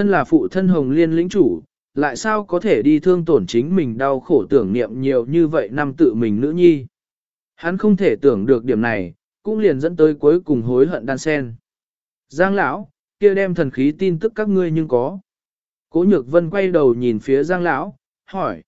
Thân là phụ thân hồng liên lĩnh chủ, lại sao có thể đi thương tổn chính mình đau khổ tưởng niệm nhiều như vậy năm tự mình nữ nhi. Hắn không thể tưởng được điểm này, cũng liền dẫn tới cuối cùng hối hận đan sen. Giang lão, kia đem thần khí tin tức các ngươi nhưng có. Cố nhược vân quay đầu nhìn phía Giang lão, hỏi.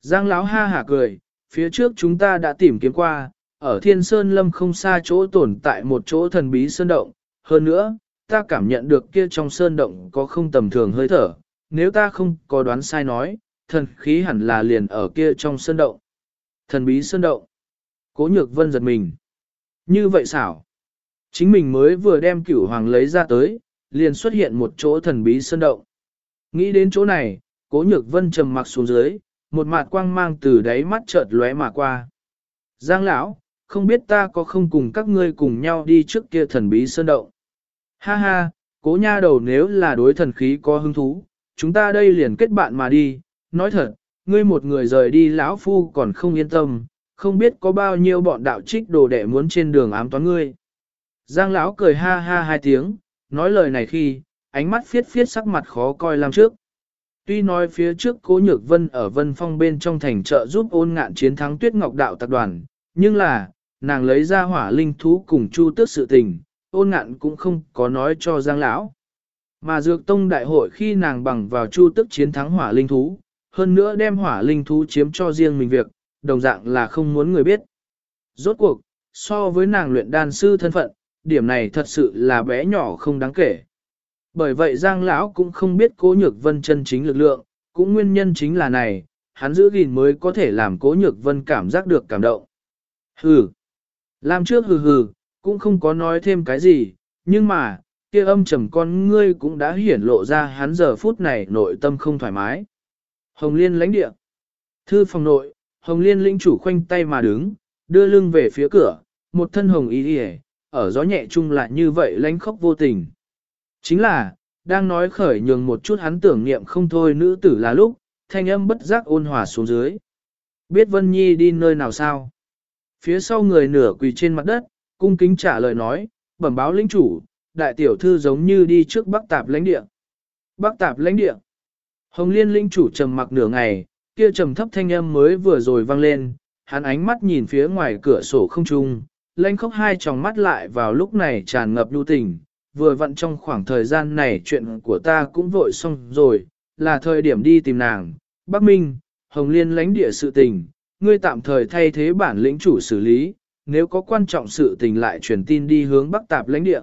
Giang lão ha hả cười, phía trước chúng ta đã tìm kiếm qua, ở thiên sơn lâm không xa chỗ tồn tại một chỗ thần bí sơn động. Hơn nữa, ta cảm nhận được kia trong sơn động có không tầm thường hơi thở, nếu ta không có đoán sai nói, thần khí hẳn là liền ở kia trong sơn động. Thần bí sơn động. Cố nhược vân giật mình. Như vậy xảo. Chính mình mới vừa đem cửu hoàng lấy ra tới, liền xuất hiện một chỗ thần bí sơn động. Nghĩ đến chỗ này, cố nhược vân trầm mặc xuống dưới, một mặt quang mang từ đáy mắt chợt lóe mà qua. Giang lão, không biết ta có không cùng các ngươi cùng nhau đi trước kia thần bí sơn động. Ha ha, cố nha đầu nếu là đối thần khí có hứng thú, chúng ta đây liền kết bạn mà đi, nói thật, ngươi một người rời đi lão phu còn không yên tâm, không biết có bao nhiêu bọn đạo trích đồ đệ muốn trên đường ám toán ngươi. Giang lão cười ha ha hai tiếng, nói lời này khi, ánh mắt phiết phiết sắc mặt khó coi làm trước. Tuy nói phía trước cố nhược vân ở vân phong bên trong thành trợ giúp ôn ngạn chiến thắng tuyết ngọc đạo tập đoàn, nhưng là, nàng lấy ra hỏa linh thú cùng chu tước sự tình, ôn ngạn cũng không có nói cho giang lão. Mà dược tông đại hội khi nàng bằng vào chu tước chiến thắng hỏa linh thú, hơn nữa đem hỏa linh thú chiếm cho riêng mình việc, đồng dạng là không muốn người biết. Rốt cuộc, so với nàng luyện đan sư thân phận, điểm này thật sự là bé nhỏ không đáng kể. Bởi vậy Giang lão cũng không biết Cố Nhược Vân chân chính lực lượng, cũng nguyên nhân chính là này, hắn giữ gìn mới có thể làm Cố Nhược Vân cảm giác được cảm động. Hừ. Làm trước hừ hừ, cũng không có nói thêm cái gì, nhưng mà, kia âm trầm con ngươi cũng đã hiển lộ ra hắn giờ phút này nội tâm không thoải mái. Hồng Liên lãnh địa. Thư phòng nội, Hồng Liên lĩnh chủ khoanh tay mà đứng, đưa lưng về phía cửa, một thân hồng y đi ở gió nhẹ chung lại như vậy lánh khóc vô tình. Chính là, đang nói khởi nhường một chút hắn tưởng niệm không thôi nữ tử là lúc, thanh âm bất giác ôn hòa xuống dưới. Biết Vân Nhi đi nơi nào sao? Phía sau người nửa quỳ trên mặt đất, cung kính trả lời nói, bẩm báo lĩnh chủ, đại tiểu thư giống như đi trước bắc tạp lãnh địa. Bắc tạp lãnh địa. Hồng liên lĩnh chủ trầm mặc nửa ngày, kia trầm thấp thanh âm mới vừa rồi vang lên, hắn ánh mắt nhìn phía ngoài cửa sổ không trung, lãnh khóc hai tròng mắt lại vào lúc này tràn ngập lưu tình, vừa vặn trong khoảng thời gian này chuyện của ta cũng vội xong rồi, là thời điểm đi tìm nàng. Bắc Minh, Hồng Liên lãnh địa sự tình, ngươi tạm thời thay thế bản lĩnh chủ xử lý, nếu có quan trọng sự tình lại truyền tin đi hướng Bắc Tạp lãnh địa.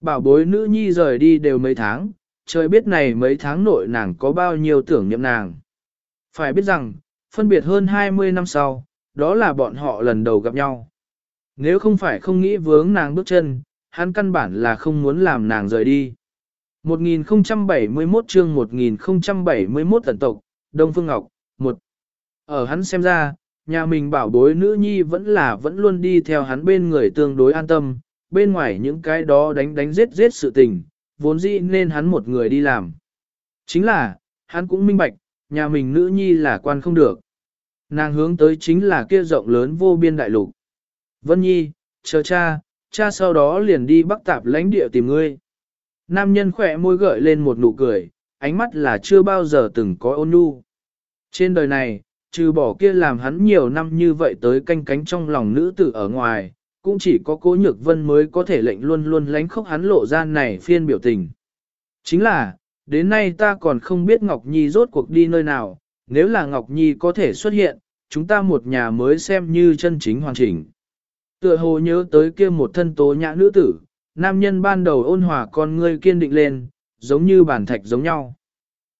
Bảo bối nữ nhi rời đi đều mấy tháng, trời biết này mấy tháng nội nàng có bao nhiêu tưởng niệm nàng. Phải biết rằng, phân biệt hơn 20 năm sau, đó là bọn họ lần đầu gặp nhau. Nếu không phải không nghĩ vướng nàng bước chân, hắn căn bản là không muốn làm nàng rời đi. 1071 chương 1071 tận tộc, Đông Phương Ngọc, 1. Ở hắn xem ra, nhà mình bảo bối nữ nhi vẫn là vẫn luôn đi theo hắn bên người tương đối an tâm, bên ngoài những cái đó đánh đánh giết giết sự tình, vốn dĩ nên hắn một người đi làm. Chính là, hắn cũng minh bạch, nhà mình nữ nhi là quan không được. Nàng hướng tới chính là kia rộng lớn vô biên đại lục. Vân Nhi, chờ cha, cha sau đó liền đi bắc tạp lãnh địa tìm ngươi. Nam nhân khỏe môi gợi lên một nụ cười, ánh mắt là chưa bao giờ từng có ôn nhu. Trên đời này, trừ bỏ kia làm hắn nhiều năm như vậy tới canh cánh trong lòng nữ tử ở ngoài, cũng chỉ có cố nhược vân mới có thể lệnh luôn luôn lánh khóc hắn lộ ra này phiên biểu tình. Chính là, đến nay ta còn không biết Ngọc Nhi rốt cuộc đi nơi nào, nếu là Ngọc Nhi có thể xuất hiện, chúng ta một nhà mới xem như chân chính hoàn chỉnh. Tựa hồ nhớ tới kia một thân tố nhã nữ tử, nam nhân ban đầu ôn hòa con ngươi kiên định lên, giống như bản thạch giống nhau.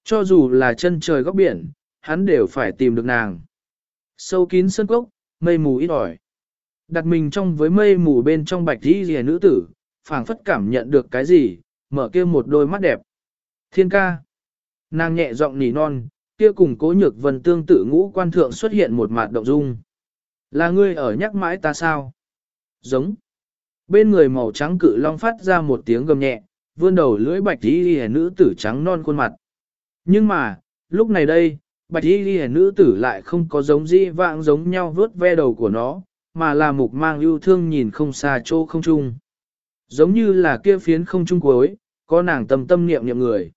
Cho dù là chân trời góc biển, hắn đều phải tìm được nàng. Sâu kín sân cốc, mây mù ít ỏi. Đặt mình trong với mây mù bên trong bạch đi rìa nữ tử, phảng phất cảm nhận được cái gì, mở kia một đôi mắt đẹp. Thiên ca. Nàng nhẹ giọng nỉ non, kia cùng cố nhược vân tương tự ngũ quan thượng xuất hiện một mặt động dung. Là ngươi ở nhắc mãi ta sao? Giống. Bên người màu trắng cự long phát ra một tiếng gầm nhẹ, vươn đầu lưỡi bạch y hề nữ tử trắng non khuôn mặt. Nhưng mà, lúc này đây, bạch y ghi nữ tử lại không có giống di vãng giống nhau vớt ve đầu của nó, mà là mục mang yêu thương nhìn không xa chỗ không trung. Giống như là kia phiến không trung cuối, có nàng tâm tâm niệm niệm người.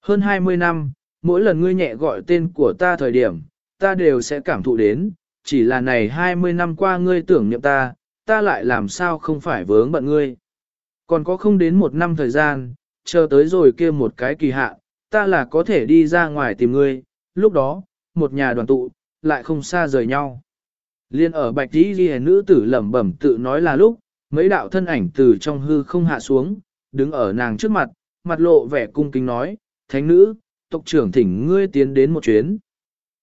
Hơn 20 năm, mỗi lần ngươi nhẹ gọi tên của ta thời điểm, ta đều sẽ cảm thụ đến, chỉ là này 20 năm qua ngươi tưởng niệm ta, ta lại làm sao không phải vướng bận ngươi. Còn có không đến một năm thời gian, chờ tới rồi kia một cái kỳ hạn, ta là có thể đi ra ngoài tìm ngươi, lúc đó, một nhà đoàn tụ, lại không xa rời nhau. Liên ở bạch đi ghi nữ tử lẩm bẩm tự nói là lúc, mấy đạo thân ảnh từ trong hư không hạ xuống, đứng ở nàng trước mặt, mặt lộ vẻ cung kính nói, thánh nữ, tộc trưởng thỉnh ngươi tiến đến một chuyến.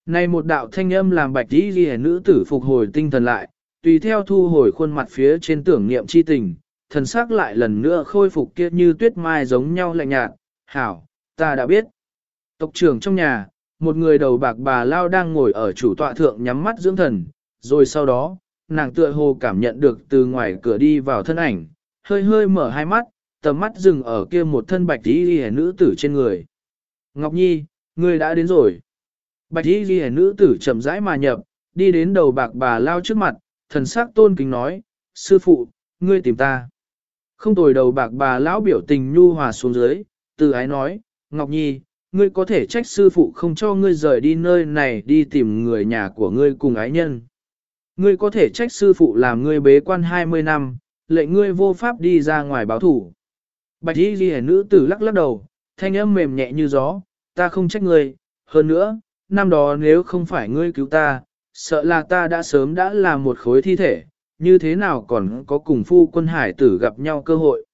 Này một đạo thanh âm làm bạch đi ghi nữ tử phục hồi tinh thần lại, tùy theo thu hồi khuôn mặt phía trên tưởng niệm chi tình, thần sắc lại lần nữa khôi phục kia như tuyết mai giống nhau lạnh nhạt, hảo, ta đã biết. Tộc trưởng trong nhà, một người đầu bạc bà Lao đang ngồi ở chủ tọa thượng nhắm mắt dưỡng thần, rồi sau đó, nàng tựa hồ cảm nhận được từ ngoài cửa đi vào thân ảnh, hơi hơi mở hai mắt, tầm mắt dừng ở kia một thân bạch y ghi nữ tử trên người. Ngọc Nhi, ngươi đã đến rồi. Bạch y ghi nữ tử chậm rãi mà nhập, đi đến đầu bạc bà Lao trước mặt, thần sắc tôn kính nói, sư phụ, ngươi tìm ta. Không tồi đầu bạc bà lão biểu tình nhu hòa xuống dưới, từ ái nói, Ngọc Nhi, ngươi có thể trách sư phụ không cho ngươi rời đi nơi này đi tìm người nhà của ngươi cùng ái nhân. Ngươi có thể trách sư phụ làm ngươi bế quan 20 năm, lệnh ngươi vô pháp đi ra ngoài báo thủ. Bạch y ghi nữ tử lắc lắc đầu, thanh âm mềm nhẹ như gió, ta không trách ngươi, hơn nữa, năm đó nếu không phải ngươi cứu ta, sợ là ta đã sớm đã là một khối thi thể, như thế nào còn có cùng phu quân hải tử gặp nhau cơ hội.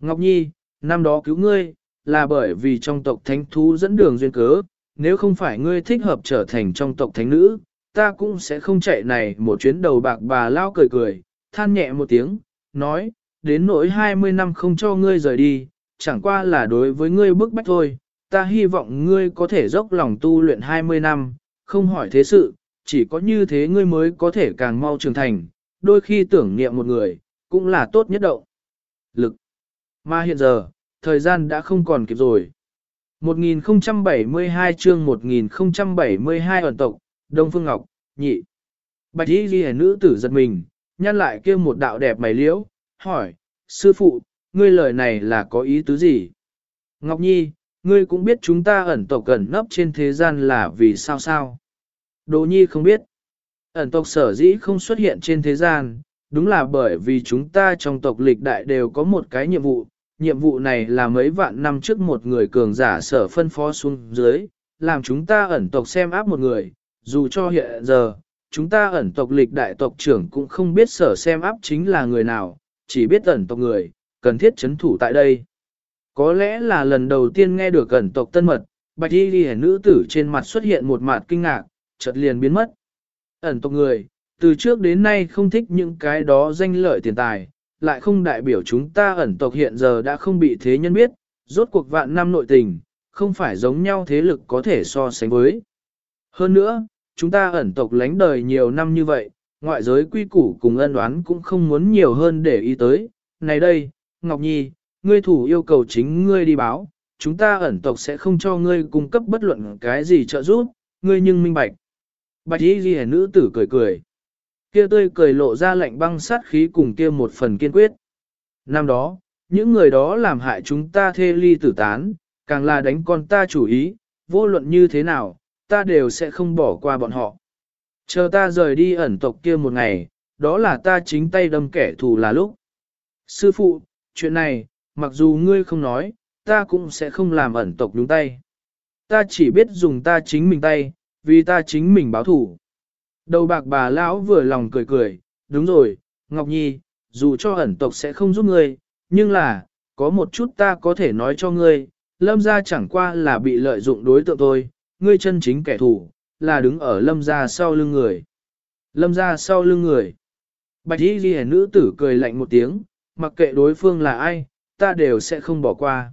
Ngọc Nhi, năm đó cứu ngươi, là bởi vì trong tộc thánh thú dẫn đường duyên cớ, nếu không phải ngươi thích hợp trở thành trong tộc thánh nữ, ta cũng sẽ không chạy này một chuyến đầu bạc bà lao cười cười, than nhẹ một tiếng, nói, đến nỗi 20 năm không cho ngươi rời đi, chẳng qua là đối với ngươi bức bách thôi, ta hy vọng ngươi có thể dốc lòng tu luyện 20 năm, không hỏi thế sự, chỉ có như thế ngươi mới có thể càng mau trưởng thành, đôi khi tưởng niệm một người, cũng là tốt nhất động. Lực. Mà hiện giờ, thời gian đã không còn kịp rồi. 1072 chương 1072 ẩn tộc, Đông Phương Ngọc, nhị. Bạch y ghi nữ tử giật mình, nhăn lại kia một đạo đẹp mày liễu, hỏi, sư phụ, ngươi lời này là có ý tứ gì? Ngọc Nhi, ngươi cũng biết chúng ta ẩn tộc gần nấp trên thế gian là vì sao sao? Đỗ Nhi không biết. Ẩn tộc sở dĩ không xuất hiện trên thế gian, đúng là bởi vì chúng ta trong tộc lịch đại đều có một cái nhiệm vụ. Nhiệm vụ này là mấy vạn năm trước một người cường giả sở phân phó xuống dưới, làm chúng ta ẩn tộc xem áp một người, dù cho hiện giờ, chúng ta ẩn tộc lịch đại tộc trưởng cũng không biết sở xem áp chính là người nào, chỉ biết ẩn tộc người, cần thiết chấn thủ tại đây. Có lẽ là lần đầu tiên nghe được ẩn tộc tân mật, bạch y ghi nữ tử trên mặt xuất hiện một mặt kinh ngạc, chợt liền biến mất. Ẩn tộc người, từ trước đến nay không thích những cái đó danh lợi tiền tài, lại không đại biểu chúng ta ẩn tộc hiện giờ đã không bị thế nhân biết, rốt cuộc vạn năm nội tình, không phải giống nhau thế lực có thể so sánh với. Hơn nữa, chúng ta ẩn tộc lánh đời nhiều năm như vậy, ngoại giới quy củ cùng ân đoán cũng không muốn nhiều hơn để ý tới. Này đây, Ngọc Nhi, ngươi thủ yêu cầu chính ngươi đi báo, chúng ta ẩn tộc sẽ không cho ngươi cung cấp bất luận cái gì trợ giúp, ngươi nhưng minh bạch. Bạch y ghi nữ tử cười cười. Kia tươi cười lộ ra lạnh băng sát khí cùng kia một phần kiên quyết. Năm đó, những người đó làm hại chúng ta thê ly tử tán, càng là đánh con ta chủ ý, vô luận như thế nào, ta đều sẽ không bỏ qua bọn họ. Chờ ta rời đi ẩn tộc kia một ngày, đó là ta chính tay đâm kẻ thù là lúc. Sư phụ, chuyện này, mặc dù ngươi không nói, ta cũng sẽ không làm ẩn tộc đúng tay. Ta chỉ biết dùng ta chính mình tay, vì ta chính mình báo thủ. Đầu bạc bà lão vừa lòng cười cười, đúng rồi, Ngọc Nhi, dù cho ẩn tộc sẽ không giúp ngươi, nhưng là, có một chút ta có thể nói cho ngươi, lâm gia chẳng qua là bị lợi dụng đối tượng thôi, ngươi chân chính kẻ thù, là đứng ở lâm gia sau lưng người. Lâm gia sau lưng người. Bạch y ghi nữ tử cười lạnh một tiếng, mặc kệ đối phương là ai, ta đều sẽ không bỏ qua.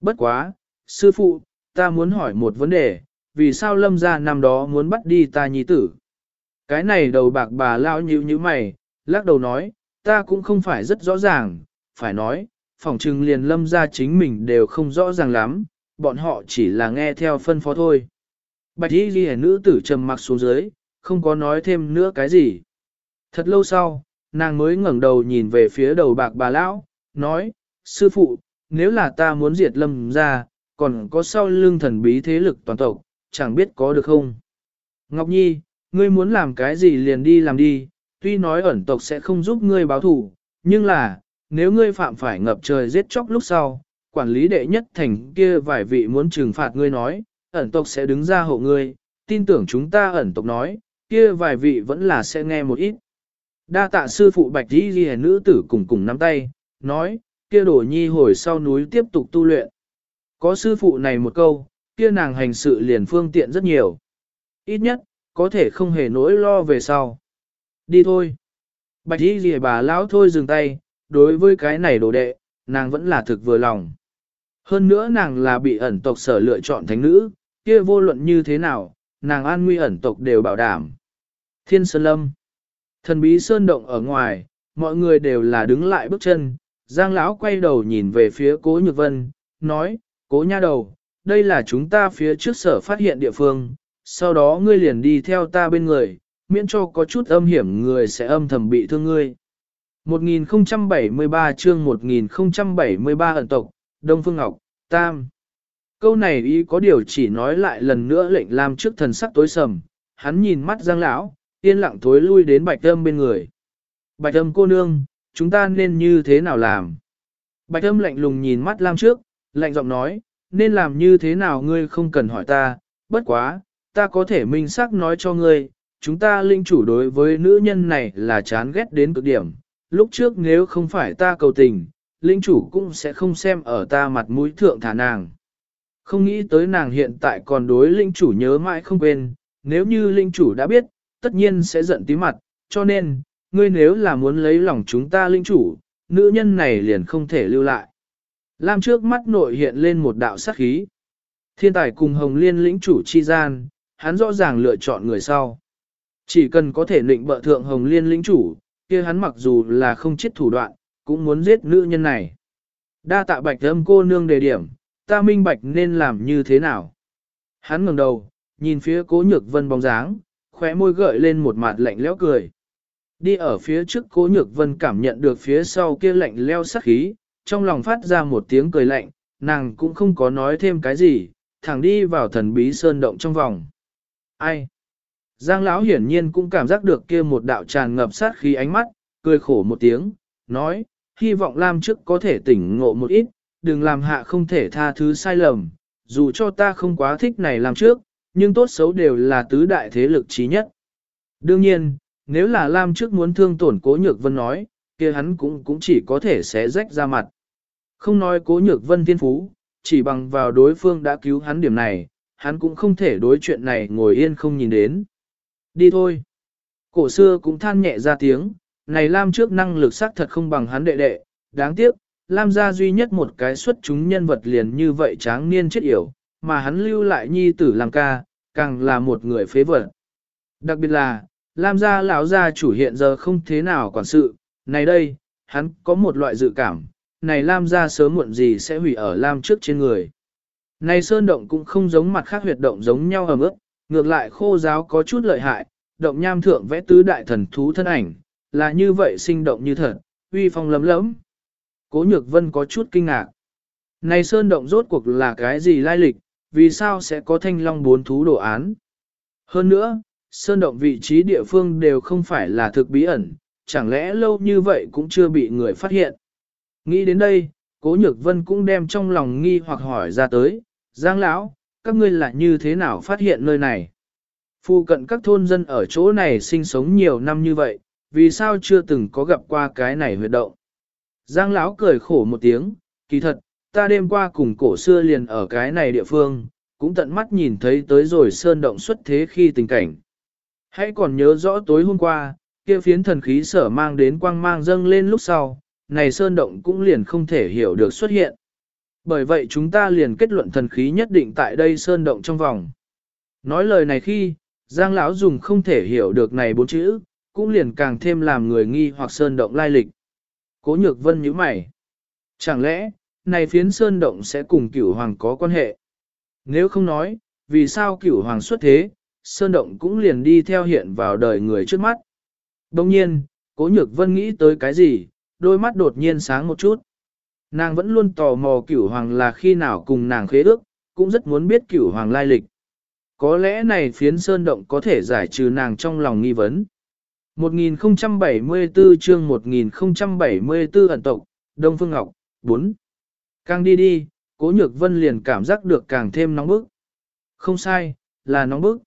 Bất quá, sư phụ, ta muốn hỏi một vấn đề, vì sao lâm gia năm đó muốn bắt đi ta nhi tử? Cái này đầu bạc bà lao nhíu như mày, lắc đầu nói, ta cũng không phải rất rõ ràng, phải nói, phỏng trừng liền lâm gia chính mình đều không rõ ràng lắm, bọn họ chỉ là nghe theo phân phó thôi. Bạch y ghi nữ tử trầm mặc xuống dưới, không có nói thêm nữa cái gì. Thật lâu sau, nàng mới ngẩng đầu nhìn về phía đầu bạc bà lão, nói, sư phụ, nếu là ta muốn diệt lâm ra, còn có sau lưng thần bí thế lực toàn tộc, chẳng biết có được không. Ngọc Nhi, ngươi muốn làm cái gì liền đi làm đi, tuy nói ẩn tộc sẽ không giúp ngươi báo thù, nhưng là, nếu ngươi phạm phải ngập trời giết chóc lúc sau, quản lý đệ nhất thành kia vài vị muốn trừng phạt ngươi nói, ẩn tộc sẽ đứng ra hộ ngươi, tin tưởng chúng ta ẩn tộc nói, kia vài vị vẫn là sẽ nghe một ít. Đa tạ sư phụ bạch đi ghi nữ tử cùng cùng nắm tay, nói, kia đổ nhi hồi sau núi tiếp tục tu luyện. Có sư phụ này một câu, kia nàng hành sự liền phương tiện rất nhiều. Ít nhất, có thể không hề nỗi lo về sau. Đi thôi. Bạch y ghi bà lão thôi dừng tay, đối với cái này đồ đệ, nàng vẫn là thực vừa lòng. Hơn nữa nàng là bị ẩn tộc sở lựa chọn thánh nữ, kia vô luận như thế nào, nàng an nguy ẩn tộc đều bảo đảm. Thiên Sơn Lâm Thần bí sơn động ở ngoài, mọi người đều là đứng lại bước chân, Giang lão quay đầu nhìn về phía Cố Nhược Vân, nói, Cố nha đầu, đây là chúng ta phía trước sở phát hiện địa phương, sau đó ngươi liền đi theo ta bên người, miễn cho có chút âm hiểm người sẽ âm thầm bị thương ngươi. 1073 chương 1073 ẩn tộc, Đông Phương Ngọc, Tam. Câu này ý có điều chỉ nói lại lần nữa lệnh làm trước thần sắc tối sầm, hắn nhìn mắt Giang lão, yên lặng thối lui đến bạch âm bên người. Bạch âm cô nương, chúng ta nên như thế nào làm? Bạch âm lạnh lùng nhìn mắt Lam trước, lạnh giọng nói, nên làm như thế nào ngươi không cần hỏi ta, bất quá, ta có thể minh xác nói cho ngươi, chúng ta linh chủ đối với nữ nhân này là chán ghét đến cực điểm. Lúc trước nếu không phải ta cầu tình, linh chủ cũng sẽ không xem ở ta mặt mũi thượng thả nàng. Không nghĩ tới nàng hiện tại còn đối linh chủ nhớ mãi không quên, nếu như linh chủ đã biết, tất nhiên sẽ giận tí mặt, cho nên, ngươi nếu là muốn lấy lòng chúng ta linh chủ, nữ nhân này liền không thể lưu lại. Lam trước mắt nội hiện lên một đạo sát khí. Thiên tài cùng hồng liên lĩnh chủ chi gian, hắn rõ ràng lựa chọn người sau. Chỉ cần có thể định bợ thượng hồng liên lĩnh chủ, kia hắn mặc dù là không chết thủ đoạn, cũng muốn giết nữ nhân này. Đa tạ bạch âm cô nương đề điểm, ta minh bạch nên làm như thế nào. Hắn ngẩng đầu, nhìn phía cố nhược vân bóng dáng, khóe môi gợi lên một mặt lạnh lẽo cười. Đi ở phía trước cố nhược vân cảm nhận được phía sau kia lạnh leo sắc khí, trong lòng phát ra một tiếng cười lạnh, nàng cũng không có nói thêm cái gì, thẳng đi vào thần bí sơn động trong vòng. Ai? Giang lão hiển nhiên cũng cảm giác được kia một đạo tràn ngập sát khí ánh mắt, cười khổ một tiếng, nói, hy vọng Lam trước có thể tỉnh ngộ một ít, đừng làm hạ không thể tha thứ sai lầm, dù cho ta không quá thích này làm trước, nhưng tốt xấu đều là tứ đại thế lực trí nhất. Đương nhiên, nếu là Lam trước muốn thương tổn cố nhược vân nói, kia hắn cũng cũng chỉ có thể sẽ rách ra mặt. Không nói cố nhược vân thiên phú, chỉ bằng vào đối phương đã cứu hắn điểm này, hắn cũng không thể đối chuyện này ngồi yên không nhìn đến. Đi thôi. Cổ xưa cũng than nhẹ ra tiếng, này Lam trước năng lực xác thật không bằng hắn đệ đệ, đáng tiếc, Lam gia duy nhất một cái xuất chúng nhân vật liền như vậy tráng niên chết yểu, mà hắn lưu lại nhi tử làm ca, càng là một người phế vật. Đặc biệt là, Lam gia lão gia chủ hiện giờ không thế nào quản sự, này đây, hắn có một loại dự cảm, này Lam gia sớm muộn gì sẽ hủy ở Lam trước trên người. Này sơn động cũng không giống mặt khác huyệt động giống nhau ẩm ướt, ngược lại khô giáo có chút lợi hại, động nham thượng vẽ tứ đại thần thú thân ảnh, là như vậy sinh động như thật, uy phong lấm lấm. Cố nhược vân có chút kinh ngạc. Này sơn động rốt cuộc là cái gì lai lịch, vì sao sẽ có thanh long bốn thú đồ án? Hơn nữa, sơn động vị trí địa phương đều không phải là thực bí ẩn, chẳng lẽ lâu như vậy cũng chưa bị người phát hiện. Nghĩ đến đây, cố nhược vân cũng đem trong lòng nghi hoặc hỏi ra tới, Giang lão, các ngươi là như thế nào phát hiện nơi này? Phu cận các thôn dân ở chỗ này sinh sống nhiều năm như vậy, vì sao chưa từng có gặp qua cái này huyệt động? Giang lão cười khổ một tiếng, kỳ thật, ta đêm qua cùng cổ xưa liền ở cái này địa phương, cũng tận mắt nhìn thấy tới rồi sơn động xuất thế khi tình cảnh. Hãy còn nhớ rõ tối hôm qua, kia phiến thần khí sở mang đến quang mang dâng lên lúc sau, này sơn động cũng liền không thể hiểu được xuất hiện. Bởi vậy chúng ta liền kết luận thần khí nhất định tại đây sơn động trong vòng. Nói lời này khi, Giang lão dùng không thể hiểu được này bốn chữ, cũng liền càng thêm làm người nghi hoặc sơn động lai lịch. Cố nhược vân nhíu mày. Chẳng lẽ, này phiến sơn động sẽ cùng cửu hoàng có quan hệ? Nếu không nói, vì sao cửu hoàng xuất thế, sơn động cũng liền đi theo hiện vào đời người trước mắt. Đồng nhiên, cố nhược vân nghĩ tới cái gì, đôi mắt đột nhiên sáng một chút. Nàng vẫn luôn tò mò cửu hoàng là khi nào cùng nàng khế ước, cũng rất muốn biết cửu hoàng lai lịch. Có lẽ này phiến sơn động có thể giải trừ nàng trong lòng nghi vấn. 1074 chương 1074 ẩn tộc, Đông Phương Ngọc, 4. Càng đi đi, Cố Nhược Vân liền cảm giác được càng thêm nóng bức. Không sai, là nóng bức.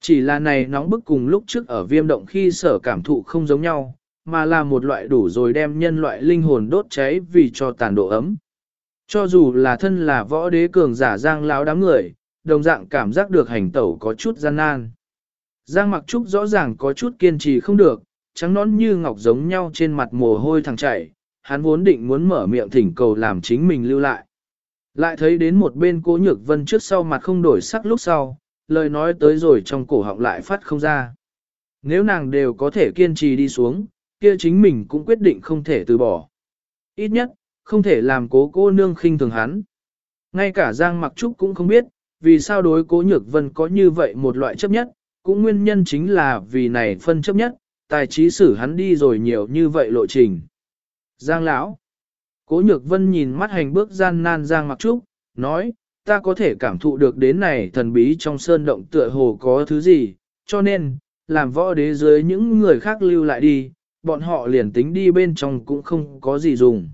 Chỉ là này nóng bức cùng lúc trước ở viêm động khi sở cảm thụ không giống nhau, mà là một loại đủ rồi đem nhân loại linh hồn đốt cháy vì cho tàn độ ấm. Cho dù là thân là võ đế cường giả giang lão đám người, đồng dạng cảm giác được hành tẩu có chút gian nan. Giang mặc trúc rõ ràng có chút kiên trì không được, trắng nón như ngọc giống nhau trên mặt mồ hôi thẳng chảy, hắn vốn định muốn mở miệng thỉnh cầu làm chính mình lưu lại. Lại thấy đến một bên cố nhược vân trước sau mặt không đổi sắc lúc sau, lời nói tới rồi trong cổ họng lại phát không ra. Nếu nàng đều có thể kiên trì đi xuống, kia chính mình cũng quyết định không thể từ bỏ. Ít nhất, không thể làm cố cô nương khinh thường hắn. Ngay cả Giang Mặc Trúc cũng không biết, vì sao đối cố nhược vân có như vậy một loại chấp nhất, cũng nguyên nhân chính là vì này phân chấp nhất, tài trí xử hắn đi rồi nhiều như vậy lộ trình. Giang lão, Cố nhược vân nhìn mắt hành bước gian nan Giang Mặc Trúc, nói, ta có thể cảm thụ được đến này thần bí trong sơn động tựa hồ có thứ gì, cho nên, làm võ đế dưới những người khác lưu lại đi, bọn họ liền tính đi bên trong cũng không có gì dùng.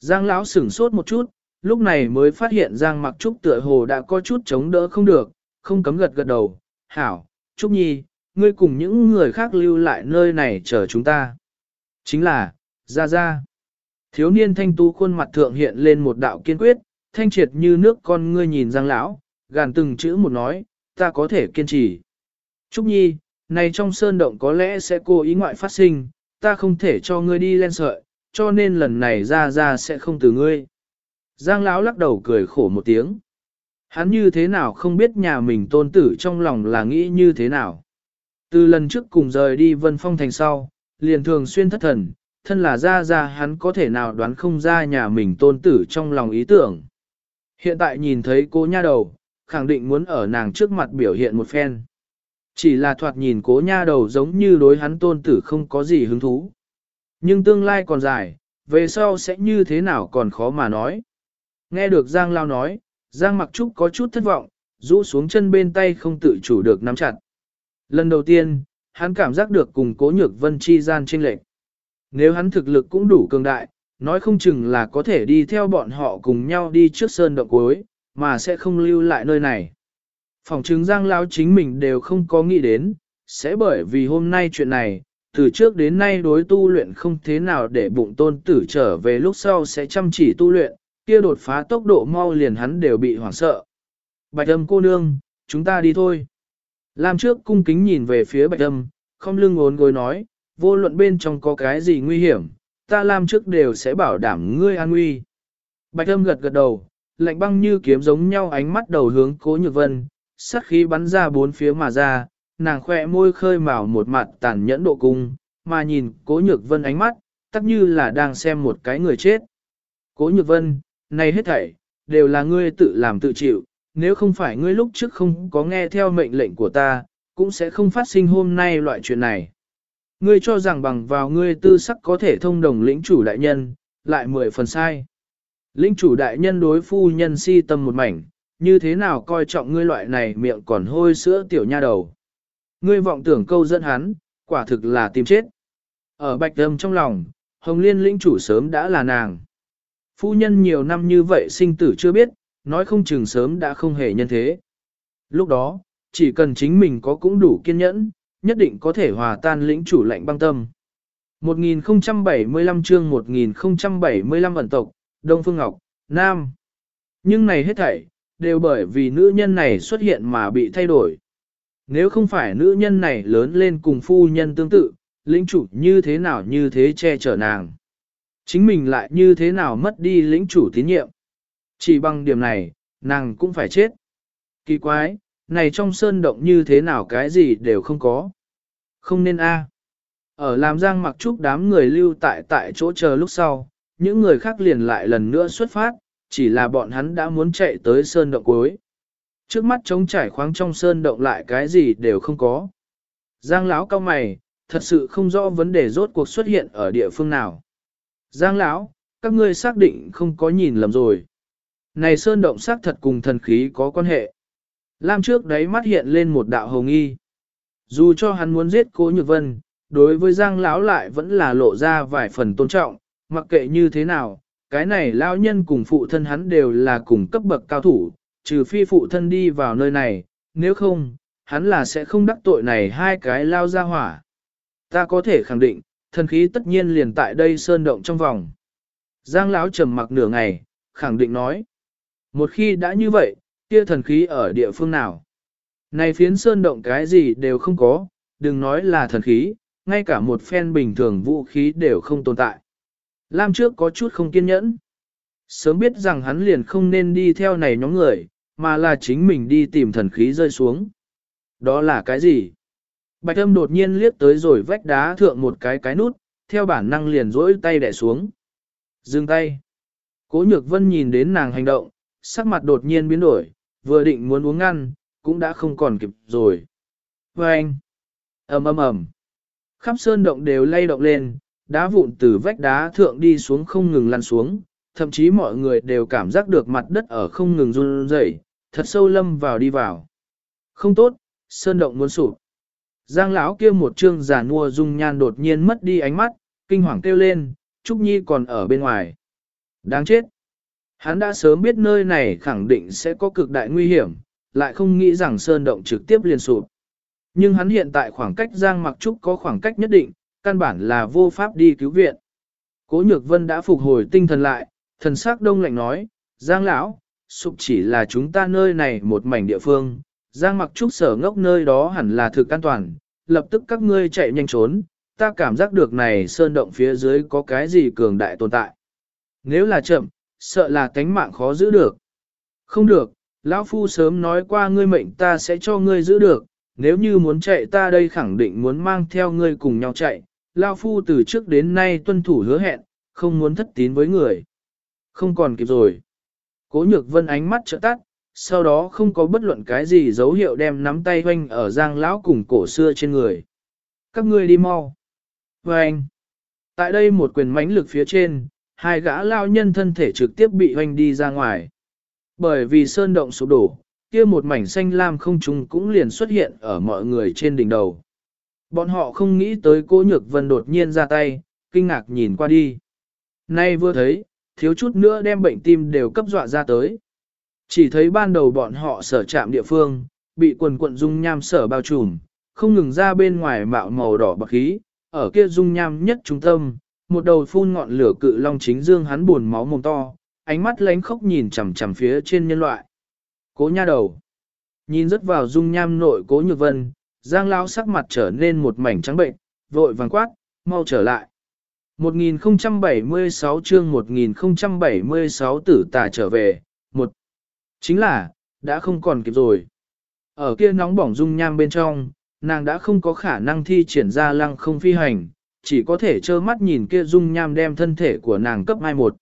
Giang lão sửng sốt một chút, lúc này mới phát hiện Giang Mặc Trúc tựa hồ đã có chút chống đỡ không được, không cấm gật gật đầu, hảo, Trúc Nhi, ngươi cùng những người khác lưu lại nơi này chờ chúng ta. Chính là, ra ra. Thiếu niên thanh tú khuôn mặt thượng hiện lên một đạo kiên quyết, thanh triệt như nước con ngươi nhìn Giang lão, gàn từng chữ một nói, ta có thể kiên trì. Trúc Nhi, này trong sơn động có lẽ sẽ cố ý ngoại phát sinh, ta không thể cho ngươi đi lên sợi, cho nên lần này ra ra sẽ không từ ngươi. Giang lão lắc đầu cười khổ một tiếng. Hắn như thế nào không biết nhà mình tôn tử trong lòng là nghĩ như thế nào. Từ lần trước cùng rời đi vân phong thành sau, liền thường xuyên thất thần, thân là ra ra hắn có thể nào đoán không ra nhà mình tôn tử trong lòng ý tưởng. Hiện tại nhìn thấy cô nha đầu, khẳng định muốn ở nàng trước mặt biểu hiện một phen. Chỉ là thoạt nhìn cố nha đầu giống như đối hắn tôn tử không có gì hứng thú. Nhưng tương lai còn dài, về sau sẽ như thế nào còn khó mà nói. Nghe được Giang Lao nói, Giang Mặc Trúc có chút thất vọng, rũ xuống chân bên tay không tự chủ được nắm chặt. Lần đầu tiên, hắn cảm giác được cùng cố nhược vân chi gian tranh lệch. Nếu hắn thực lực cũng đủ cường đại, nói không chừng là có thể đi theo bọn họ cùng nhau đi trước sơn động cuối, mà sẽ không lưu lại nơi này. Phòng chứng Giang Lão chính mình đều không có nghĩ đến, sẽ bởi vì hôm nay chuyện này, từ trước đến nay đối tu luyện không thế nào để bụng tôn tử trở về lúc sau sẽ chăm chỉ tu luyện, kia đột phá tốc độ mau liền hắn đều bị hoảng sợ. Bạch âm cô nương, chúng ta đi thôi. Lam trước cung kính nhìn về phía bạch âm, không lưng ốn gối nói, vô luận bên trong có cái gì nguy hiểm, ta Lam trước đều sẽ bảo đảm ngươi an nguy. Bạch âm gật gật đầu, lạnh băng như kiếm giống nhau ánh mắt đầu hướng cố nhược vân, sát khí bắn ra bốn phía mà ra, nàng khỏe môi khơi mào một mặt tàn nhẫn độ cung, mà nhìn cố nhược vân ánh mắt, tắc như là đang xem một cái người chết. Cố nhược vân, này hết thảy, đều là ngươi tự làm tự chịu, nếu không phải ngươi lúc trước không có nghe theo mệnh lệnh của ta, cũng sẽ không phát sinh hôm nay loại chuyện này. Ngươi cho rằng bằng vào ngươi tư sắc có thể thông đồng lĩnh chủ đại nhân, lại mười phần sai. Lĩnh chủ đại nhân đối phu nhân si tâm một mảnh, như thế nào coi trọng ngươi loại này miệng còn hôi sữa tiểu nha đầu. Ngươi vọng tưởng câu dẫn hắn, quả thực là tìm chết. Ở bạch âm trong lòng, Hồng Liên lĩnh chủ sớm đã là nàng. Phu nhân nhiều năm như vậy sinh tử chưa biết, nói không chừng sớm đã không hề nhân thế. Lúc đó, chỉ cần chính mình có cũng đủ kiên nhẫn, nhất định có thể hòa tan lĩnh chủ lạnh băng tâm. 1075 chương 1075 ẩn tộc, Đông Phương Ngọc, Nam. Nhưng này hết thảy, đều bởi vì nữ nhân này xuất hiện mà bị thay đổi. Nếu không phải nữ nhân này lớn lên cùng phu nhân tương tự, lĩnh chủ như thế nào như thế che chở nàng. Chính mình lại như thế nào mất đi lĩnh chủ tín nhiệm. Chỉ bằng điểm này, nàng cũng phải chết. Kỳ quái, này trong sơn động như thế nào cái gì đều không có. Không nên a. Ở làm giang mặc trúc đám người lưu tại tại chỗ chờ lúc sau, những người khác liền lại lần nữa xuất phát, chỉ là bọn hắn đã muốn chạy tới sơn động cuối. Trước mắt trống trải khoáng trong sơn động lại cái gì đều không có. Giang lão cao mày, thật sự không rõ vấn đề rốt cuộc xuất hiện ở địa phương nào. Giang lão, các ngươi xác định không có nhìn lầm rồi. Này sơn động xác thật cùng thần khí có quan hệ. Lam trước đấy mắt hiện lên một đạo hồng y Dù cho hắn muốn giết cố nhược vân, đối với Giang lão lại vẫn là lộ ra vài phần tôn trọng, mặc kệ như thế nào, cái này lao nhân cùng phụ thân hắn đều là cùng cấp bậc cao thủ, trừ phi phụ thân đi vào nơi này, nếu không, hắn là sẽ không đắc tội này hai cái lao ra hỏa. Ta có thể khẳng định, thần khí tất nhiên liền tại đây sơn động trong vòng. Giang lão trầm mặc nửa ngày, khẳng định nói. Một khi đã như vậy, kia thần khí ở địa phương nào? Này phiến sơn động cái gì đều không có, đừng nói là thần khí, ngay cả một phen bình thường vũ khí đều không tồn tại. Lam trước có chút không kiên nhẫn. Sớm biết rằng hắn liền không nên đi theo này nhóm người, mà là chính mình đi tìm thần khí rơi xuống. Đó là cái gì? Bạch âm đột nhiên liếc tới rồi vách đá thượng một cái cái nút, theo bản năng liền rỗi tay đẻ xuống. Dừng tay. Cố nhược vân nhìn đến nàng hành động, sắc mặt đột nhiên biến đổi, vừa định muốn uống ngăn, cũng đã không còn kịp rồi. Và anh, ầm ầm ầm, khắp sơn động đều lay động lên, đá vụn từ vách đá thượng đi xuống không ngừng lăn xuống, thậm chí mọi người đều cảm giác được mặt đất ở không ngừng run rẩy, thật sâu lâm vào đi vào. Không tốt, sơn động muốn sụp. Giang lão kia một trương giả nua dung nhan đột nhiên mất đi ánh mắt, kinh hoàng kêu lên, Trúc Nhi còn ở bên ngoài. Đáng chết. Hắn đã sớm biết nơi này khẳng định sẽ có cực đại nguy hiểm, lại không nghĩ rằng sơn động trực tiếp liền sụp. Nhưng hắn hiện tại khoảng cách Giang Mặc Trúc có khoảng cách nhất định, căn bản là vô pháp đi cứu viện. Cố Nhược Vân đã phục hồi tinh thần lại, thần sắc đông lạnh nói, Giang lão, sụp chỉ là chúng ta nơi này một mảnh địa phương, Giang Mặc Trúc sở ngốc nơi đó hẳn là thực an toàn, lập tức các ngươi chạy nhanh trốn, ta cảm giác được này sơn động phía dưới có cái gì cường đại tồn tại. Nếu là chậm, sợ là cánh mạng khó giữ được. Không được, lão phu sớm nói qua ngươi mệnh ta sẽ cho ngươi giữ được, nếu như muốn chạy ta đây khẳng định muốn mang theo ngươi cùng nhau chạy, lão phu từ trước đến nay tuân thủ hứa hẹn, không muốn thất tín với người. Không còn kịp rồi. Cố nhược vân ánh mắt trợ tắt, sau đó không có bất luận cái gì dấu hiệu đem nắm tay hoanh ở giang lão cùng cổ xưa trên người. Các ngươi đi mau. Và anh, tại đây một quyền mãnh lực phía trên, hai gã lao nhân thân thể trực tiếp bị hoanh đi ra ngoài. Bởi vì sơn động sụp đổ, kia một mảnh xanh lam không trùng cũng liền xuất hiện ở mọi người trên đỉnh đầu. Bọn họ không nghĩ tới cô nhược vân đột nhiên ra tay, kinh ngạc nhìn qua đi. Nay vừa thấy, thiếu chút nữa đem bệnh tim đều cấp dọa ra tới. Chỉ thấy ban đầu bọn họ sở chạm địa phương, bị quần quận dung nham sở bao trùm, không ngừng ra bên ngoài mạo màu đỏ bạc khí, ở kia dung nham nhất trung tâm, một đầu phun ngọn lửa cự long chính dương hắn buồn máu mồm to, ánh mắt lánh khóc nhìn chằm chằm phía trên nhân loại. Cố nha đầu. Nhìn rất vào dung nham nội cố nhược vân, giang Lão sắc mặt trở nên một mảnh trắng bệnh, vội vàng quát, mau trở lại. 1076 chương 1076 tử tà trở về, một Chính là, đã không còn kịp rồi. Ở kia nóng bỏng dung nham bên trong, nàng đã không có khả năng thi triển ra lăng không phi hành, chỉ có thể trơ mắt nhìn kia dung nham đem thân thể của nàng cấp mai một.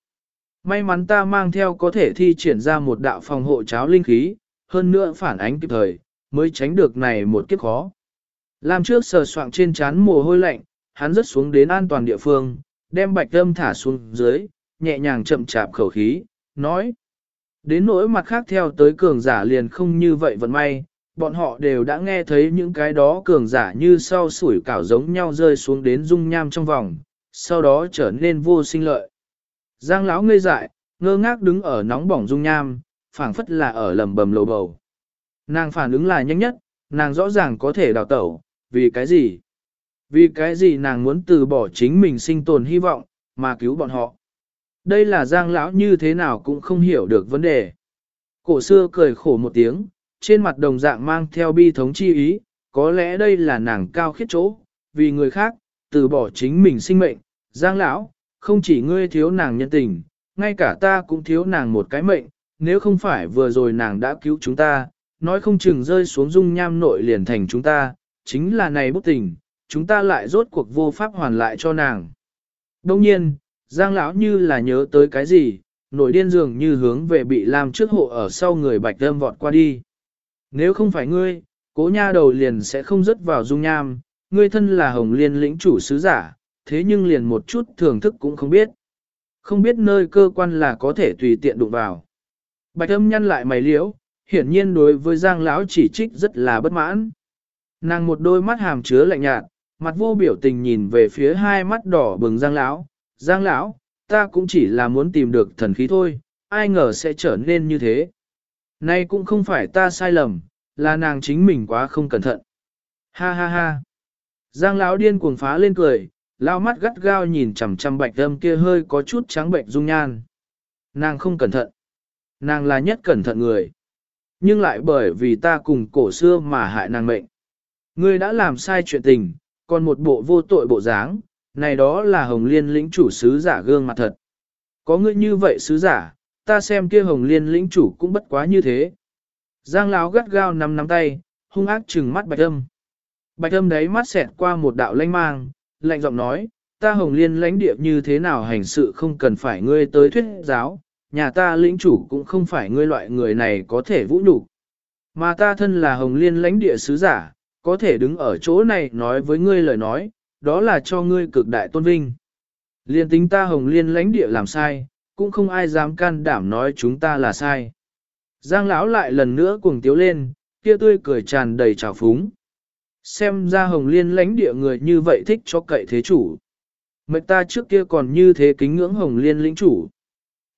May mắn ta mang theo có thể thi triển ra một đạo phòng hộ cháo linh khí, hơn nữa phản ánh kịp thời, mới tránh được này một kiếp khó. Làm trước sờ soạng trên chán mồ hôi lạnh, hắn rớt xuống đến an toàn địa phương, đem bạch âm thả xuống dưới, nhẹ nhàng chậm chạp khẩu khí, nói. Đến nỗi mặt khác theo tới cường giả liền không như vậy vận may, bọn họ đều đã nghe thấy những cái đó cường giả như sau sủi cảo giống nhau rơi xuống đến dung nham trong vòng, sau đó trở nên vô sinh lợi. Giang lão ngây dại, ngơ ngác đứng ở nóng bỏng dung nham, phảng phất là ở lầm bầm lầu bầu. Nàng phản ứng là nhanh nhất, nàng rõ ràng có thể đào tẩu, vì cái gì? Vì cái gì nàng muốn từ bỏ chính mình sinh tồn hy vọng, mà cứu bọn họ? Đây là giang lão như thế nào cũng không hiểu được vấn đề. Cổ xưa cười khổ một tiếng, trên mặt đồng dạng mang theo bi thống chi ý, có lẽ đây là nàng cao khiết chỗ, vì người khác, từ bỏ chính mình sinh mệnh, giang lão, không chỉ ngươi thiếu nàng nhân tình, ngay cả ta cũng thiếu nàng một cái mệnh, nếu không phải vừa rồi nàng đã cứu chúng ta, nói không chừng rơi xuống dung nham nội liền thành chúng ta, chính là này bút tình, chúng ta lại rốt cuộc vô pháp hoàn lại cho nàng. Đông nhiên, Giang lão như là nhớ tới cái gì, nổi điên dường như hướng về bị làm trước hộ ở sau người bạch đâm vọt qua đi. Nếu không phải ngươi, cố nha đầu liền sẽ không rớt vào dung nham, ngươi thân là hồng liên lĩnh chủ sứ giả, thế nhưng liền một chút thưởng thức cũng không biết. không biết nơi cơ quan là có thể tùy tiện đụng vào. Bạch âm nhăn lại mày liễu, hiển nhiên đối với Giang lão chỉ trích rất là bất mãn. Nàng một đôi mắt hàm chứa lạnh nhạt, mặt vô biểu tình nhìn về phía hai mắt đỏ bừng Giang lão, "Giang lão, ta cũng chỉ là muốn tìm được thần khí thôi, ai ngờ sẽ trở nên như thế." Nay cũng không phải ta sai lầm, là nàng chính mình quá không cẩn thận. Ha ha ha. Giang lão điên cuồng phá lên cười, lao mắt gắt gao nhìn chằm chằm bạch âm kia hơi có chút trắng bệnh dung nhan. Nàng không cẩn thận. Nàng là nhất cẩn thận người. Nhưng lại bởi vì ta cùng cổ xưa mà hại nàng mệnh. Ngươi đã làm sai chuyện tình, còn một bộ vô tội bộ dáng, này đó là hồng liên lĩnh chủ sứ giả gương mặt thật. Có ngươi như vậy sứ giả, ta xem kia hồng liên lĩnh chủ cũng bất quá như thế. Giang lão gắt gao nắm nắm tay, hung ác trừng mắt bạch âm. Bạch âm đấy mắt xẹt qua một đạo lanh mang, lạnh giọng nói, ta hồng liên lãnh địa như thế nào hành sự không cần phải ngươi tới thuyết giáo, nhà ta lĩnh chủ cũng không phải ngươi loại người này có thể vũ nhục Mà ta thân là hồng liên lãnh địa sứ giả, có thể đứng ở chỗ này nói với ngươi lời nói, đó là cho ngươi cực đại tôn vinh. Liên tính ta hồng liên lãnh địa làm sai, cũng không ai dám can đảm nói chúng ta là sai. Giang lão lại lần nữa cuồng tiếu lên, kia tươi cười tràn đầy trào phúng. Xem ra hồng liên lãnh địa người như vậy thích cho cậy thế chủ. Mệnh ta trước kia còn như thế kính ngưỡng hồng liên lĩnh chủ.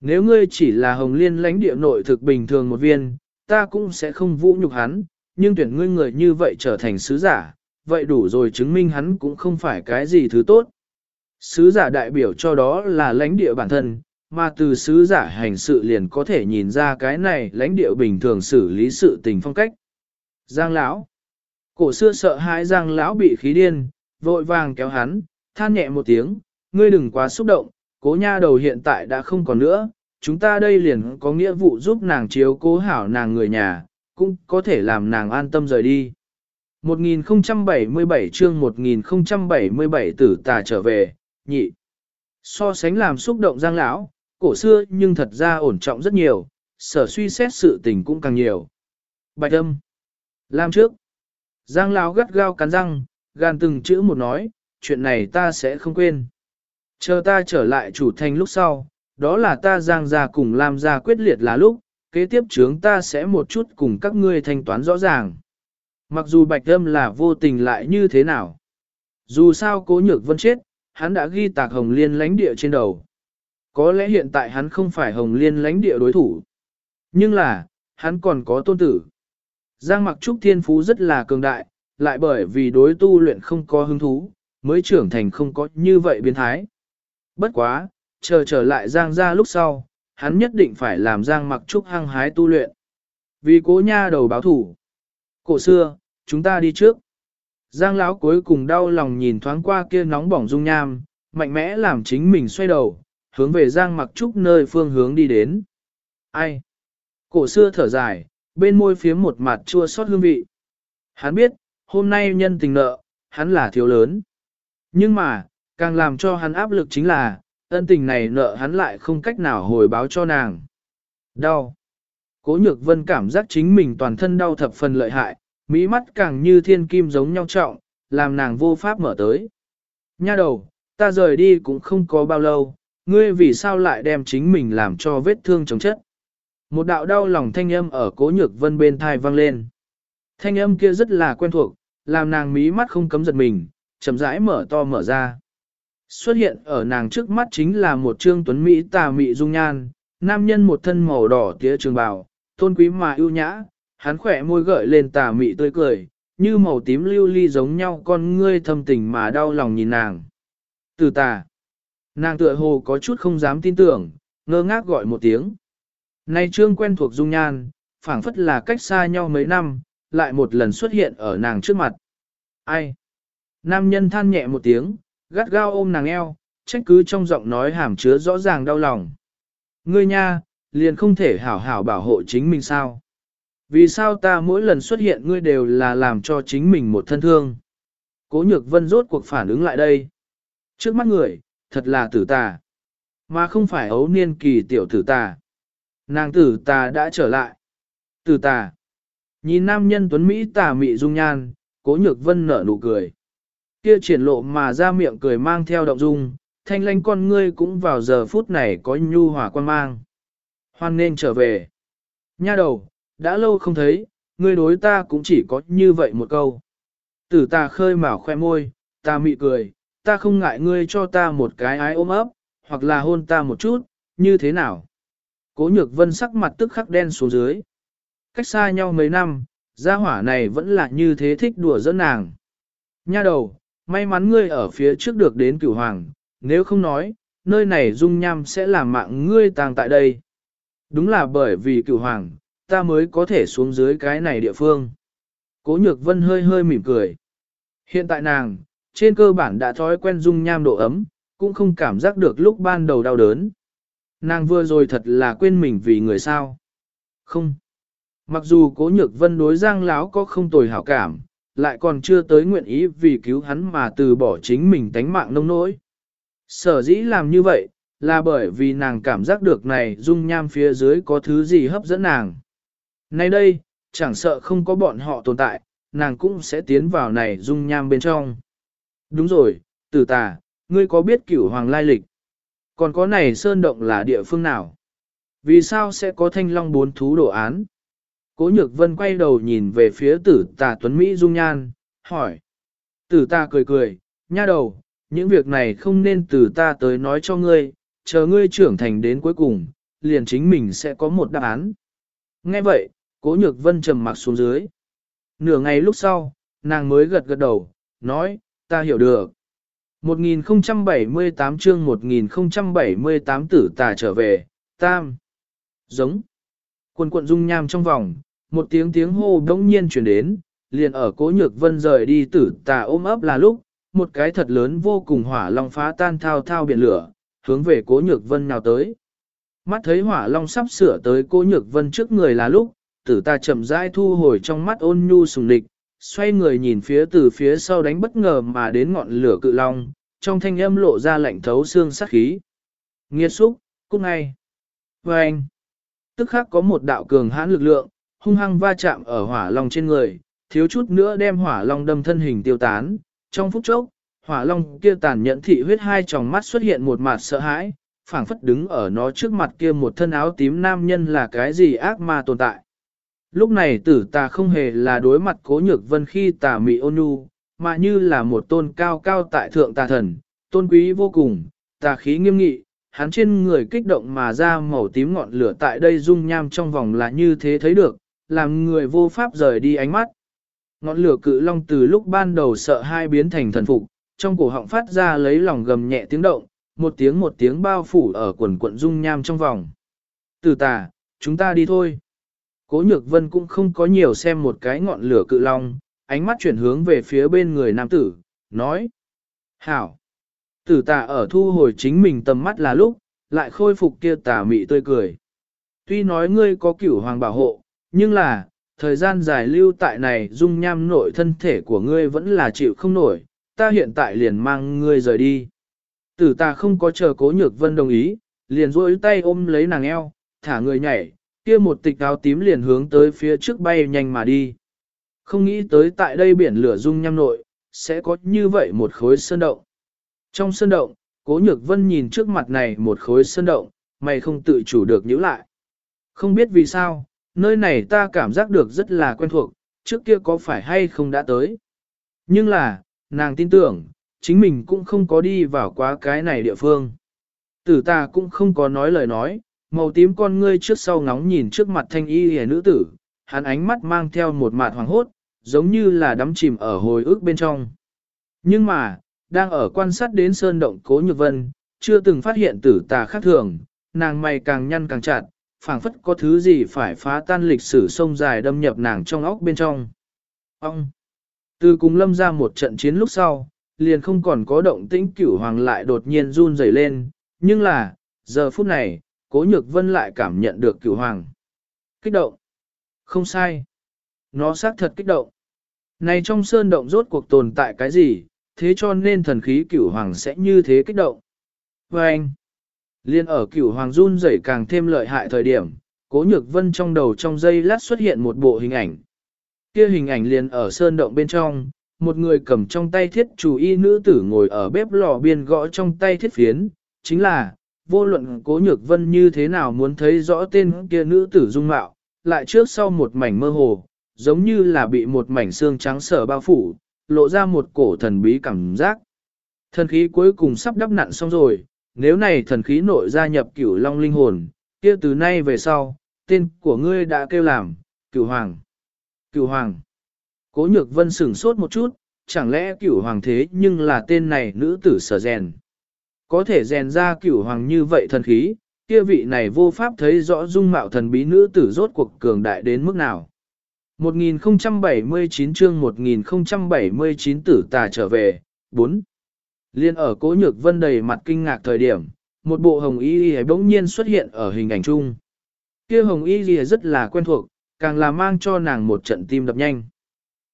Nếu ngươi chỉ là hồng liên lãnh địa nội thực bình thường một viên, ta cũng sẽ không vũ nhục hắn, nhưng tuyển ngươi người như vậy trở thành sứ giả, vậy đủ rồi chứng minh hắn cũng không phải cái gì thứ tốt. Sứ giả đại biểu cho đó là lãnh địa bản thân, mà từ sứ giả hành sự liền có thể nhìn ra cái này lãnh địa bình thường xử lý sự tình phong cách. Giang lão Cổ xưa sợ hãi Giang lão bị khí điên, vội vàng kéo hắn, than nhẹ một tiếng, ngươi đừng quá xúc động, cố nha đầu hiện tại đã không còn nữa, chúng ta đây liền có nghĩa vụ giúp nàng chiếu cố hảo nàng người nhà, cũng có thể làm nàng an tâm rời đi. 1077 chương 1077 tử tà trở về, nhị. So sánh làm xúc động giang lão, cổ xưa nhưng thật ra ổn trọng rất nhiều, sở suy xét sự tình cũng càng nhiều. Bạch âm. Làm trước. Giang lão gắt gao cắn răng, gan từng chữ một nói, chuyện này ta sẽ không quên. Chờ ta trở lại chủ thành lúc sau, đó là ta giang ra cùng làm ra quyết liệt là lúc, kế tiếp chướng ta sẽ một chút cùng các ngươi thanh toán rõ ràng. Mặc dù bạch âm là vô tình lại như thế nào. Dù sao cố nhược vân chết, hắn đã ghi tạc hồng liên lãnh địa trên đầu. Có lẽ hiện tại hắn không phải hồng liên lãnh địa đối thủ. Nhưng là, hắn còn có tôn tử. Giang mặc trúc thiên phú rất là cường đại, lại bởi vì đối tu luyện không có hứng thú, mới trưởng thành không có như vậy biến thái. Bất quá, chờ trở lại Giang ra lúc sau, hắn nhất định phải làm Giang mặc trúc hăng hái tu luyện. Vì cố nha đầu báo thủ. Cổ xưa, chúng ta đi trước. Giang lão cuối cùng đau lòng nhìn thoáng qua kia nóng bỏng dung nham, mạnh mẽ làm chính mình xoay đầu, hướng về Giang mặc trúc nơi phương hướng đi đến. Ai? Cổ xưa thở dài, bên môi phía một mặt chua xót hương vị. Hắn biết, hôm nay nhân tình nợ, hắn là thiếu lớn. Nhưng mà, càng làm cho hắn áp lực chính là, ân tình này nợ hắn lại không cách nào hồi báo cho nàng. Đau. Cố nhược vân cảm giác chính mình toàn thân đau thập phần lợi hại, mỹ mắt càng như thiên kim giống nhau trọng, làm nàng vô pháp mở tới. Nha đầu, ta rời đi cũng không có bao lâu, ngươi vì sao lại đem chính mình làm cho vết thương chống chất. Một đạo đau lòng thanh âm ở cố nhược vân bên thai vang lên. Thanh âm kia rất là quen thuộc, làm nàng mí mắt không cấm giật mình, chậm rãi mở to mở ra. Xuất hiện ở nàng trước mắt chính là một trương tuấn Mỹ tà mị dung nhan, nam nhân một thân màu đỏ tía trường bào, tôn quý mà ưu nhã, hắn khỏe môi gợi lên tà mị tươi cười, như màu tím lưu ly giống nhau con ngươi thâm tình mà đau lòng nhìn nàng. Từ tà, nàng tựa hồ có chút không dám tin tưởng, ngơ ngác gọi một tiếng. Nay trương quen thuộc dung nhan, phảng phất là cách xa nhau mấy năm, lại một lần xuất hiện ở nàng trước mặt. Ai? Nam nhân than nhẹ một tiếng, gắt gao ôm nàng eo, trách cứ trong giọng nói hàm chứa rõ ràng đau lòng. Ngươi nha, liền không thể hảo hảo bảo hộ chính mình sao? Vì sao ta mỗi lần xuất hiện ngươi đều là làm cho chính mình một thân thương? Cố nhược vân rốt cuộc phản ứng lại đây. Trước mắt người, thật là tử tà. Mà không phải ấu niên kỳ tiểu tử tà. Nàng tử tà đã trở lại. Tử tà. Nhìn nam nhân tuấn Mỹ tà mị dung nhan, cố nhược vân nở nụ cười. Kia triển lộ mà ra miệng cười mang theo động dung, thanh lanh con ngươi cũng vào giờ phút này có nhu hòa quan mang. Hoan nên trở về. Nha đầu, đã lâu không thấy, ngươi đối ta cũng chỉ có như vậy một câu. Tử ta khơi mào khoe môi, ta mị cười, ta không ngại ngươi cho ta một cái ái ôm ấp, hoặc là hôn ta một chút, như thế nào? Cố nhược vân sắc mặt tức khắc đen xuống dưới. Cách xa nhau mấy năm, gia hỏa này vẫn là như thế thích đùa dẫn nàng. Nha đầu, may mắn ngươi ở phía trước được đến cửu hoàng, nếu không nói, nơi này dung nham sẽ làm mạng ngươi tàng tại đây. Đúng là bởi vì cửu hoàng, ta mới có thể xuống dưới cái này địa phương. Cố nhược vân hơi hơi mỉm cười. Hiện tại nàng, trên cơ bản đã thói quen dung nham độ ấm, cũng không cảm giác được lúc ban đầu đau đớn. Nàng vừa rồi thật là quên mình vì người sao. Không. Mặc dù cố nhược vân đối giang láo có không tồi hảo cảm, lại còn chưa tới nguyện ý vì cứu hắn mà từ bỏ chính mình tánh mạng nông nỗi. Sở dĩ làm như vậy, là bởi vì nàng cảm giác được này dung nham phía dưới có thứ gì hấp dẫn nàng. Nay đây, chẳng sợ không có bọn họ tồn tại, nàng cũng sẽ tiến vào này dung nham bên trong. Đúng rồi, tử tà, ngươi có biết cửu hoàng lai lịch? Còn có này sơn động là địa phương nào? Vì sao sẽ có thanh long bốn thú đồ án? Cố nhược vân quay đầu nhìn về phía tử tà tuấn Mỹ dung nhan, hỏi. Tử ta cười cười, nha đầu, những việc này không nên từ ta tới nói cho ngươi, chờ ngươi trưởng thành đến cuối cùng, liền chính mình sẽ có một đáp án. Nghe vậy, cố nhược vân trầm mặc xuống dưới. Nửa ngày lúc sau, nàng mới gật gật đầu, nói, ta hiểu được. 1078 chương 1078 tử tà trở về, tam. Giống. Quần quận dung nham trong vòng, một tiếng tiếng hô đống nhiên chuyển đến, liền ở cố nhược vân rời đi tử tà ôm ấp là lúc, một cái thật lớn vô cùng hỏa long phá tan thao thao biển lửa, hướng về cố nhược vân nào tới. Mắt thấy hỏa long sắp sửa tới cố nhược vân trước người là lúc, tử ta chậm rãi thu hồi trong mắt ôn nhu sùng địch, xoay người nhìn phía từ phía sau đánh bất ngờ mà đến ngọn lửa cự long, trong thanh âm lộ ra lạnh thấu xương sát khí. Nghiệt xúc, cút ngay. Và anh, tức khắc có một đạo cường hãn lực lượng, hung hăng va chạm ở hỏa long trên người, thiếu chút nữa đem hỏa long đâm thân hình tiêu tán. Trong phút chốc, hỏa long kia tàn nhẫn thị huyết hai tròng mắt xuất hiện một mặt sợ hãi, phảng phất đứng ở nó trước mặt kia một thân áo tím nam nhân là cái gì ác ma tồn tại. Lúc này tử tà không hề là đối mặt cố nhược vân khi tà mị ôn nhu, mà như là một tôn cao cao tại thượng tà thần, tôn quý vô cùng, tà khí nghiêm nghị, hắn trên người kích động mà ra màu tím ngọn lửa tại đây dung nham trong vòng là như thế thấy được, làm người vô pháp rời đi ánh mắt. Ngọn lửa cự long từ lúc ban đầu sợ hai biến thành thần phục, trong cổ họng phát ra lấy lòng gầm nhẹ tiếng động, một tiếng một tiếng bao phủ ở quần quận dung nham trong vòng. Từ tà, chúng ta đi thôi. Cố nhược vân cũng không có nhiều xem một cái ngọn lửa cự long, ánh mắt chuyển hướng về phía bên người nam tử, nói. Hảo! Tử tà ở thu hồi chính mình tầm mắt là lúc, lại khôi phục kia tà mị tươi cười. Tuy nói ngươi có cửu hoàng bảo hộ, nhưng là, thời gian dài lưu tại này dung nham nội thân thể của ngươi vẫn là chịu không nổi, ta hiện tại liền mang ngươi rời đi. Tử ta không có chờ cố nhược vân đồng ý, liền duỗi tay ôm lấy nàng eo, thả người nhảy, kia một tịch áo tím liền hướng tới phía trước bay nhanh mà đi. Không nghĩ tới tại đây biển lửa dung nham nội, sẽ có như vậy một khối sơn động. Trong sơn động, cố nhược vân nhìn trước mặt này một khối sơn động, mày không tự chủ được nhíu lại. Không biết vì sao, nơi này ta cảm giác được rất là quen thuộc, trước kia có phải hay không đã tới. Nhưng là, nàng tin tưởng, chính mình cũng không có đi vào quá cái này địa phương. Tử ta cũng không có nói lời nói, màu tím con ngươi trước sau ngóng nhìn trước mặt thanh y hề nữ tử, hắn ánh mắt mang theo một mạt hoàng hốt, giống như là đắm chìm ở hồi ức bên trong. Nhưng mà, đang ở quan sát đến sơn động cố nhược vân, chưa từng phát hiện tử tà khác thường, nàng mày càng nhăn càng chặt, phảng phất có thứ gì phải phá tan lịch sử sông dài đâm nhập nàng trong óc bên trong. Ông! Từ cùng lâm ra một trận chiến lúc sau, liền không còn có động tĩnh cửu hoàng lại đột nhiên run rẩy lên, nhưng là, giờ phút này, cố nhược vân lại cảm nhận được cửu hoàng. Kích động. Không sai. Nó xác thật kích động. Này trong sơn động rốt cuộc tồn tại cái gì, thế cho nên thần khí cửu hoàng sẽ như thế kích động. Và anh, liên ở cửu hoàng run rẩy càng thêm lợi hại thời điểm, cố nhược vân trong đầu trong giây lát xuất hiện một bộ hình ảnh. Kia hình ảnh liền ở sơn động bên trong, một người cầm trong tay thiết chủ y nữ tử ngồi ở bếp lò biên gõ trong tay thiết phiến, chính là, vô luận cố nhược vân như thế nào muốn thấy rõ tên kia nữ tử dung mạo, lại trước sau một mảnh mơ hồ, giống như là bị một mảnh xương trắng sở bao phủ, lộ ra một cổ thần bí cảm giác. Thần khí cuối cùng sắp đắp nặn xong rồi, nếu này thần khí nội gia nhập cửu long linh hồn, kia từ nay về sau, tên của ngươi đã kêu làm, cửu hoàng. Cửu hoàng. Cố nhược vân sửng sốt một chút, chẳng lẽ cửu hoàng thế nhưng là tên này nữ tử sở rèn. Có thể rèn ra cửu hoàng như vậy thần khí, kia vị này vô pháp thấy rõ dung mạo thần bí nữ tử rốt cuộc cường đại đến mức nào. 1079 chương 1079 tử tà trở về, 4. Liên ở cố nhược vân đầy mặt kinh ngạc thời điểm, một bộ hồng y y bỗng nhiên xuất hiện ở hình ảnh chung. Kia hồng y y rất là quen thuộc, càng là mang cho nàng một trận tim đập nhanh.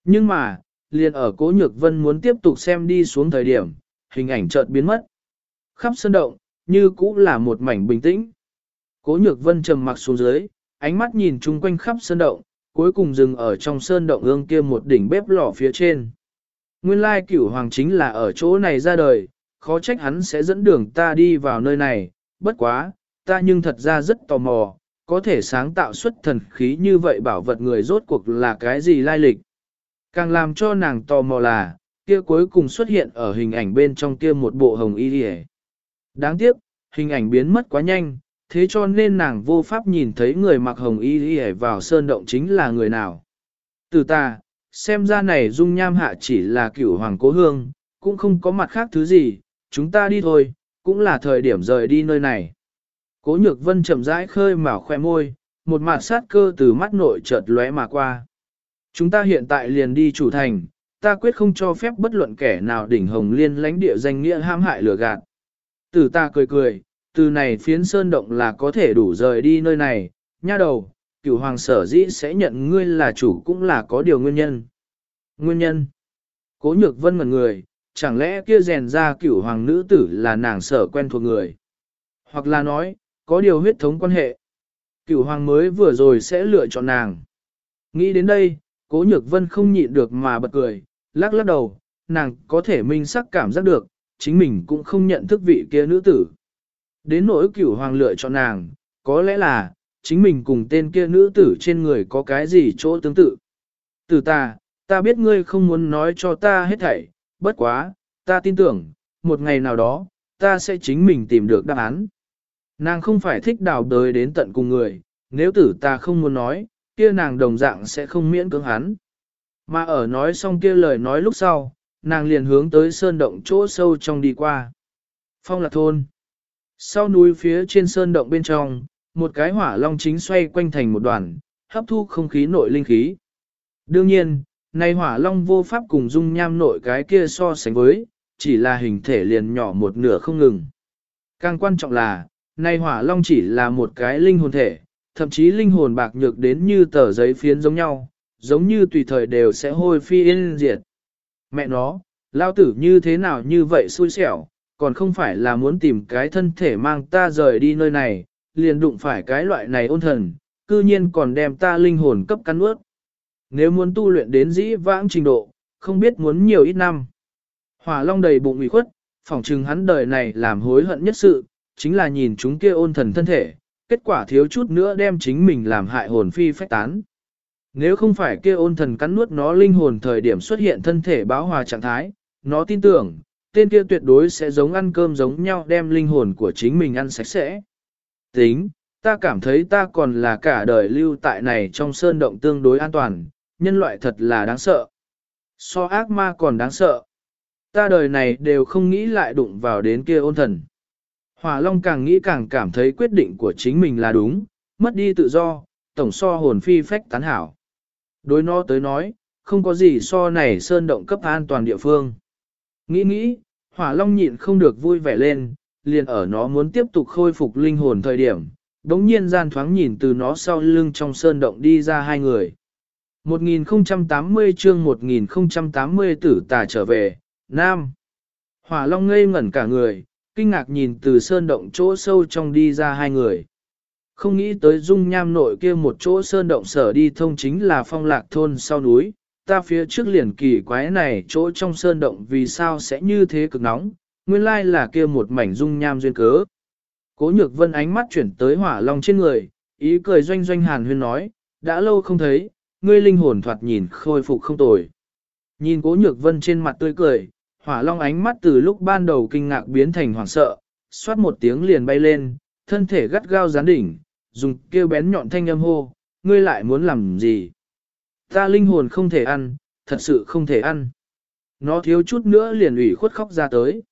Nhưng mà, liền ở cố nhược vân muốn tiếp tục xem đi xuống thời điểm, hình ảnh chợt biến mất. Khắp sân động, như cũ là một mảnh bình tĩnh. Cố nhược vân trầm mặc xuống dưới, ánh mắt nhìn chung quanh khắp sân động, cuối cùng dừng ở trong sơn động ương kia một đỉnh bếp lò phía trên. Nguyên lai cửu hoàng chính là ở chỗ này ra đời, khó trách hắn sẽ dẫn đường ta đi vào nơi này, bất quá, ta nhưng thật ra rất tò mò, có thể sáng tạo xuất thần khí như vậy bảo vật người rốt cuộc là cái gì lai lịch. Càng làm cho nàng tò mò là, kia cuối cùng xuất hiện ở hình ảnh bên trong kia một bộ hồng y hề. Đáng tiếc, hình ảnh biến mất quá nhanh, thế cho nên nàng vô pháp nhìn thấy người mặc hồng y hề vào sơn động chính là người nào. Từ ta, xem ra này dung nham hạ chỉ là cửu hoàng cố hương, cũng không có mặt khác thứ gì, chúng ta đi thôi, cũng là thời điểm rời đi nơi này. Cố nhược vân chậm rãi khơi mào khoe môi, một mặt sát cơ từ mắt nội chợt lóe mà qua. Chúng ta hiện tại liền đi chủ thành, ta quyết không cho phép bất luận kẻ nào đỉnh hồng liên lãnh địa danh nghĩa ham hại lừa gạt. Từ ta cười cười, từ này phiến sơn động là có thể đủ rời đi nơi này, nha đầu, cửu hoàng sở dĩ sẽ nhận ngươi là chủ cũng là có điều nguyên nhân. Nguyên nhân? Cố nhược vân ngần người, chẳng lẽ kia rèn ra cửu hoàng nữ tử là nàng sở quen thuộc người? Hoặc là nói, có điều huyết thống quan hệ. Cửu hoàng mới vừa rồi sẽ lựa chọn nàng. Nghĩ đến đây, cố nhược vân không nhịn được mà bật cười, lắc lắc đầu, nàng có thể minh sắc cảm giác được, chính mình cũng không nhận thức vị kia nữ tử. Đến nỗi cửu hoàng lựa chọn nàng, có lẽ là, chính mình cùng tên kia nữ tử trên người có cái gì chỗ tương tự. Từ ta, ta biết ngươi không muốn nói cho ta hết thảy, bất quá, ta tin tưởng, một ngày nào đó, ta sẽ chính mình tìm được đáp án. Nàng không phải thích đào đời đến tận cùng người, nếu tử ta không muốn nói, kia nàng đồng dạng sẽ không miễn cưỡng hắn. Mà ở nói xong kia lời nói lúc sau, nàng liền hướng tới sơn động chỗ sâu trong đi qua. Phong lạc thôn. Sau núi phía trên sơn động bên trong, một cái hỏa long chính xoay quanh thành một đoàn, hấp thu không khí nội linh khí. Đương nhiên, nay hỏa long vô pháp cùng dung nham nội cái kia so sánh với, chỉ là hình thể liền nhỏ một nửa không ngừng. Càng quan trọng là, nay hỏa long chỉ là một cái linh hồn thể, thậm chí linh hồn bạc nhược đến như tờ giấy phiến giống nhau, giống như tùy thời đều sẽ hôi phi yên diệt. Mẹ nó, lao tử như thế nào như vậy xui xẻo, còn không phải là muốn tìm cái thân thể mang ta rời đi nơi này, liền đụng phải cái loại này ôn thần, cư nhiên còn đem ta linh hồn cấp cắn ướt. Nếu muốn tu luyện đến dĩ vãng trình độ, không biết muốn nhiều ít năm. Hỏa long đầy bụng ủy khuất, phỏng chừng hắn đời này làm hối hận nhất sự, chính là nhìn chúng kia ôn thần thân thể, kết quả thiếu chút nữa đem chính mình làm hại hồn phi phách tán. Nếu không phải kia ôn thần cắn nuốt nó linh hồn thời điểm xuất hiện thân thể báo hòa trạng thái, nó tin tưởng, tên kia tuyệt đối sẽ giống ăn cơm giống nhau đem linh hồn của chính mình ăn sạch sẽ. Tính, ta cảm thấy ta còn là cả đời lưu tại này trong sơn động tương đối an toàn, nhân loại thật là đáng sợ. So ác ma còn đáng sợ. Ta đời này đều không nghĩ lại đụng vào đến kia ôn thần. Hỏa Long càng nghĩ càng cảm thấy quyết định của chính mình là đúng, mất đi tự do, tổng so hồn phi phách tán hảo. Đối nó tới nói, không có gì so này sơn động cấp an toàn địa phương. Nghĩ nghĩ, Hỏa Long nhịn không được vui vẻ lên, liền ở nó muốn tiếp tục khôi phục linh hồn thời điểm, đống nhiên gian thoáng nhìn từ nó sau lưng trong sơn động đi ra hai người. 1080 chương 1080 tử tà trở về, Nam. Hỏa Long ngây ngẩn cả người, kinh ngạc nhìn từ sơn động chỗ sâu trong đi ra hai người. Không nghĩ tới dung nham nội kia một chỗ sơn động sở đi thông chính là phong lạc thôn sau núi, ta phía trước liền kỳ quái này chỗ trong sơn động vì sao sẽ như thế cực nóng, nguyên lai là kia một mảnh dung nham duyên cớ. Cố nhược vân ánh mắt chuyển tới hỏa long trên người, ý cười doanh doanh hàn huyên nói, đã lâu không thấy, ngươi linh hồn thoạt nhìn khôi phục không tồi. Nhìn cố nhược vân trên mặt tươi cười, hỏa long ánh mắt từ lúc ban đầu kinh ngạc biến thành hoảng sợ, xoát một tiếng liền bay lên, thân thể gắt gao gián đỉnh, dùng kêu bén nhọn thanh âm hô, ngươi lại muốn làm gì? Ta linh hồn không thể ăn, thật sự không thể ăn. Nó thiếu chút nữa liền ủy khuất khóc ra tới.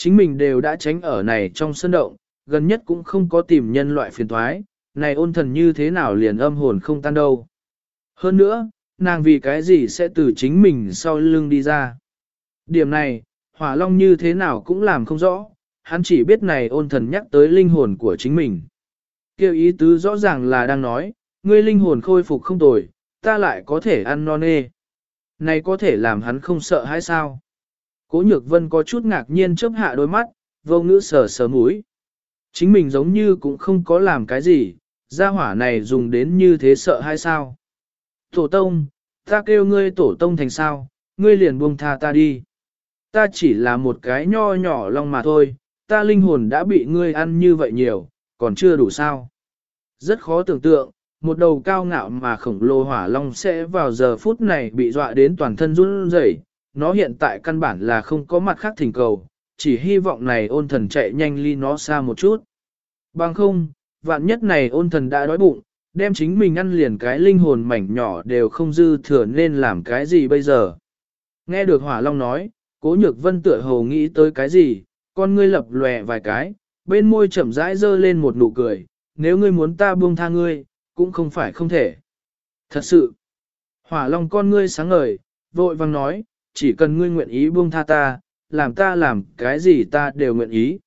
Chính mình đều đã tránh ở này trong sân động, gần nhất cũng không có tìm nhân loại phiền thoái, này ôn thần như thế nào liền âm hồn không tan đâu. Hơn nữa, nàng vì cái gì sẽ từ chính mình sau lưng đi ra. Điểm này, hỏa long như thế nào cũng làm không rõ, hắn chỉ biết này ôn thần nhắc tới linh hồn của chính mình. Kêu ý tứ rõ ràng là đang nói, ngươi linh hồn khôi phục không tồi, ta lại có thể ăn non nê. Này có thể làm hắn không sợ hay sao? Cố nhược vân có chút ngạc nhiên chớp hạ đôi mắt, vô ngữ sờ sờ mũi. Chính mình giống như cũng không có làm cái gì, gia hỏa này dùng đến như thế sợ hay sao? Tổ tông, ta kêu ngươi tổ tông thành sao, ngươi liền buông tha ta đi. Ta chỉ là một cái nho nhỏ long mà thôi, ta linh hồn đã bị ngươi ăn như vậy nhiều, còn chưa đủ sao. Rất khó tưởng tượng, một đầu cao ngạo mà khổng lồ hỏa long sẽ vào giờ phút này bị dọa đến toàn thân run rẩy. Nó hiện tại căn bản là không có mặt khác thỉnh cầu, chỉ hy vọng này ôn thần chạy nhanh ly nó xa một chút. Bằng không, vạn nhất này ôn thần đã đói bụng, đem chính mình ăn liền cái linh hồn mảnh nhỏ đều không dư thừa nên làm cái gì bây giờ. Nghe được hỏa long nói, cố nhược vân tựa hồ nghĩ tới cái gì, con ngươi lập lòe vài cái, bên môi chậm rãi dơ lên một nụ cười, nếu ngươi muốn ta buông tha ngươi, cũng không phải không thể. Thật sự, hỏa long con ngươi sáng ngời, vội vàng nói, chỉ cần ngươi nguyện ý buông tha ta, làm ta làm cái gì ta đều nguyện ý.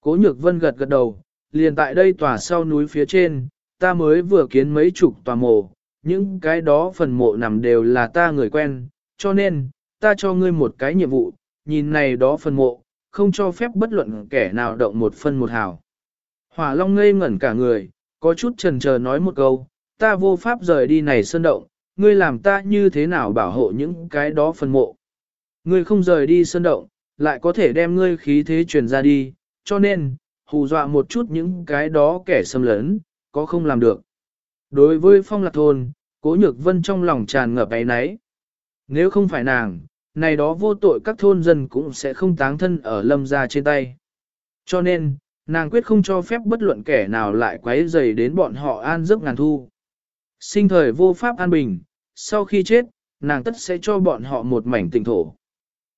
Cố nhược vân gật gật đầu, liền tại đây tòa sau núi phía trên, ta mới vừa kiến mấy chục tòa mộ, những cái đó phần mộ nằm đều là ta người quen, cho nên, ta cho ngươi một cái nhiệm vụ, nhìn này đó phần mộ, không cho phép bất luận kẻ nào động một phân một hào. Hỏa Long ngây ngẩn cả người, có chút trần chờ nói một câu, ta vô pháp rời đi này sơn động, ngươi làm ta như thế nào bảo hộ những cái đó phần mộ. Ngươi không rời đi sơn động, lại có thể đem ngươi khí thế truyền ra đi, cho nên, hù dọa một chút những cái đó kẻ xâm lấn, có không làm được. Đối với phong lạc thôn, cố nhược vân trong lòng tràn ngập ấy nấy. Nếu không phải nàng, này đó vô tội các thôn dân cũng sẽ không táng thân ở lâm gia trên tay. Cho nên, nàng quyết không cho phép bất luận kẻ nào lại quấy rầy đến bọn họ an giấc ngàn thu. Sinh thời vô pháp an bình, sau khi chết, nàng tất sẽ cho bọn họ một mảnh tình thổ.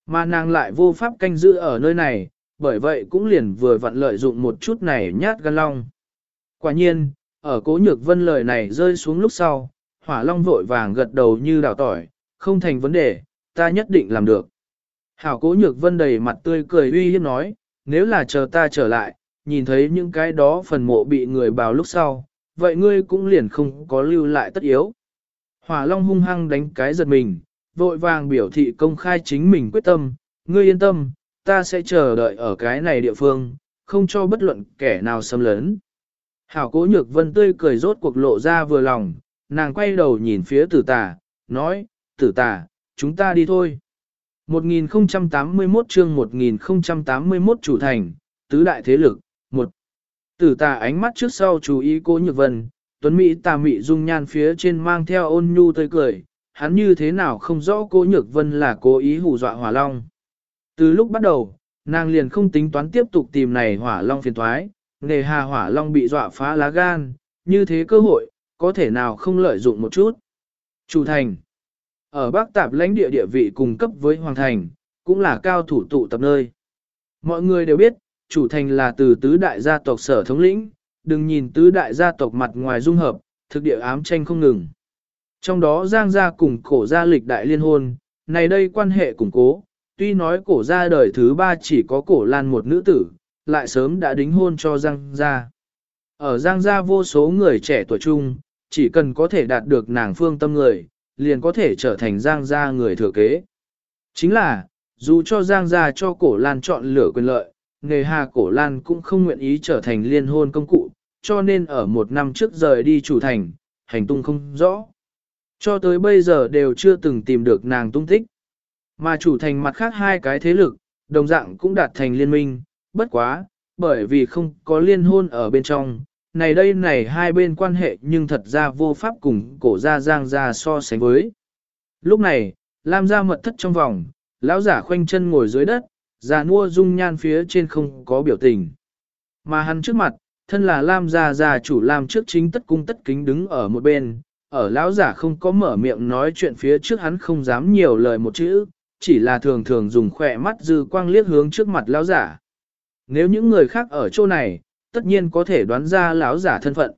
Mà nàng lại vô pháp canh giữ ở nơi này, bởi vậy cũng liền vừa vặn lợi dụng một chút này nhát gan long. Quả nhiên, ở cố nhược vân lời này rơi xuống lúc sau, hỏa long vội vàng gật đầu như đào tỏi, không thành vấn đề, ta nhất định làm được. Hảo cố nhược vân đầy mặt tươi cười uy hiếp nói, nếu là chờ ta trở lại, nhìn thấy những cái đó phần mộ bị người bào lúc sau, vậy ngươi cũng liền không có lưu lại tất yếu. Hỏa Long hung hăng đánh cái giật mình, vội vàng biểu thị công khai chính mình quyết tâm, ngươi yên tâm, ta sẽ chờ đợi ở cái này địa phương, không cho bất luận kẻ nào xâm lấn. Hảo cố nhược vân tươi cười rốt cuộc lộ ra vừa lòng, nàng quay đầu nhìn phía tử tà, nói, tử tà, chúng ta đi thôi. 1081 chương 1081 chủ thành, tứ đại thế lực, một Tử tà ánh mắt trước sau chú ý cố nhược vân, tuấn Mỹ tà Mỹ dung nhan phía trên mang theo ôn nhu tươi cười, hắn như thế nào không rõ cô nhược vân là cố ý hù dọa hỏa long. Từ lúc bắt đầu, nàng liền không tính toán tiếp tục tìm này hỏa long phiền thoái, nề hà hỏa long bị dọa phá lá gan, như thế cơ hội, có thể nào không lợi dụng một chút. Chủ thành Ở Bắc Tạp lãnh địa địa vị cùng cấp với Hoàng Thành, cũng là cao thủ tụ tập nơi. Mọi người đều biết, chủ thành là từ tứ đại gia tộc sở thống lĩnh, đừng nhìn tứ đại gia tộc mặt ngoài dung hợp, thực địa ám tranh không ngừng. Trong đó Giang gia cùng cổ gia lịch đại liên hôn, này đây quan hệ củng cố, tuy nói cổ gia đời thứ ba chỉ có cổ lan một nữ tử, lại sớm đã đính hôn cho Giang gia. Ở Giang gia vô số người trẻ tuổi trung, chỉ cần có thể đạt được nàng phương tâm người, liền có thể trở thành Giang gia người thừa kế. Chính là, dù cho Giang gia cho cổ lan chọn lựa quyền lợi, nghề hà cổ lan cũng không nguyện ý trở thành liên hôn công cụ, cho nên ở một năm trước rời đi chủ thành, hành tung không rõ. Cho tới bây giờ đều chưa từng tìm được nàng tung tích. Mà chủ thành mặt khác hai cái thế lực, đồng dạng cũng đạt thành liên minh, bất quá, bởi vì không có liên hôn ở bên trong, này đây này hai bên quan hệ nhưng thật ra vô pháp cùng cổ gia giang gia so sánh với. Lúc này, Lam gia mật thất trong vòng, lão giả khoanh chân ngồi dưới đất, già nua dung nhan phía trên không có biểu tình. Mà hắn trước mặt, thân là Lam gia gia chủ Lam trước chính tất cung tất kính đứng ở một bên, ở lão giả không có mở miệng nói chuyện phía trước hắn không dám nhiều lời một chữ, chỉ là thường thường dùng khỏe mắt dư quang liếc hướng trước mặt lão giả. Nếu những người khác ở chỗ này, tất nhiên có thể đoán ra lão giả thân phận.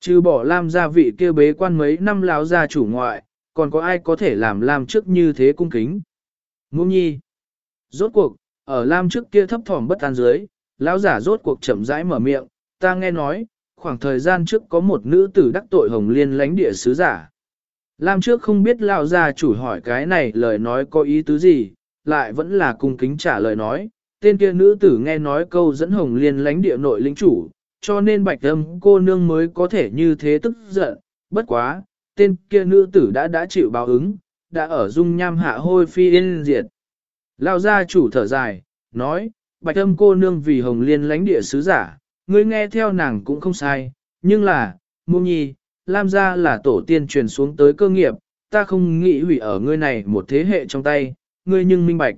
Trừ bỏ Lam gia vị kia bế quan mấy năm lão gia chủ ngoại, còn có ai có thể làm Lam trước như thế cung kính. Ngũ nhi. Rốt cuộc, ở Lam trước kia thấp thỏm bất an dưới, lão giả rốt cuộc chậm rãi mở miệng, ta nghe nói, khoảng thời gian trước có một nữ tử đắc tội hồng liên lánh địa sứ giả. Lam trước không biết lão gia chủ hỏi cái này lời nói có ý tứ gì, lại vẫn là cung kính trả lời nói, tên kia nữ tử nghe nói câu dẫn hồng liên lánh địa nội lĩnh chủ, cho nên bạch âm cô nương mới có thể như thế tức giận, bất quá, tên kia nữ tử đã đã chịu báo ứng, đã ở dung nham hạ hôi phi yên diệt. Lao gia chủ thở dài, nói, bạch âm cô nương vì hồng liên lánh địa sứ giả, ngươi nghe theo nàng cũng không sai, nhưng là, muông nhi, Lam gia là tổ tiên truyền xuống tới cơ nghiệp, ta không nghĩ hủy ở ngươi này một thế hệ trong tay, ngươi nhưng minh bạch.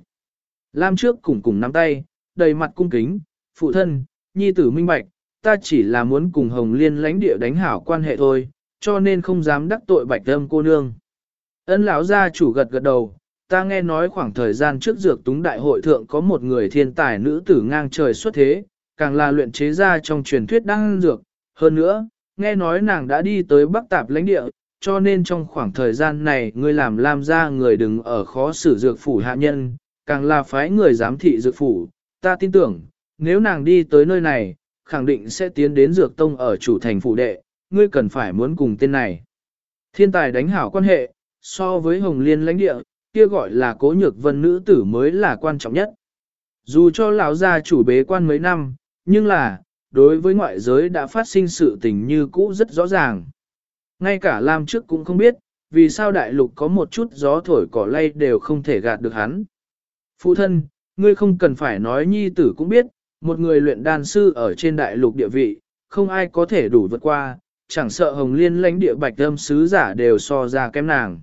Lam trước cùng cùng nắm tay, đầy mặt cung kính, phụ thân, nhi tử minh bạch, ta chỉ là muốn cùng hồng liên lãnh địa đánh hảo quan hệ thôi, cho nên không dám đắc tội bạch âm cô nương. ấn lão gia chủ gật gật đầu, ta nghe nói khoảng thời gian trước dược túng đại hội thượng có một người thiên tài nữ tử ngang trời xuất thế, càng là luyện chế ra trong truyền thuyết đan dược. Hơn nữa, nghe nói nàng đã đi tới Bắc Tạp lãnh địa, cho nên trong khoảng thời gian này ngươi làm Lam gia người đừng ở khó xử dược phủ hạ nhân, càng là phái người giám thị dược phủ. Ta tin tưởng, nếu nàng đi tới nơi này, khẳng định sẽ tiến đến dược tông ở chủ thành phủ đệ, ngươi cần phải muốn cùng tên này. Thiên tài đánh hảo quan hệ, so với Hồng Liên lãnh địa, kia gọi là cố nhược vân nữ tử mới là quan trọng nhất. Dù cho lão gia chủ bế quan mấy năm, nhưng là, đối với ngoại giới đã phát sinh sự tình như cũ rất rõ ràng. Ngay cả Lam trước cũng không biết, vì sao đại lục có một chút gió thổi cỏ lay đều không thể gạt được hắn. Phụ thân, ngươi không cần phải nói nhi tử cũng biết, một người luyện đan sư ở trên đại lục địa vị, không ai có thể đủ vượt qua, chẳng sợ hồng liên lãnh địa bạch âm sứ giả đều so ra kém nàng.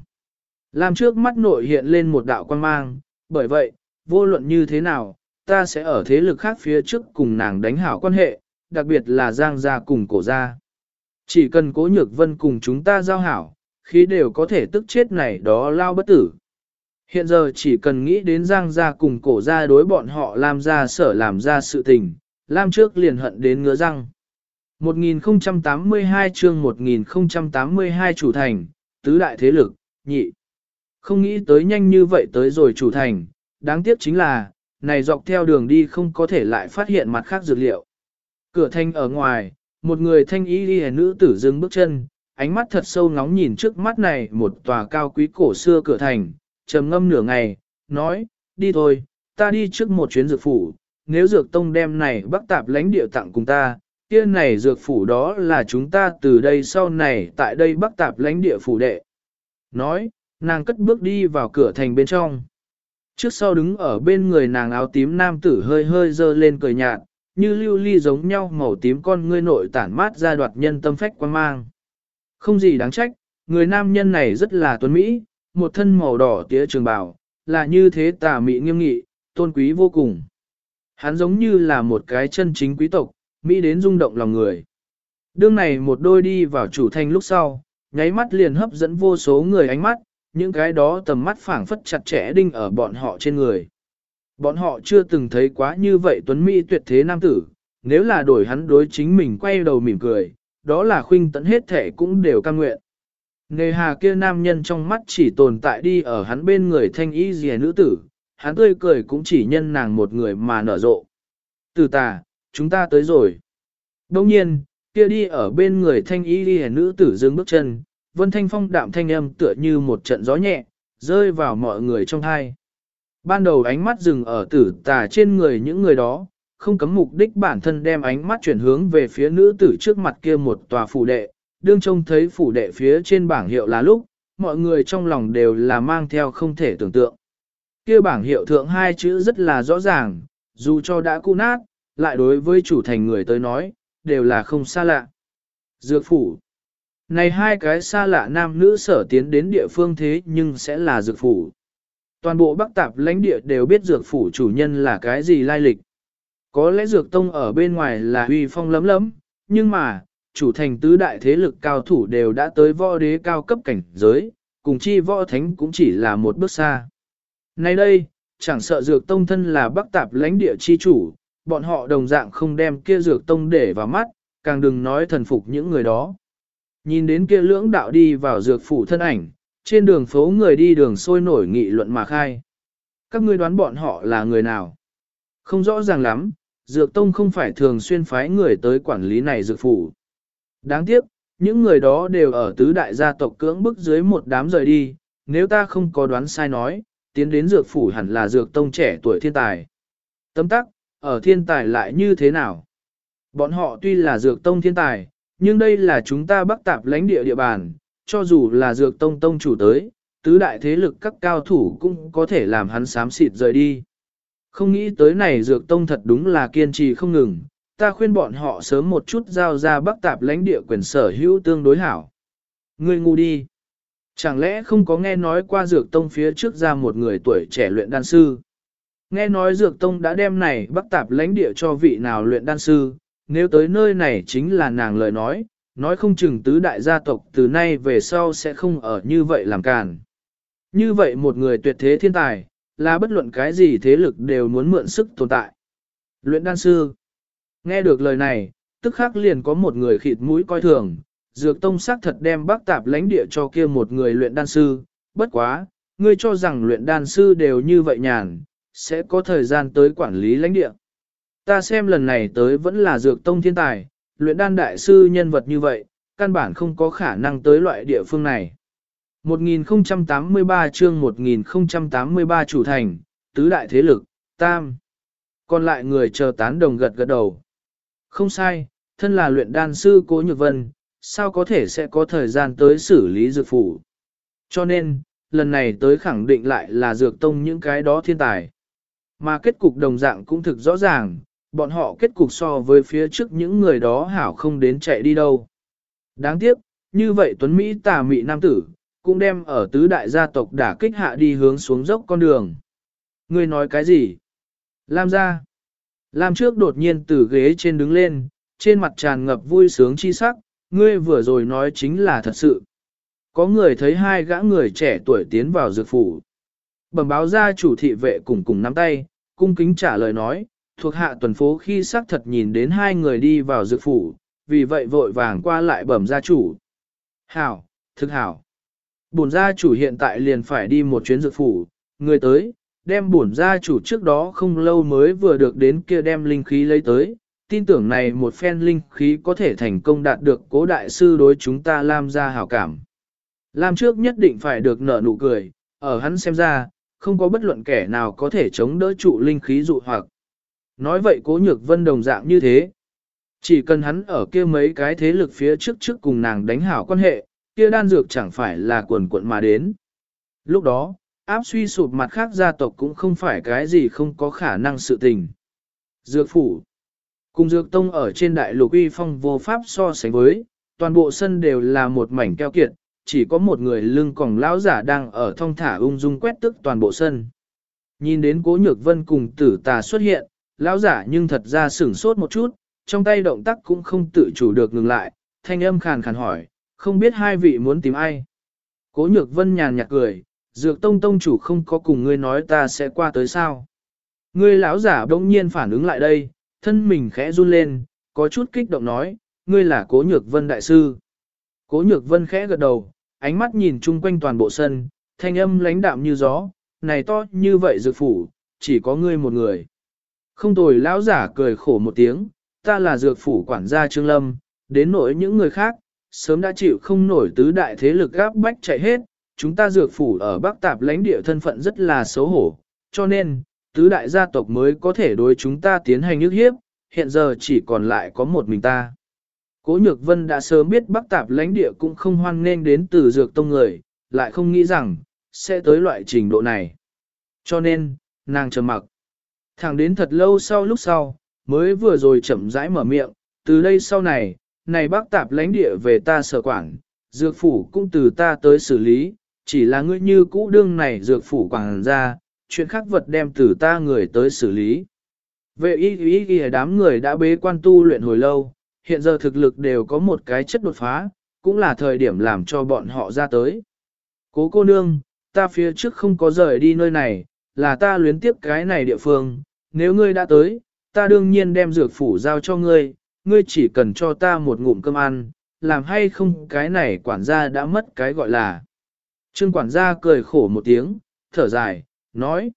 Lam trước mắt nội hiện lên một đạo quan mang, bởi vậy, vô luận như thế nào, ta sẽ ở thế lực khác phía trước cùng nàng đánh hảo quan hệ, đặc biệt là Giang gia cùng cổ gia. Chỉ cần cố nhược vân cùng chúng ta giao hảo, khí đều có thể tức chết này đó lao bất tử. Hiện giờ chỉ cần nghĩ đến Giang gia cùng cổ gia đối bọn họ làm ra sở làm ra sự tình, Lam trước liền hận đến ngứa răng. 1082 chương 1082 chủ thành, tứ đại thế lực, nhị. Không nghĩ tới nhanh như vậy tới rồi chủ thành, đáng tiếc chính là, này dọc theo đường đi không có thể lại phát hiện mặt khác dược liệu. Cửa thanh ở ngoài, một người thanh y đi nữ tử dừng bước chân, ánh mắt thật sâu ngóng nhìn trước mắt này một tòa cao quý cổ xưa cửa thành, trầm ngâm nửa ngày, nói, đi thôi, ta đi trước một chuyến dược phủ, nếu dược tông đem này bắc tạp lãnh địa tặng cùng ta, kia này dược phủ đó là chúng ta từ đây sau này tại đây bắc tạp lãnh địa phủ đệ. Nói, nàng cất bước đi vào cửa thành bên trong. Trước sau đứng ở bên người nàng áo tím nam tử hơi hơi dơ lên cười nhạt, như lưu ly giống nhau màu tím con ngươi nội tản mát ra đoạt nhân tâm phách quan mang. Không gì đáng trách, người nam nhân này rất là tuấn mỹ, một thân màu đỏ tía trường bào, là như thế tà mị nghiêm nghị, tôn quý vô cùng. Hắn giống như là một cái chân chính quý tộc, mỹ đến rung động lòng người. Đương này một đôi đi vào chủ thanh lúc sau, nháy mắt liền hấp dẫn vô số người ánh mắt, những cái đó tầm mắt phảng phất chặt chẽ đinh ở bọn họ trên người. Bọn họ chưa từng thấy quá như vậy tuấn mỹ tuyệt thế nam tử, nếu là đổi hắn đối chính mình quay đầu mỉm cười, đó là khuynh tận hết thể cũng đều cam nguyện. Nề hà kia nam nhân trong mắt chỉ tồn tại đi ở hắn bên người thanh y dìa nữ tử, hắn tươi cười cũng chỉ nhân nàng một người mà nở rộ. Từ tà, chúng ta tới rồi. Đông nhiên, kia đi ở bên người thanh y dìa nữ tử dừng bước chân, vân thanh phong đạm thanh âm tựa như một trận gió nhẹ, rơi vào mọi người trong thai. Ban đầu ánh mắt dừng ở tử tà trên người những người đó, không cấm mục đích bản thân đem ánh mắt chuyển hướng về phía nữ tử trước mặt kia một tòa phủ đệ, đương trông thấy phủ đệ phía trên bảng hiệu là lúc, mọi người trong lòng đều là mang theo không thể tưởng tượng. kia bảng hiệu thượng hai chữ rất là rõ ràng, dù cho đã cũ nát, lại đối với chủ thành người tới nói, đều là không xa lạ. Dược phủ này hai cái xa lạ nam nữ sở tiến đến địa phương thế nhưng sẽ là dược phủ. Toàn bộ bắc tạp lãnh địa đều biết dược phủ chủ nhân là cái gì lai lịch. Có lẽ dược tông ở bên ngoài là uy phong lấm lấm, nhưng mà, chủ thành tứ đại thế lực cao thủ đều đã tới võ đế cao cấp cảnh giới, cùng chi võ thánh cũng chỉ là một bước xa. Nay đây, chẳng sợ dược tông thân là bắc tạp lãnh địa chi chủ, bọn họ đồng dạng không đem kia dược tông để vào mắt, càng đừng nói thần phục những người đó. Nhìn đến kia lưỡng đạo đi vào dược phủ thân ảnh, trên đường phố người đi đường sôi nổi nghị luận mà khai. Các ngươi đoán bọn họ là người nào? Không rõ ràng lắm, dược tông không phải thường xuyên phái người tới quản lý này dược phủ. Đáng tiếc, những người đó đều ở tứ đại gia tộc cưỡng bức dưới một đám rời đi, nếu ta không có đoán sai nói, tiến đến dược phủ hẳn là dược tông trẻ tuổi thiên tài. Tấm tắc, ở thiên tài lại như thế nào? Bọn họ tuy là dược tông thiên tài, nhưng đây là chúng ta bắc tạp lãnh địa địa bàn, cho dù là dược tông tông chủ tới, tứ đại thế lực các cao thủ cũng có thể làm hắn sám xịt rời đi. Không nghĩ tới này dược tông thật đúng là kiên trì không ngừng, ta khuyên bọn họ sớm một chút giao ra bắc tạp lãnh địa quyền sở hữu tương đối hảo. Ngươi ngu đi. Chẳng lẽ không có nghe nói qua dược tông phía trước ra một người tuổi trẻ luyện đan sư? Nghe nói dược tông đã đem này bắc tạp lãnh địa cho vị nào luyện đan sư, nếu tới nơi này chính là nàng lời nói, nói không chừng tứ đại gia tộc từ nay về sau sẽ không ở như vậy làm càn. Như vậy một người tuyệt thế thiên tài, là bất luận cái gì thế lực đều muốn mượn sức tồn tại. Luyện đan sư. Nghe được lời này, tức khắc liền có một người khịt mũi coi thường, dược tông xác thật đem bác tạp lãnh địa cho kia một người luyện đan sư, bất quá, ngươi cho rằng luyện đan sư đều như vậy nhàn, sẽ có thời gian tới quản lý lãnh địa. Ta xem lần này tới vẫn là dược tông thiên tài, luyện đan đại sư nhân vật như vậy, căn bản không có khả năng tới loại địa phương này. 1083 chương 1083 chủ thành, tứ đại thế lực, tam. Còn lại người chờ tán đồng gật gật đầu. Không sai, thân là luyện đan sư Cố Nhược Vân, sao có thể sẽ có thời gian tới xử lý dược phủ. Cho nên, lần này tới khẳng định lại là dược tông những cái đó thiên tài. Mà kết cục đồng dạng cũng thực rõ ràng, bọn họ kết cục so với phía trước những người đó hảo không đến chạy đi đâu. Đáng tiếc, như vậy Tuấn Mỹ tà mị nam tử, cũng đem ở tứ đại gia tộc đả kích hạ đi hướng xuống dốc con đường. Ngươi nói cái gì? Lam ra. Lam trước đột nhiên từ ghế trên đứng lên, trên mặt tràn ngập vui sướng chi sắc, ngươi vừa rồi nói chính là thật sự. Có người thấy hai gã người trẻ tuổi tiến vào dược phủ. Bẩm báo ra chủ thị vệ cùng cùng nắm tay, cung kính trả lời nói, thuộc hạ tuần phố khi xác thật nhìn đến hai người đi vào dược phủ, vì vậy vội vàng qua lại bẩm gia chủ. Hảo, thực hảo. Bổn gia chủ hiện tại liền phải đi một chuyến dược phủ, người tới, đem bổn gia chủ trước đó không lâu mới vừa được đến kia đem linh khí lấy tới, tin tưởng này một phen linh khí có thể thành công đạt được cố đại sư đối chúng ta Lam gia hảo cảm. Lam trước nhất định phải được nở nụ cười, ở hắn xem ra, không có bất luận kẻ nào có thể chống đỡ trụ linh khí dụ hoặc. Nói vậy cố nhược vân đồng dạng như thế. Chỉ cần hắn ở kia mấy cái thế lực phía trước trước cùng nàng đánh hảo quan hệ, kia đan dược chẳng phải là quần quận mà đến. Lúc đó, áp suy sụp mặt khác gia tộc cũng không phải cái gì không có khả năng sự tình. Dược phủ Cùng dược tông ở trên đại lục uy phong vô pháp so sánh với, toàn bộ sân đều là một mảnh keo kiệt, chỉ có một người lưng còng lão giả đang ở thong thả ung dung quét tức toàn bộ sân. Nhìn đến cố nhược vân cùng tử tà xuất hiện, lão giả nhưng thật ra sửng sốt một chút, trong tay động tác cũng không tự chủ được ngừng lại, thanh âm khàn khàn hỏi, không biết hai vị muốn tìm ai. Cố nhược vân nhàn nhạt cười, dược tông tông chủ không có cùng ngươi nói ta sẽ qua tới sao. Ngươi lão giả đông nhiên phản ứng lại đây, thân mình khẽ run lên, có chút kích động nói, ngươi là cố nhược vân đại sư. Cố nhược vân khẽ gật đầu, ánh mắt nhìn chung quanh toàn bộ sân, thanh âm lãnh đạm như gió, này to như vậy dược phủ, chỉ có ngươi một người. Không tồi lão giả cười khổ một tiếng, ta là dược phủ quản gia Trương Lâm, đến nỗi những người khác, sớm đã chịu không nổi tứ đại thế lực gáp bách chạy hết, chúng ta dược phủ ở Bắc Tạp lãnh địa thân phận rất là xấu hổ, cho nên, tứ đại gia tộc mới có thể đối chúng ta tiến hành ức hiếp, hiện giờ chỉ còn lại có một mình ta. Cố Nhược Vân đã sớm biết Bắc Tạp lãnh địa cũng không hoan nghênh đến từ dược tông người, lại không nghĩ rằng, sẽ tới loại trình độ này. Cho nên, nàng trầm mặc. Thẳng đến thật lâu sau lúc sau, mới vừa rồi chậm rãi mở miệng, từ đây sau này, này bác tạp lãnh địa về ta sở quản, dược phủ cũng từ ta tới xử lý, chỉ là ngươi như cũ đương này dược phủ quảng ra, chuyện khác vật đem từ ta người tới xử lý. Vệ y y y đám người đã bế quan tu luyện hồi lâu, hiện giờ thực lực đều có một cái chất đột phá, cũng là thời điểm làm cho bọn họ ra tới. Cố cô nương, ta phía trước không có rời đi nơi này, là ta luyến tiếp cái này địa phương, nếu ngươi đã tới, ta đương nhiên đem dược phủ giao cho ngươi, ngươi chỉ cần cho ta một ngụm cơm ăn, làm hay không cái này quản gia đã mất cái gọi là. Trương quản gia cười khổ một tiếng, thở dài, nói.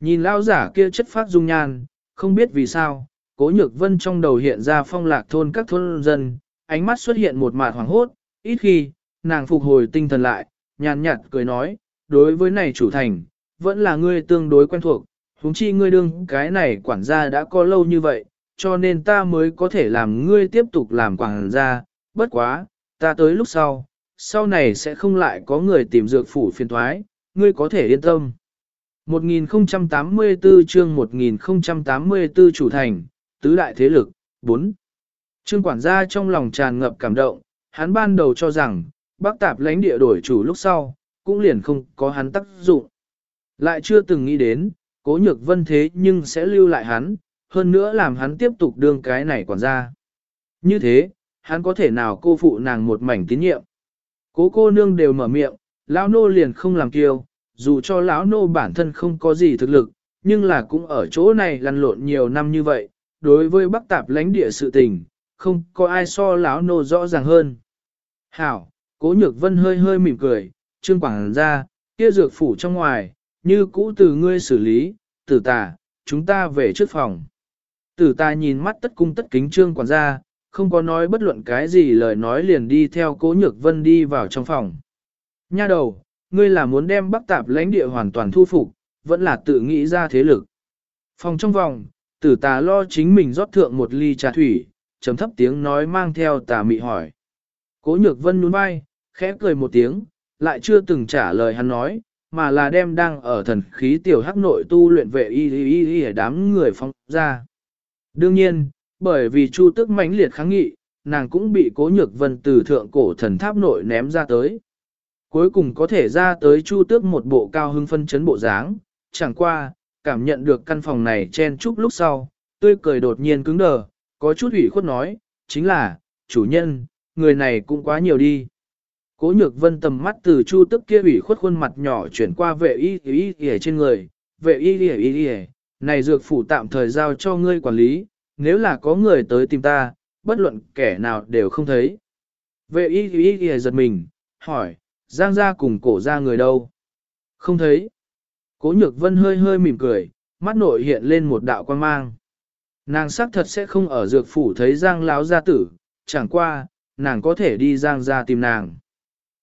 Nhìn lao giả kia chất phát dung nhan, không biết vì sao, cố nhược vân trong đầu hiện ra phong lạc thôn các thôn dân, ánh mắt xuất hiện một mạt hoàng hốt, ít khi, nàng phục hồi tinh thần lại, nhàn nhạt cười nói, đối với này chủ thành, vẫn là ngươi tương đối quen thuộc, huống chi ngươi đương cái này quản gia đã có lâu như vậy, cho nên ta mới có thể làm ngươi tiếp tục làm quản gia, bất quá, ta tới lúc sau, sau này sẽ không lại có người tìm dược phủ phiền thoái, ngươi có thể yên tâm. 1084 chương 1084 chủ thành, tứ đại thế lực, 4. Trương quản gia trong lòng tràn ngập cảm động, hắn ban đầu cho rằng, bác tạp lãnh địa đổi chủ lúc sau, cũng liền không có hắn tác dụng. Lại chưa từng nghĩ đến, cố nhược vân thế nhưng sẽ lưu lại hắn, hơn nữa làm hắn tiếp tục đương cái này quản gia. Như thế, hắn có thể nào cô phụ nàng một mảnh tín nhiệm. Cố cô nương đều mở miệng, lão nô liền không làm kiêu, dù cho lão nô bản thân không có gì thực lực, nhưng là cũng ở chỗ này lăn lộn nhiều năm như vậy, đối với bắc tạp lãnh địa sự tình, không có ai so lão nô rõ ràng hơn. Hảo, cố nhược vân hơi hơi mỉm cười, trương quảng ra, kia dược phủ trong ngoài, như cũ từ ngươi xử lý, tử tà, chúng ta về trước phòng. Tử tà nhìn mắt tất cung tất kính trương quản gia, không có nói bất luận cái gì lời nói liền đi theo cố nhược vân đi vào trong phòng. Nha đầu, ngươi là muốn đem bắc tạp lãnh địa hoàn toàn thu phục, vẫn là tự nghĩ ra thế lực. Phòng trong vòng, tử tà lo chính mình rót thượng một ly trà thủy, trầm thấp tiếng nói mang theo tà mị hỏi. Cố nhược vân nhún vai, khẽ cười một tiếng, lại chưa từng trả lời hắn nói, mà là đem đang ở thần khí tiểu hắc nội tu luyện vệ y y y y đám người phong ra. Đương nhiên, bởi vì Chu Tức mãnh liệt kháng nghị, nàng cũng bị Cố Nhược Vân từ thượng cổ thần tháp nội ném ra tới. Cuối cùng có thể ra tới Chu Tước một bộ cao hưng phân chấn bộ dáng, chẳng qua, cảm nhận được căn phòng này chen chúc lúc sau, tươi cười đột nhiên cứng đờ, có chút ủy khuất nói, chính là, chủ nhân, người này cũng quá nhiều đi. Cố nhược vân tầm mắt từ chu tức kia ủy khuất khuôn mặt nhỏ chuyển qua vệ y y y trên người, vệ y y y y, này dược phủ tạm thời giao cho ngươi quản lý, nếu là có người tới tìm ta, bất luận kẻ nào đều không thấy. Vệ y y y giật mình, hỏi, giang ra cùng cổ ra người đâu? Không thấy. Cố nhược vân hơi hơi mỉm cười, mắt nội hiện lên một đạo quan mang. Nàng xác thật sẽ không ở dược phủ thấy giang láo gia tử, chẳng qua, nàng có thể đi giang ra tìm nàng.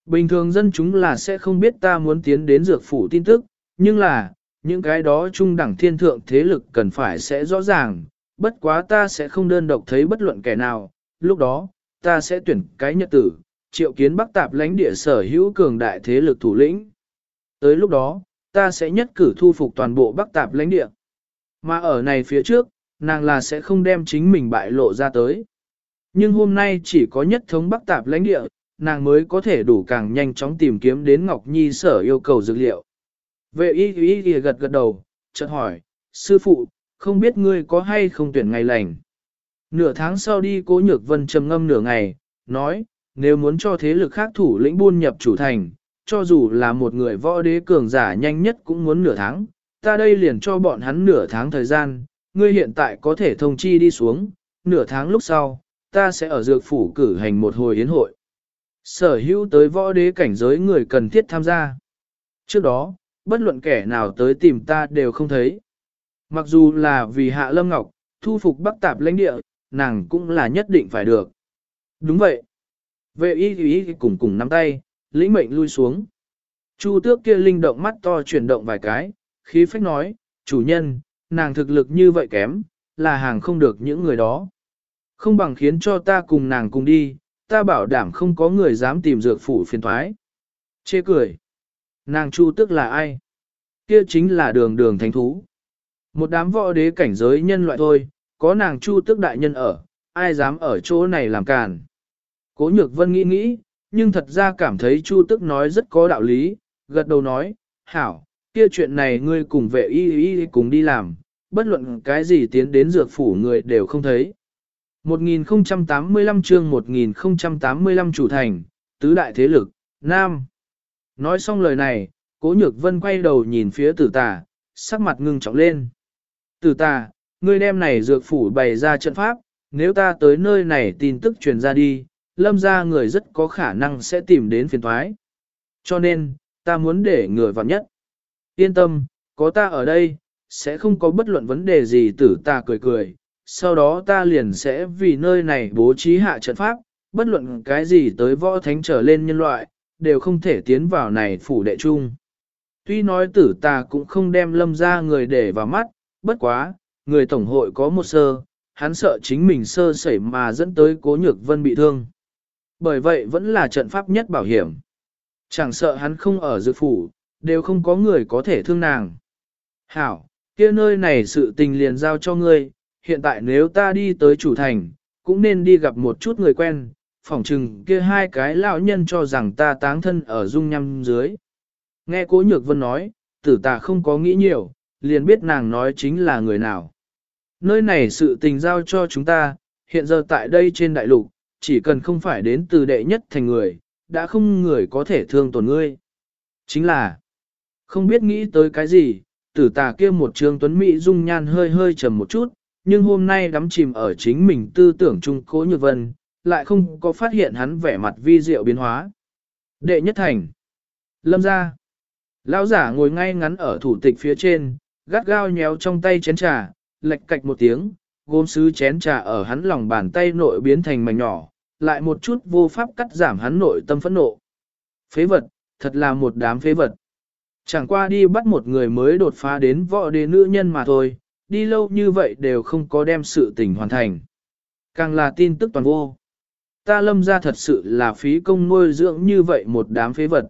Bình thường dân chúng là sẽ không biết ta muốn tiến đến dược phủ tin tức, nhưng là, những cái đó trung đẳng thiên thượng thế lực cần phải sẽ rõ ràng, bất quá ta sẽ không đơn độc thấy bất luận kẻ nào, lúc đó, ta sẽ tuyển cái nhật tử, triệu kiến bắc tạp lãnh địa sở hữu cường đại thế lực thủ lĩnh. Tới lúc đó, ta sẽ nhất cử thu phục toàn bộ bắc tạp lãnh địa. Mà ở này phía trước, nàng là sẽ không đem chính mình bại lộ ra tới. Nhưng hôm nay chỉ có nhất thống bắc tạp lãnh địa, nàng mới có thể đủ càng nhanh chóng tìm kiếm đến Ngọc Nhi sở yêu cầu dược liệu. Vệ y y y gật gật đầu, chợt hỏi, sư phụ, không biết ngươi có hay không tuyển ngày lành. Nửa tháng sau đi cố nhược vân trầm ngâm nửa ngày, nói, nếu muốn cho thế lực khác thủ lĩnh buôn nhập chủ thành, cho dù là một người võ đế cường giả nhanh nhất cũng muốn nửa tháng, ta đây liền cho bọn hắn nửa tháng thời gian, ngươi hiện tại có thể thông chi đi xuống, nửa tháng lúc sau, ta sẽ ở dược phủ cử hành một hồi yến hội. Sở hữu tới võ đế cảnh giới người cần thiết tham gia. Trước đó, bất luận kẻ nào tới tìm ta đều không thấy. Mặc dù là vì Hạ Lâm Ngọc, thu phục bắc tạp lãnh địa, nàng cũng là nhất định phải được. Đúng vậy. Vệ y y cùng cùng nắm tay, lĩnh mệnh lui xuống. Chu tước kia linh động mắt to chuyển động vài cái, khí phách nói, chủ nhân, nàng thực lực như vậy kém, là hàng không được những người đó. Không bằng khiến cho ta cùng nàng cùng đi, ta bảo đảm không có người dám tìm dược phủ phiền thoái. Chê cười. Nàng chu tức là ai? Kia chính là đường đường thánh thú. Một đám võ đế cảnh giới nhân loại thôi, có nàng chu tức đại nhân ở, ai dám ở chỗ này làm càn. Cố nhược vân nghĩ nghĩ, nhưng thật ra cảm thấy chu tức nói rất có đạo lý, gật đầu nói, hảo, kia chuyện này ngươi cùng vệ y y cùng đi làm, bất luận cái gì tiến đến dược phủ người đều không thấy. 1085 chương 1085 chủ thành, tứ đại thế lực, Nam. Nói xong lời này, cố nhược vân quay đầu nhìn phía tử tà, sắc mặt ngưng trọng lên. Tử tà, ngươi đem này dược phủ bày ra trận pháp, nếu ta tới nơi này tin tức truyền ra đi, lâm ra người rất có khả năng sẽ tìm đến phiền thoái. Cho nên, ta muốn để người vào nhất. Yên tâm, có ta ở đây, sẽ không có bất luận vấn đề gì tử ta cười cười, sau đó ta liền sẽ vì nơi này bố trí hạ trận pháp, bất luận cái gì tới võ thánh trở lên nhân loại, đều không thể tiến vào này phủ đệ chung. Tuy nói tử ta cũng không đem lâm ra người để vào mắt, bất quá, người tổng hội có một sơ, hắn sợ chính mình sơ sẩy mà dẫn tới cố nhược vân bị thương. Bởi vậy vẫn là trận pháp nhất bảo hiểm. Chẳng sợ hắn không ở dự phủ, đều không có người có thể thương nàng. Hảo, kia nơi này sự tình liền giao cho ngươi, hiện tại nếu ta đi tới chủ thành, cũng nên đi gặp một chút người quen, phỏng chừng kia hai cái lão nhân cho rằng ta táng thân ở dung nhăm dưới. Nghe cố nhược vân nói, tử tà không có nghĩ nhiều, liền biết nàng nói chính là người nào. Nơi này sự tình giao cho chúng ta, hiện giờ tại đây trên đại lục, chỉ cần không phải đến từ đệ nhất thành người, đã không người có thể thương tổn ngươi. Chính là, không biết nghĩ tới cái gì, tử tà kia một trường tuấn Mỹ dung nhan hơi hơi trầm một chút, nhưng hôm nay đắm chìm ở chính mình tư tưởng chung cố nhược vân, lại không có phát hiện hắn vẻ mặt vi diệu biến hóa. Đệ nhất thành. Lâm ra. Lão giả ngồi ngay ngắn ở thủ tịch phía trên, gắt gao nhéo trong tay chén trà, lệch cạch một tiếng, gốm sứ chén trà ở hắn lòng bàn tay nội biến thành mảnh nhỏ, lại một chút vô pháp cắt giảm hắn nội tâm phẫn nộ. Phế vật, thật là một đám phế vật. Chẳng qua đi bắt một người mới đột phá đến võ đế nữ nhân mà thôi, đi lâu như vậy đều không có đem sự tình hoàn thành. Càng là tin tức toàn vô. Ta lâm ra thật sự là phí công nuôi dưỡng như vậy một đám phế vật.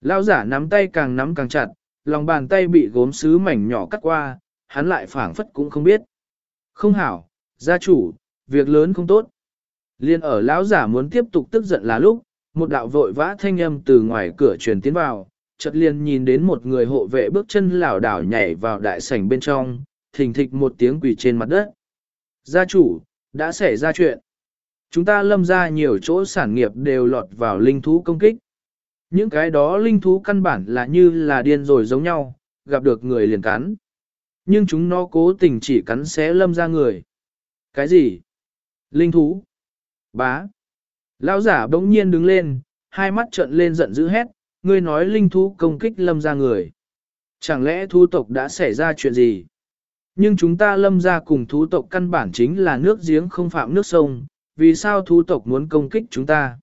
Lao giả nắm tay càng nắm càng chặt, lòng bàn tay bị gốm sứ mảnh nhỏ cắt qua, hắn lại phảng phất cũng không biết. Không hảo, gia chủ, việc lớn không tốt. Liên ở lão giả muốn tiếp tục tức giận là lúc, một đạo vội vã thanh âm từ ngoài cửa truyền tiến vào, chợt liền nhìn đến một người hộ vệ bước chân lảo đảo nhảy vào đại sảnh bên trong, thình thịch một tiếng quỳ trên mặt đất. Gia chủ, đã xảy ra chuyện. Chúng ta lâm ra nhiều chỗ sản nghiệp đều lọt vào linh thú công kích. Những cái đó linh thú căn bản là như là điên rồi giống nhau, gặp được người liền cắn. Nhưng chúng nó cố tình chỉ cắn xé lâm ra người. Cái gì? Linh thú? Bá. Lão giả bỗng nhiên đứng lên, hai mắt trợn lên giận dữ hét, ngươi nói linh thú công kích lâm ra người. Chẳng lẽ thu tộc đã xảy ra chuyện gì? Nhưng chúng ta lâm ra cùng thú tộc căn bản chính là nước giếng không phạm nước sông, vì sao thú tộc muốn công kích chúng ta?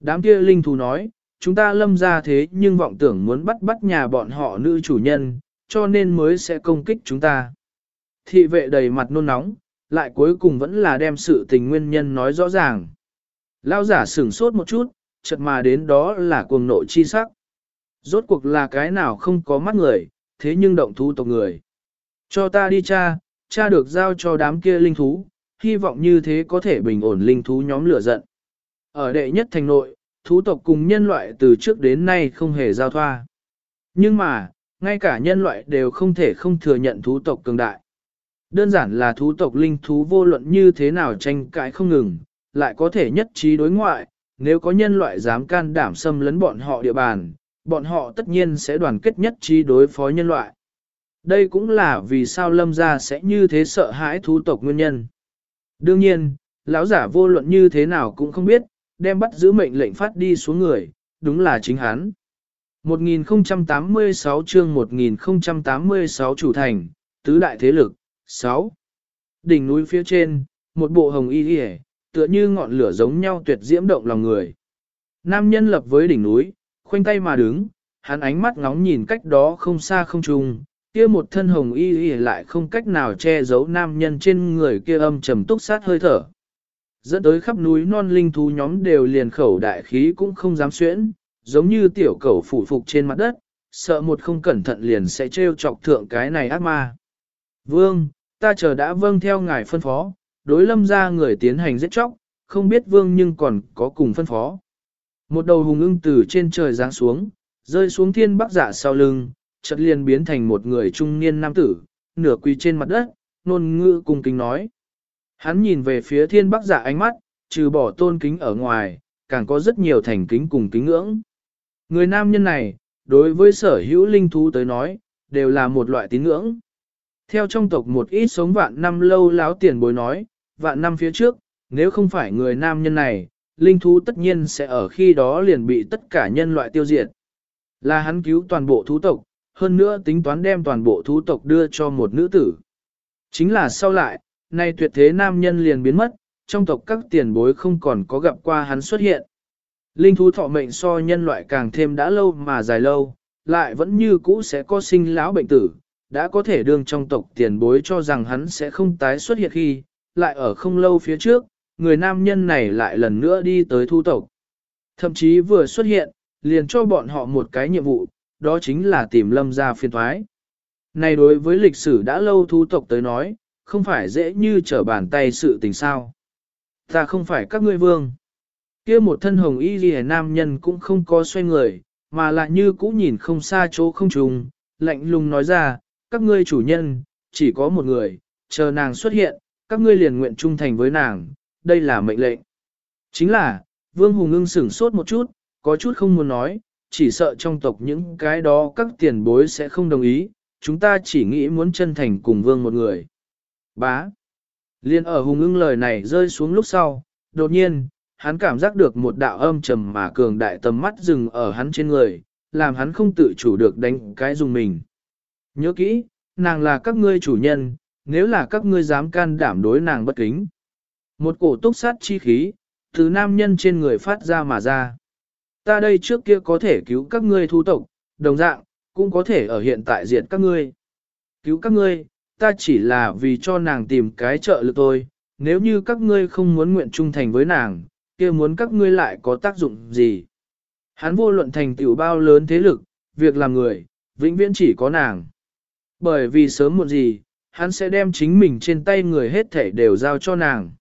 Đám kia linh thú nói, chúng ta lâm ra thế nhưng vọng tưởng muốn bắt bắt nhà bọn họ nữ chủ nhân, cho nên mới sẽ công kích chúng ta. Thị vệ đầy mặt nôn nóng, lại cuối cùng vẫn là đem sự tình nguyên nhân nói rõ ràng. Lao giả sửng sốt một chút, chợt mà đến đó là cuồng nộ chi sắc. Rốt cuộc là cái nào không có mắt người, thế nhưng động thú tộc người. Cho ta đi cha, cha được giao cho đám kia linh thú, hy vọng như thế có thể bình ổn linh thú nhóm lửa giận. Ở đệ nhất thành nội, thú tộc cùng nhân loại từ trước đến nay không hề giao thoa. Nhưng mà, ngay cả nhân loại đều không thể không thừa nhận thú tộc cường đại. Đơn giản là thú tộc linh thú vô luận như thế nào tranh cãi không ngừng, lại có thể nhất trí đối ngoại, nếu có nhân loại dám can đảm xâm lấn bọn họ địa bàn, bọn họ tất nhiên sẽ đoàn kết nhất trí đối phó nhân loại. Đây cũng là vì sao lâm gia sẽ như thế sợ hãi thú tộc nguyên nhân. Đương nhiên, lão giả vô luận như thế nào cũng không biết, đem bắt giữ mệnh lệnh phát đi xuống người, đúng là chính hắn. 1086 chương 1086 chủ thành, tứ đại thế lực, 6. Đỉnh núi phía trên, một bộ hồng y hề, tựa như ngọn lửa giống nhau tuyệt diễm động lòng người. Nam nhân lập với đỉnh núi, khoanh tay mà đứng, hắn ánh mắt ngóng nhìn cách đó không xa không trùng, kia một thân hồng y y lại không cách nào che giấu nam nhân trên người kia âm trầm túc sát hơi thở. Dẫn tới khắp núi non linh thú nhóm đều liền khẩu đại khí cũng không dám xuyễn, giống như tiểu cầu phủ phục trên mặt đất, sợ một không cẩn thận liền sẽ trêu chọc thượng cái này ác ma. Vương, ta chờ đã vâng theo ngài phân phó, đối lâm ra người tiến hành giết chóc, không biết vương nhưng còn có cùng phân phó. Một đầu hùng ưng từ trên trời giáng xuống, rơi xuống thiên bắc giả sau lưng, chợt liền biến thành một người trung niên nam tử, nửa quỳ trên mặt đất, nôn ngữ cùng kính nói. Hắn nhìn về phía thiên bắc giả ánh mắt, trừ bỏ tôn kính ở ngoài, càng có rất nhiều thành kính cùng kính ngưỡng. Người nam nhân này, đối với sở hữu linh thú tới nói, đều là một loại tín ngưỡng. Theo trong tộc một ít sống vạn năm lâu láo tiền bối nói, vạn năm phía trước, nếu không phải người nam nhân này, linh thú tất nhiên sẽ ở khi đó liền bị tất cả nhân loại tiêu diệt. Là hắn cứu toàn bộ thú tộc, hơn nữa tính toán đem toàn bộ thú tộc đưa cho một nữ tử. Chính là sau lại, nay tuyệt thế nam nhân liền biến mất, trong tộc các tiền bối không còn có gặp qua hắn xuất hiện. Linh thú thọ mệnh so nhân loại càng thêm đã lâu mà dài lâu, lại vẫn như cũ sẽ có sinh lão bệnh tử, đã có thể đương trong tộc tiền bối cho rằng hắn sẽ không tái xuất hiện khi, lại ở không lâu phía trước, người nam nhân này lại lần nữa đi tới thu tộc. Thậm chí vừa xuất hiện, liền cho bọn họ một cái nhiệm vụ, đó chính là tìm lâm ra phiên thoái. Này đối với lịch sử đã lâu thu tộc tới nói, không phải dễ như trở bàn tay sự tình sao. Ta không phải các ngươi vương. kia một thân hồng y ghi nam nhân cũng không có xoay người, mà lại như cũ nhìn không xa chỗ không trùng, lạnh lùng nói ra, các ngươi chủ nhân, chỉ có một người, chờ nàng xuất hiện, các ngươi liền nguyện trung thành với nàng, đây là mệnh lệnh. Chính là, Vương Hùng ưng sửng sốt một chút, có chút không muốn nói, chỉ sợ trong tộc những cái đó các tiền bối sẽ không đồng ý, chúng ta chỉ nghĩ muốn chân thành cùng Vương một người. Bá. Liên ở Hùng ưng lời này rơi xuống lúc sau, đột nhiên, hắn cảm giác được một đạo âm trầm mà cường đại tầm mắt dừng ở hắn trên người, làm hắn không tự chủ được đánh cái dùng mình. Nhớ kỹ, nàng là các ngươi chủ nhân, nếu là các ngươi dám can đảm đối nàng bất kính. Một cổ túc sát chi khí, từ nam nhân trên người phát ra mà ra. Ta đây trước kia có thể cứu các ngươi thu tộc, đồng dạng, cũng có thể ở hiện tại diện các ngươi. Cứu các ngươi, ta chỉ là vì cho nàng tìm cái trợ lực thôi, nếu như các ngươi không muốn nguyện trung thành với nàng, kia muốn các ngươi lại có tác dụng gì. Hắn vô luận thành tựu bao lớn thế lực, việc làm người, vĩnh viễn chỉ có nàng. Bởi vì sớm muộn gì, hắn sẽ đem chính mình trên tay người hết thể đều giao cho nàng.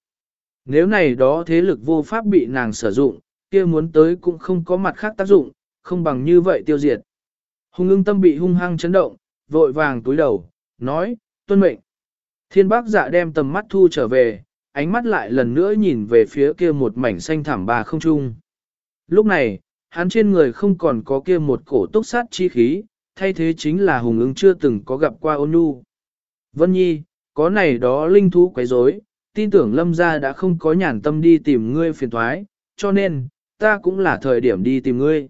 Nếu này đó thế lực vô pháp bị nàng sử dụng, kia muốn tới cũng không có mặt khác tác dụng, không bằng như vậy tiêu diệt. Hùng ưng tâm bị hung hăng chấn động, vội vàng túi đầu, nói, tuân mệnh. Thiên bác dạ đem tầm mắt thu trở về, ánh mắt lại lần nữa nhìn về phía kia một mảnh xanh thảm bà không trung. Lúc này, hắn trên người không còn có kia một cổ túc sát chi khí, thay thế chính là hùng ưng chưa từng có gặp qua ôn nhu. Vân Nhi, có này đó linh thú quấy rối, tin tưởng lâm gia đã không có nhàn tâm đi tìm ngươi phiền thoái, cho nên, ta cũng là thời điểm đi tìm ngươi.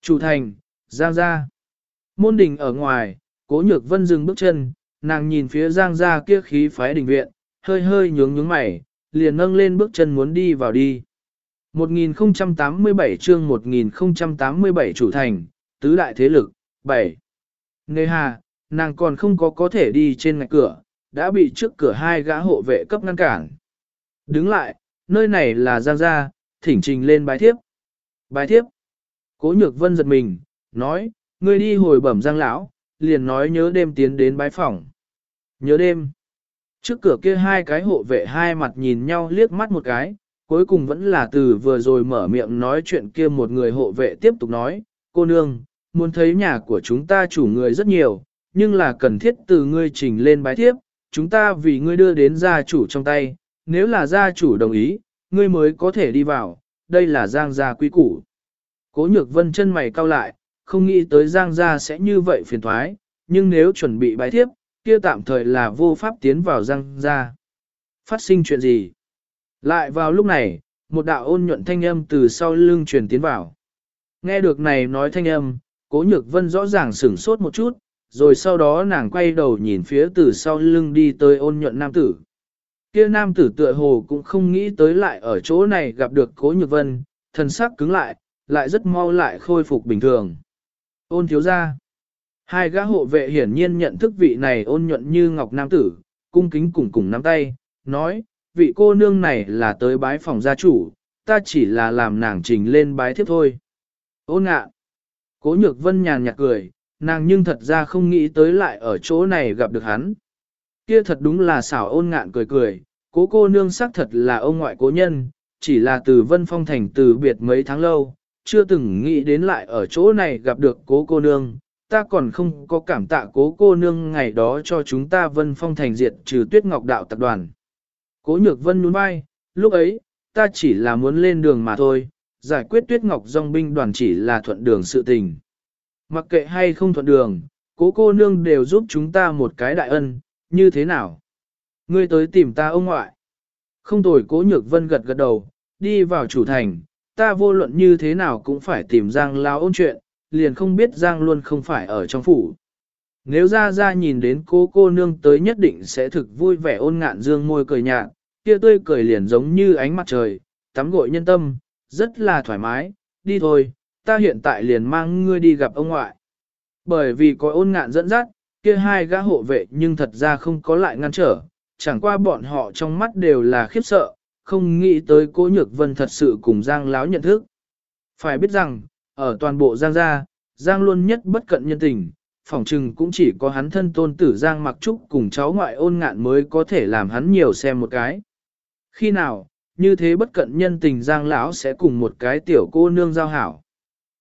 Chủ thành, Giang gia. Môn đình ở ngoài, cố nhược vân dừng bước chân, nàng nhìn phía Giang gia kia khí phái đình viện, hơi hơi nhướng nhướng mày, liền nâng lên bước chân muốn đi vào đi. 1087 chương 1087 chủ thành, tứ đại thế lực, 7. Nê hà, nàng còn không có có thể đi trên ngạch cửa, đã bị trước cửa hai gã hộ vệ cấp ngăn cản. Đứng lại, nơi này là Giang gia, thỉnh trình lên bài thiếp. Bài thiếp. Cố nhược vân giật mình, nói, ngươi đi hồi bẩm Giang lão, liền nói nhớ đêm tiến đến bái phòng. Nhớ đêm. Trước cửa kia hai cái hộ vệ hai mặt nhìn nhau liếc mắt một cái, cuối cùng vẫn là từ vừa rồi mở miệng nói chuyện kia một người hộ vệ tiếp tục nói, cô nương, muốn thấy nhà của chúng ta chủ người rất nhiều, nhưng là cần thiết từ ngươi trình lên bái thiếp, chúng ta vì ngươi đưa đến gia chủ trong tay, nếu là gia chủ đồng ý, ngươi mới có thể đi vào, đây là giang gia quý củ. Cố nhược vân chân mày cau lại, không nghĩ tới giang gia sẽ như vậy phiền thoái, nhưng nếu chuẩn bị bài thiếp, kia tạm thời là vô pháp tiến vào giang gia. Phát sinh chuyện gì? Lại vào lúc này, một đạo ôn nhuận thanh âm từ sau lưng truyền tiến vào. Nghe được này nói thanh âm, cố nhược vân rõ ràng sửng sốt một chút, rồi sau đó nàng quay đầu nhìn phía từ sau lưng đi tới ôn nhuận nam tử. Kia nam tử tựa hồ cũng không nghĩ tới lại ở chỗ này gặp được cố nhược vân, thần sắc cứng lại, lại rất mau lại khôi phục bình thường. Ôn thiếu ra. Hai gã hộ vệ hiển nhiên nhận thức vị này ôn nhuận như ngọc nam tử, cung kính cùng cùng nắm tay, nói, vị cô nương này là tới bái phòng gia chủ, ta chỉ là làm nàng trình lên bái thiếp thôi. Ôn ạ, Cố nhược vân nhàn nhạt cười, nàng nhưng thật ra không nghĩ tới lại ở chỗ này gặp được hắn. Kia thật đúng là xảo ôn ngạn cười cười, cố cô nương xác thật là ông ngoại cố nhân, chỉ là từ vân phong thành từ biệt mấy tháng lâu, chưa từng nghĩ đến lại ở chỗ này gặp được cố cô nương, ta còn không có cảm tạ cố cô nương ngày đó cho chúng ta vân phong thành diệt trừ tuyết ngọc đạo tập đoàn. Cố nhược vân nhún vai, lúc ấy, ta chỉ là muốn lên đường mà thôi, giải quyết tuyết ngọc dòng binh đoàn chỉ là thuận đường sự tình. Mặc kệ hay không thuận đường, cố cô nương đều giúp chúng ta một cái đại ân, như thế nào? Ngươi tới tìm ta ông ngoại. Không tồi cố nhược vân gật gật đầu, đi vào chủ thành, ta vô luận như thế nào cũng phải tìm Giang lao ôn chuyện, liền không biết Giang luôn không phải ở trong phủ. Nếu ra ra nhìn đến cô cô nương tới nhất định sẽ thực vui vẻ ôn ngạn dương môi cười nhạt, kia tươi cười liền giống như ánh mặt trời, tắm gội nhân tâm, rất là thoải mái, đi thôi, ta hiện tại liền mang ngươi đi gặp ông ngoại. Bởi vì có ôn ngạn dẫn dắt, kia hai gã hộ vệ nhưng thật ra không có lại ngăn trở, chẳng qua bọn họ trong mắt đều là khiếp sợ, không nghĩ tới cố nhược vân thật sự cùng Giang Láo nhận thức. Phải biết rằng, ở toàn bộ Giang gia, Giang luôn nhất bất cận nhân tình, phỏng chừng cũng chỉ có hắn thân tôn tử Giang mặc trúc cùng cháu ngoại ôn ngạn mới có thể làm hắn nhiều xem một cái. Khi nào, như thế bất cận nhân tình Giang lão sẽ cùng một cái tiểu cô nương giao hảo.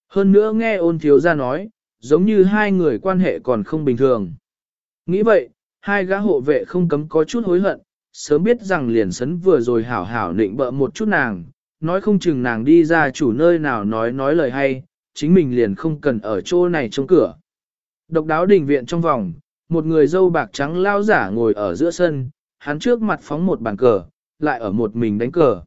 Hơn nữa nghe ôn thiếu ra nói, giống như hai người quan hệ còn không bình thường. Nghĩ vậy, hai gã hộ vệ không cấm có chút hối hận, sớm biết rằng liền sấn vừa rồi hảo hảo nịnh bợ một chút nàng, nói không chừng nàng đi ra chủ nơi nào nói nói lời hay, chính mình liền không cần ở chỗ này trong cửa. Độc đáo đình viện trong vòng, một người dâu bạc trắng lao giả ngồi ở giữa sân, hắn trước mặt phóng một bàn cờ, lại ở một mình đánh cờ.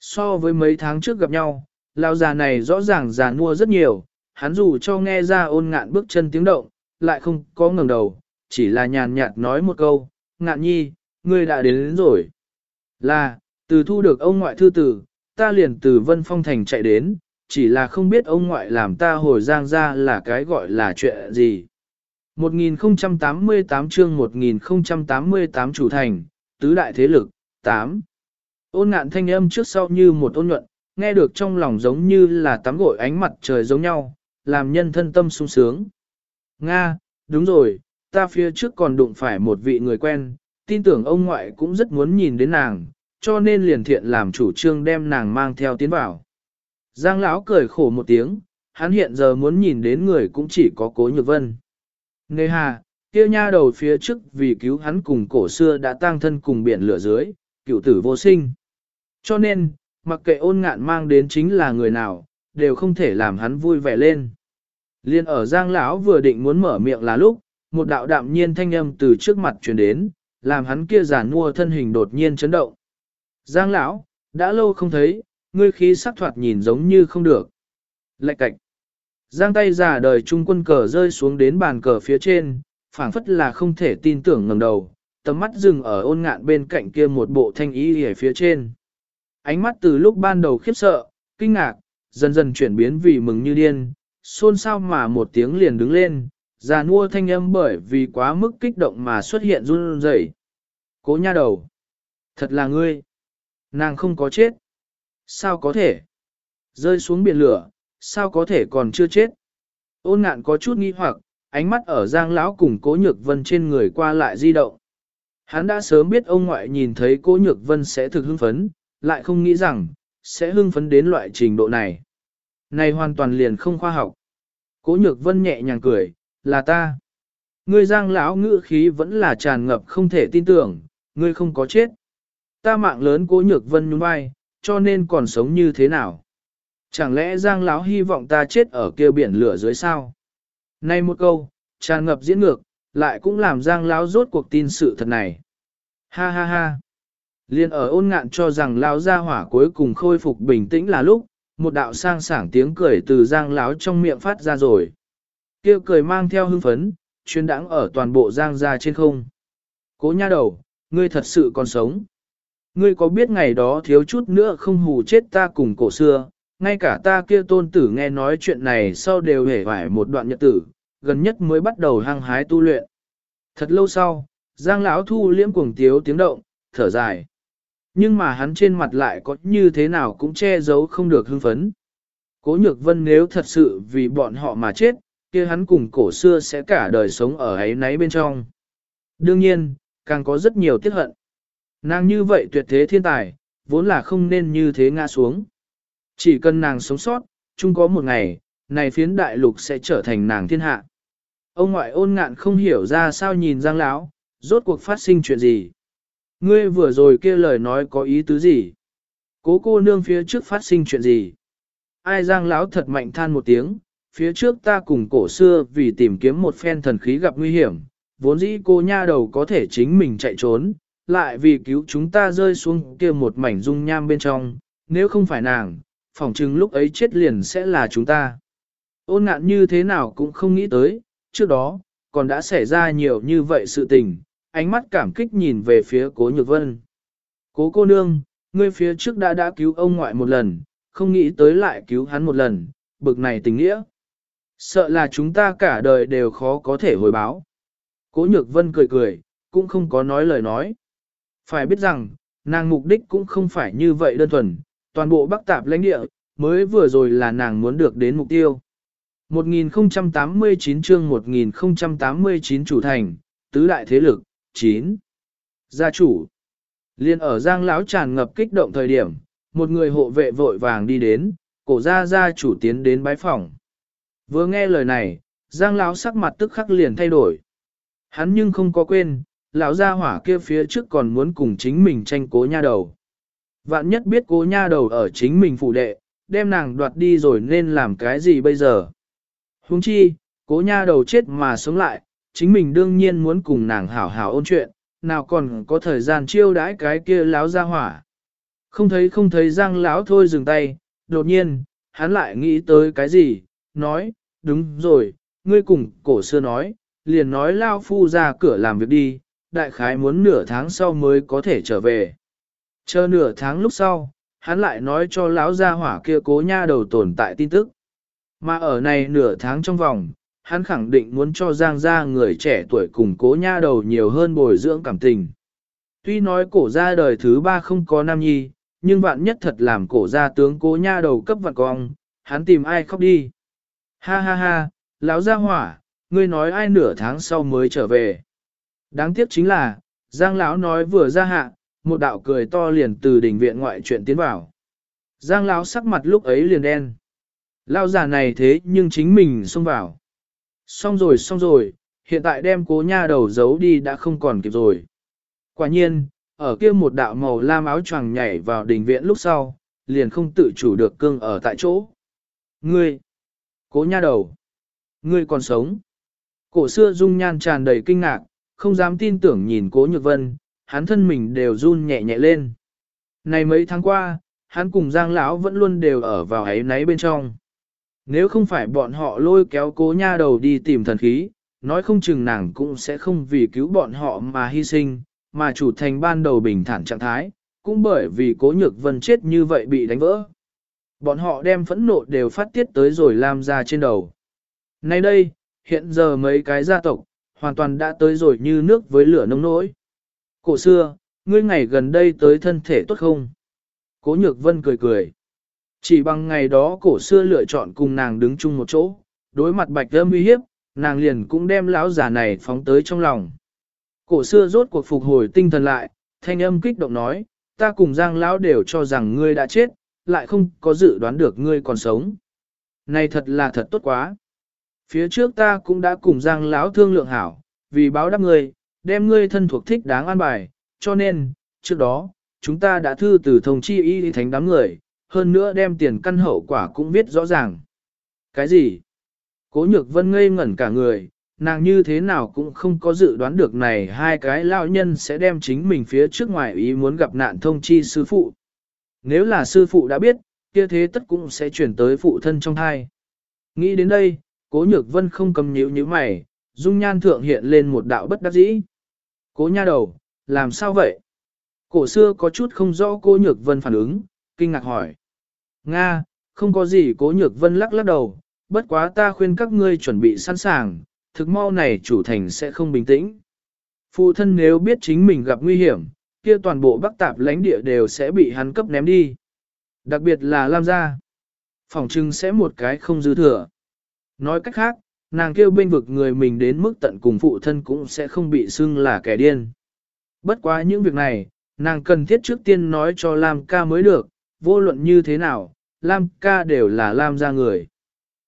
So với mấy tháng trước gặp nhau, lao già này rõ ràng già mua rất nhiều, hắn dù cho nghe ra ôn ngạn bước chân tiếng động, lại không có ngẩng đầu, chỉ là nhàn nhạt nói một câu, ngạn nhi, ngươi đã đến, đến rồi. Là, từ thu được ông ngoại thư tử, ta liền từ Vân Phong Thành chạy đến, chỉ là không biết ông ngoại làm ta hồi giang ra là cái gọi là chuyện gì. 1088 chương 1088 chủ thành, tứ đại thế lực, 8. Ôn ngạn thanh âm trước sau như một ôn nhuận, nghe được trong lòng giống như là tắm gội ánh mặt trời giống nhau, làm nhân thân tâm sung sướng. Nga, đúng rồi, ta phía trước còn đụng phải một vị người quen, tin tưởng ông ngoại cũng rất muốn nhìn đến nàng, cho nên liền thiện làm chủ trương đem nàng mang theo tiến vào. Giang lão cười khổ một tiếng, hắn hiện giờ muốn nhìn đến người cũng chỉ có cố nhược vân. Nê hà, kia nha đầu phía trước vì cứu hắn cùng cổ xưa đã tang thân cùng biển lửa dưới, cựu tử vô sinh. Cho nên, mặc kệ ôn ngạn mang đến chính là người nào, đều không thể làm hắn vui vẻ lên. Liên ở Giang lão vừa định muốn mở miệng là lúc, một đạo đạm nhiên thanh âm từ trước mặt truyền đến, làm hắn kia giản mua thân hình đột nhiên chấn động. Giang lão, đã lâu không thấy, ngươi khí sắc thoạt nhìn giống như không được. Lạch cạch. Giang tay giả đời trung quân cờ rơi xuống đến bàn cờ phía trên, phảng phất là không thể tin tưởng ngẩng đầu, tầm mắt dừng ở ôn ngạn bên cạnh kia một bộ thanh ý ở phía trên. Ánh mắt từ lúc ban đầu khiếp sợ, kinh ngạc, dần dần chuyển biến vì mừng như điên, xôn xao mà một tiếng liền đứng lên, già nua thanh âm bởi vì quá mức kích động mà xuất hiện run rẩy. Cố nha đầu. Thật là ngươi. Nàng không có chết. Sao có thể? Rơi xuống biển lửa, sao có thể còn chưa chết? Ôn ngạn có chút nghi hoặc, ánh mắt ở giang lão cùng cố nhược vân trên người qua lại di động. Hắn đã sớm biết ông ngoại nhìn thấy cố nhược vân sẽ thực hưng phấn, lại không nghĩ rằng, sẽ hưng phấn đến loại trình độ này. Này hoàn toàn liền không khoa học. Cố nhược vân nhẹ nhàng cười, là ta. Ngươi giang lão ngữ khí vẫn là tràn ngập không thể tin tưởng, ngươi không có chết. Ta mạng lớn cố nhược vân nhún vai, cho nên còn sống như thế nào? Chẳng lẽ giang lão hy vọng ta chết ở kia biển lửa dưới sao? Nay một câu, tràn ngập diễn ngược, lại cũng làm giang lão rốt cuộc tin sự thật này. Ha ha ha. Liên ở ôn ngạn cho rằng lão gia hỏa cuối cùng khôi phục bình tĩnh là lúc, một đạo sang sảng tiếng cười từ giang lão trong miệng phát ra rồi. Kêu cười mang theo hưng phấn, chuyên đãng ở toàn bộ giang ra trên không. Cố nha đầu, ngươi thật sự còn sống. Ngươi có biết ngày đó thiếu chút nữa không hù chết ta cùng cổ xưa, ngay cả ta kia tôn tử nghe nói chuyện này sau đều hề phải một đoạn nhật tử, gần nhất mới bắt đầu hăng hái tu luyện. Thật lâu sau, Giang lão thu liễm cuồng tiếu tiếng động, thở dài. Nhưng mà hắn trên mặt lại có như thế nào cũng che giấu không được hưng phấn. Cố nhược vân nếu thật sự vì bọn họ mà chết, kia hắn cùng cổ xưa sẽ cả đời sống ở ấy nấy bên trong. Đương nhiên, càng có rất nhiều tiếc hận. Nàng như vậy tuyệt thế thiên tài, vốn là không nên như thế ngã xuống. Chỉ cần nàng sống sót, chung có một ngày, này phiến đại lục sẽ trở thành nàng thiên hạ. Ông ngoại ôn ngạn không hiểu ra sao nhìn Giang lão, rốt cuộc phát sinh chuyện gì. Ngươi vừa rồi kia lời nói có ý tứ gì? Cố cô nương phía trước phát sinh chuyện gì? Ai Giang lão thật mạnh than một tiếng, phía trước ta cùng cổ xưa vì tìm kiếm một phen thần khí gặp nguy hiểm, vốn dĩ cô nha đầu có thể chính mình chạy trốn, lại vì cứu chúng ta rơi xuống kia một mảnh dung nham bên trong, nếu không phải nàng, phỏng chừng lúc ấy chết liền sẽ là chúng ta. Ôn ngạn như thế nào cũng không nghĩ tới, trước đó, còn đã xảy ra nhiều như vậy sự tình, ánh mắt cảm kích nhìn về phía cố nhược vân. Cố cô nương, ngươi phía trước đã đã cứu ông ngoại một lần, không nghĩ tới lại cứu hắn một lần, bực này tình nghĩa. Sợ là chúng ta cả đời đều khó có thể hồi báo. Cố nhược vân cười cười, cũng không có nói lời nói. Phải biết rằng, nàng mục đích cũng không phải như vậy đơn thuần, toàn bộ bắc tạp lãnh địa, mới vừa rồi là nàng muốn được đến mục tiêu. 1089 chương 1089 chủ thành, tứ đại thế lực, 9. Gia chủ. Liên ở Giang lão tràn ngập kích động thời điểm, một người hộ vệ vội vàng đi đến, cổ gia gia chủ tiến đến bái phòng. Vừa nghe lời này, Giang lão sắc mặt tức khắc liền thay đổi. Hắn nhưng không có quên, lão gia hỏa kia phía trước còn muốn cùng chính mình tranh cố nha đầu. Vạn nhất biết cố nha đầu ở chính mình phụ đệ, đem nàng đoạt đi rồi nên làm cái gì bây giờ. Huống chi, cố nha đầu chết mà sống lại, chính mình đương nhiên muốn cùng nàng hảo hảo ôn chuyện, nào còn có thời gian chiêu đãi cái kia láo gia hỏa. Không thấy không thấy giang láo thôi dừng tay, đột nhiên, hắn lại nghĩ tới cái gì, nói, đúng rồi, ngươi cùng cổ xưa nói, liền nói lao phu ra cửa làm việc đi, đại khái muốn nửa tháng sau mới có thể trở về. Chờ nửa tháng lúc sau, hắn lại nói cho lão gia hỏa kia cố nha đầu tồn tại tin tức. Mà ở này nửa tháng trong vòng, hắn khẳng định muốn cho Giang gia người trẻ tuổi cùng cố nha đầu nhiều hơn bồi dưỡng cảm tình. Tuy nói cổ gia đời thứ ba không có nam nhi, nhưng vạn nhất thật làm cổ gia tướng cố nha đầu cấp vạn cong, hắn tìm ai khóc đi. Ha ha ha, lão gia hỏa, ngươi nói ai nửa tháng sau mới trở về. Đáng tiếc chính là, Giang lão nói vừa ra hạ, một đạo cười to liền từ đỉnh viện ngoại chuyện tiến vào. Giang lão sắc mặt lúc ấy liền đen. Lão già này thế nhưng chính mình xông vào. Xong rồi xong rồi, hiện tại đem cố nha đầu giấu đi đã không còn kịp rồi. Quả nhiên, ở kia một đạo màu lam áo choàng nhảy vào đỉnh viện lúc sau, liền không tự chủ được cương ở tại chỗ. Ngươi! Cố nha đầu! Ngươi còn sống! Cổ xưa dung nhan tràn đầy kinh ngạc, không dám tin tưởng nhìn cố nhược vân, hắn thân mình đều run nhẹ nhẹ lên. Này mấy tháng qua, hắn cùng Giang lão vẫn luôn đều ở vào ấy náy bên trong. Nếu không phải bọn họ lôi kéo cố nha đầu đi tìm thần khí, nói không chừng nàng cũng sẽ không vì cứu bọn họ mà hy sinh, mà chủ thành ban đầu bình thản trạng thái, cũng bởi vì cố nhược vân chết như vậy bị đánh vỡ. Bọn họ đem phẫn nộ đều phát tiết tới rồi làm ra trên đầu. Nay đây, hiện giờ mấy cái gia tộc, hoàn toàn đã tới rồi như nước với lửa nông nỗi. Cổ xưa, ngươi ngày gần đây tới thân thể tốt không? Cố nhược vân cười cười. Chỉ bằng ngày đó cổ xưa lựa chọn cùng nàng đứng chung một chỗ, đối mặt bạch âm uy hiếp, nàng liền cũng đem lão giả này phóng tới trong lòng. Cổ xưa rốt cuộc phục hồi tinh thần lại, thanh âm kích động nói, ta cùng giang lão đều cho rằng ngươi đã chết, lại không có dự đoán được ngươi còn sống. Này thật là thật tốt quá. Phía trước ta cũng đã cùng giang lão thương lượng hảo, vì báo đáp ngươi, đem ngươi thân thuộc thích đáng an bài, cho nên, trước đó, chúng ta đã thư từ thông chi y thánh đám người, hơn nữa đem tiền căn hậu quả cũng viết rõ ràng. Cái gì? Cố nhược vân ngây ngẩn cả người, nàng như thế nào cũng không có dự đoán được này hai cái lao nhân sẽ đem chính mình phía trước ngoài ý muốn gặp nạn thông chi sư phụ. Nếu là sư phụ đã biết, kia thế tất cũng sẽ chuyển tới phụ thân trong thai. Nghĩ đến đây, cố nhược vân không cầm nhíu như mày, dung nhan thượng hiện lên một đạo bất đắc dĩ. Cố nha đầu, làm sao vậy? Cổ xưa có chút không rõ cố nhược vân phản ứng, kinh ngạc hỏi. Nga, không có gì cố nhược vân lắc lắc đầu, bất quá ta khuyên các ngươi chuẩn bị sẵn sàng, thực mau này chủ thành sẽ không bình tĩnh. Phụ thân nếu biết chính mình gặp nguy hiểm, kia toàn bộ bắc tạp lãnh địa đều sẽ bị hắn cấp ném đi. Đặc biệt là Lam gia. Phòng trưng sẽ một cái không dư thừa. Nói cách khác, nàng kêu bên vực người mình đến mức tận cùng phụ thân cũng sẽ không bị xưng là kẻ điên. Bất quá những việc này, nàng cần thiết trước tiên nói cho Lam ca mới được, vô luận như thế nào, Lam ca đều là Lam gia người.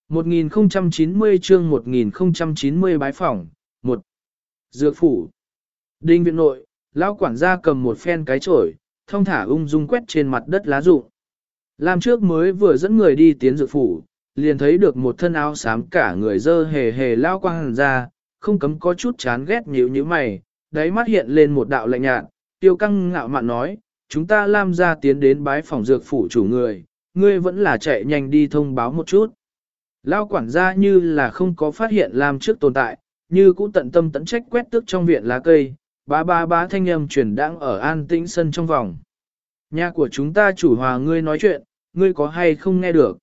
1090 chương 1090 bái phỏng, 1. Dược phủ. Đinh viện nội, lão quản gia cầm một phen cái chổi, thông thả ung dung quét trên mặt đất lá rụng. Lam trước mới vừa dẫn người đi tiến dược phủ, liền thấy được một thân áo xám cả người dơ hề hề lao quang ra, không cấm có chút chán ghét nhíu như mày, đáy mắt hiện lên một đạo lạnh nhạt, tiêu căng ngạo mạn nói, chúng ta Lam ra tiến đến bái phòng dược phủ chủ người, ngươi vẫn là chạy nhanh đi thông báo một chút. Lao quản gia như là không có phát hiện Lam trước tồn tại, như cũ tận tâm tận trách quét tước trong viện lá cây, bá bá bá thanh âm truyền đang ở an tĩnh sân trong vòng. Nhà của chúng ta chủ hòa ngươi nói chuyện, ngươi có hay không nghe được.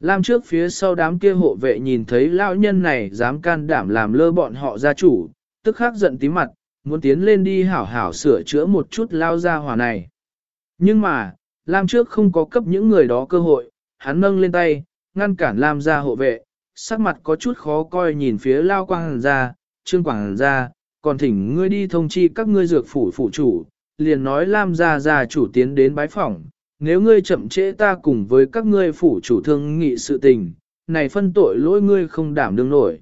Lam trước phía sau đám kia hộ vệ nhìn thấy lão nhân này dám can đảm làm lơ bọn họ gia chủ, tức khắc giận tím mặt, muốn tiến lên đi hảo hảo sửa chữa một chút lao gia hòa này. Nhưng mà, Lam trước không có cấp những người đó cơ hội, hắn nâng lên tay, ngăn cản Lam gia hộ vệ, sắc mặt có chút khó coi nhìn phía lao quang ra, trương quảng ra, còn thỉnh ngươi đi thông chi các ngươi dược phủ phủ chủ, liền nói Lam gia gia chủ tiến đến bái phỏng, nếu ngươi chậm trễ ta cùng với các ngươi phủ chủ thương nghị sự tình, này phân tội lỗi ngươi không đảm đương nổi.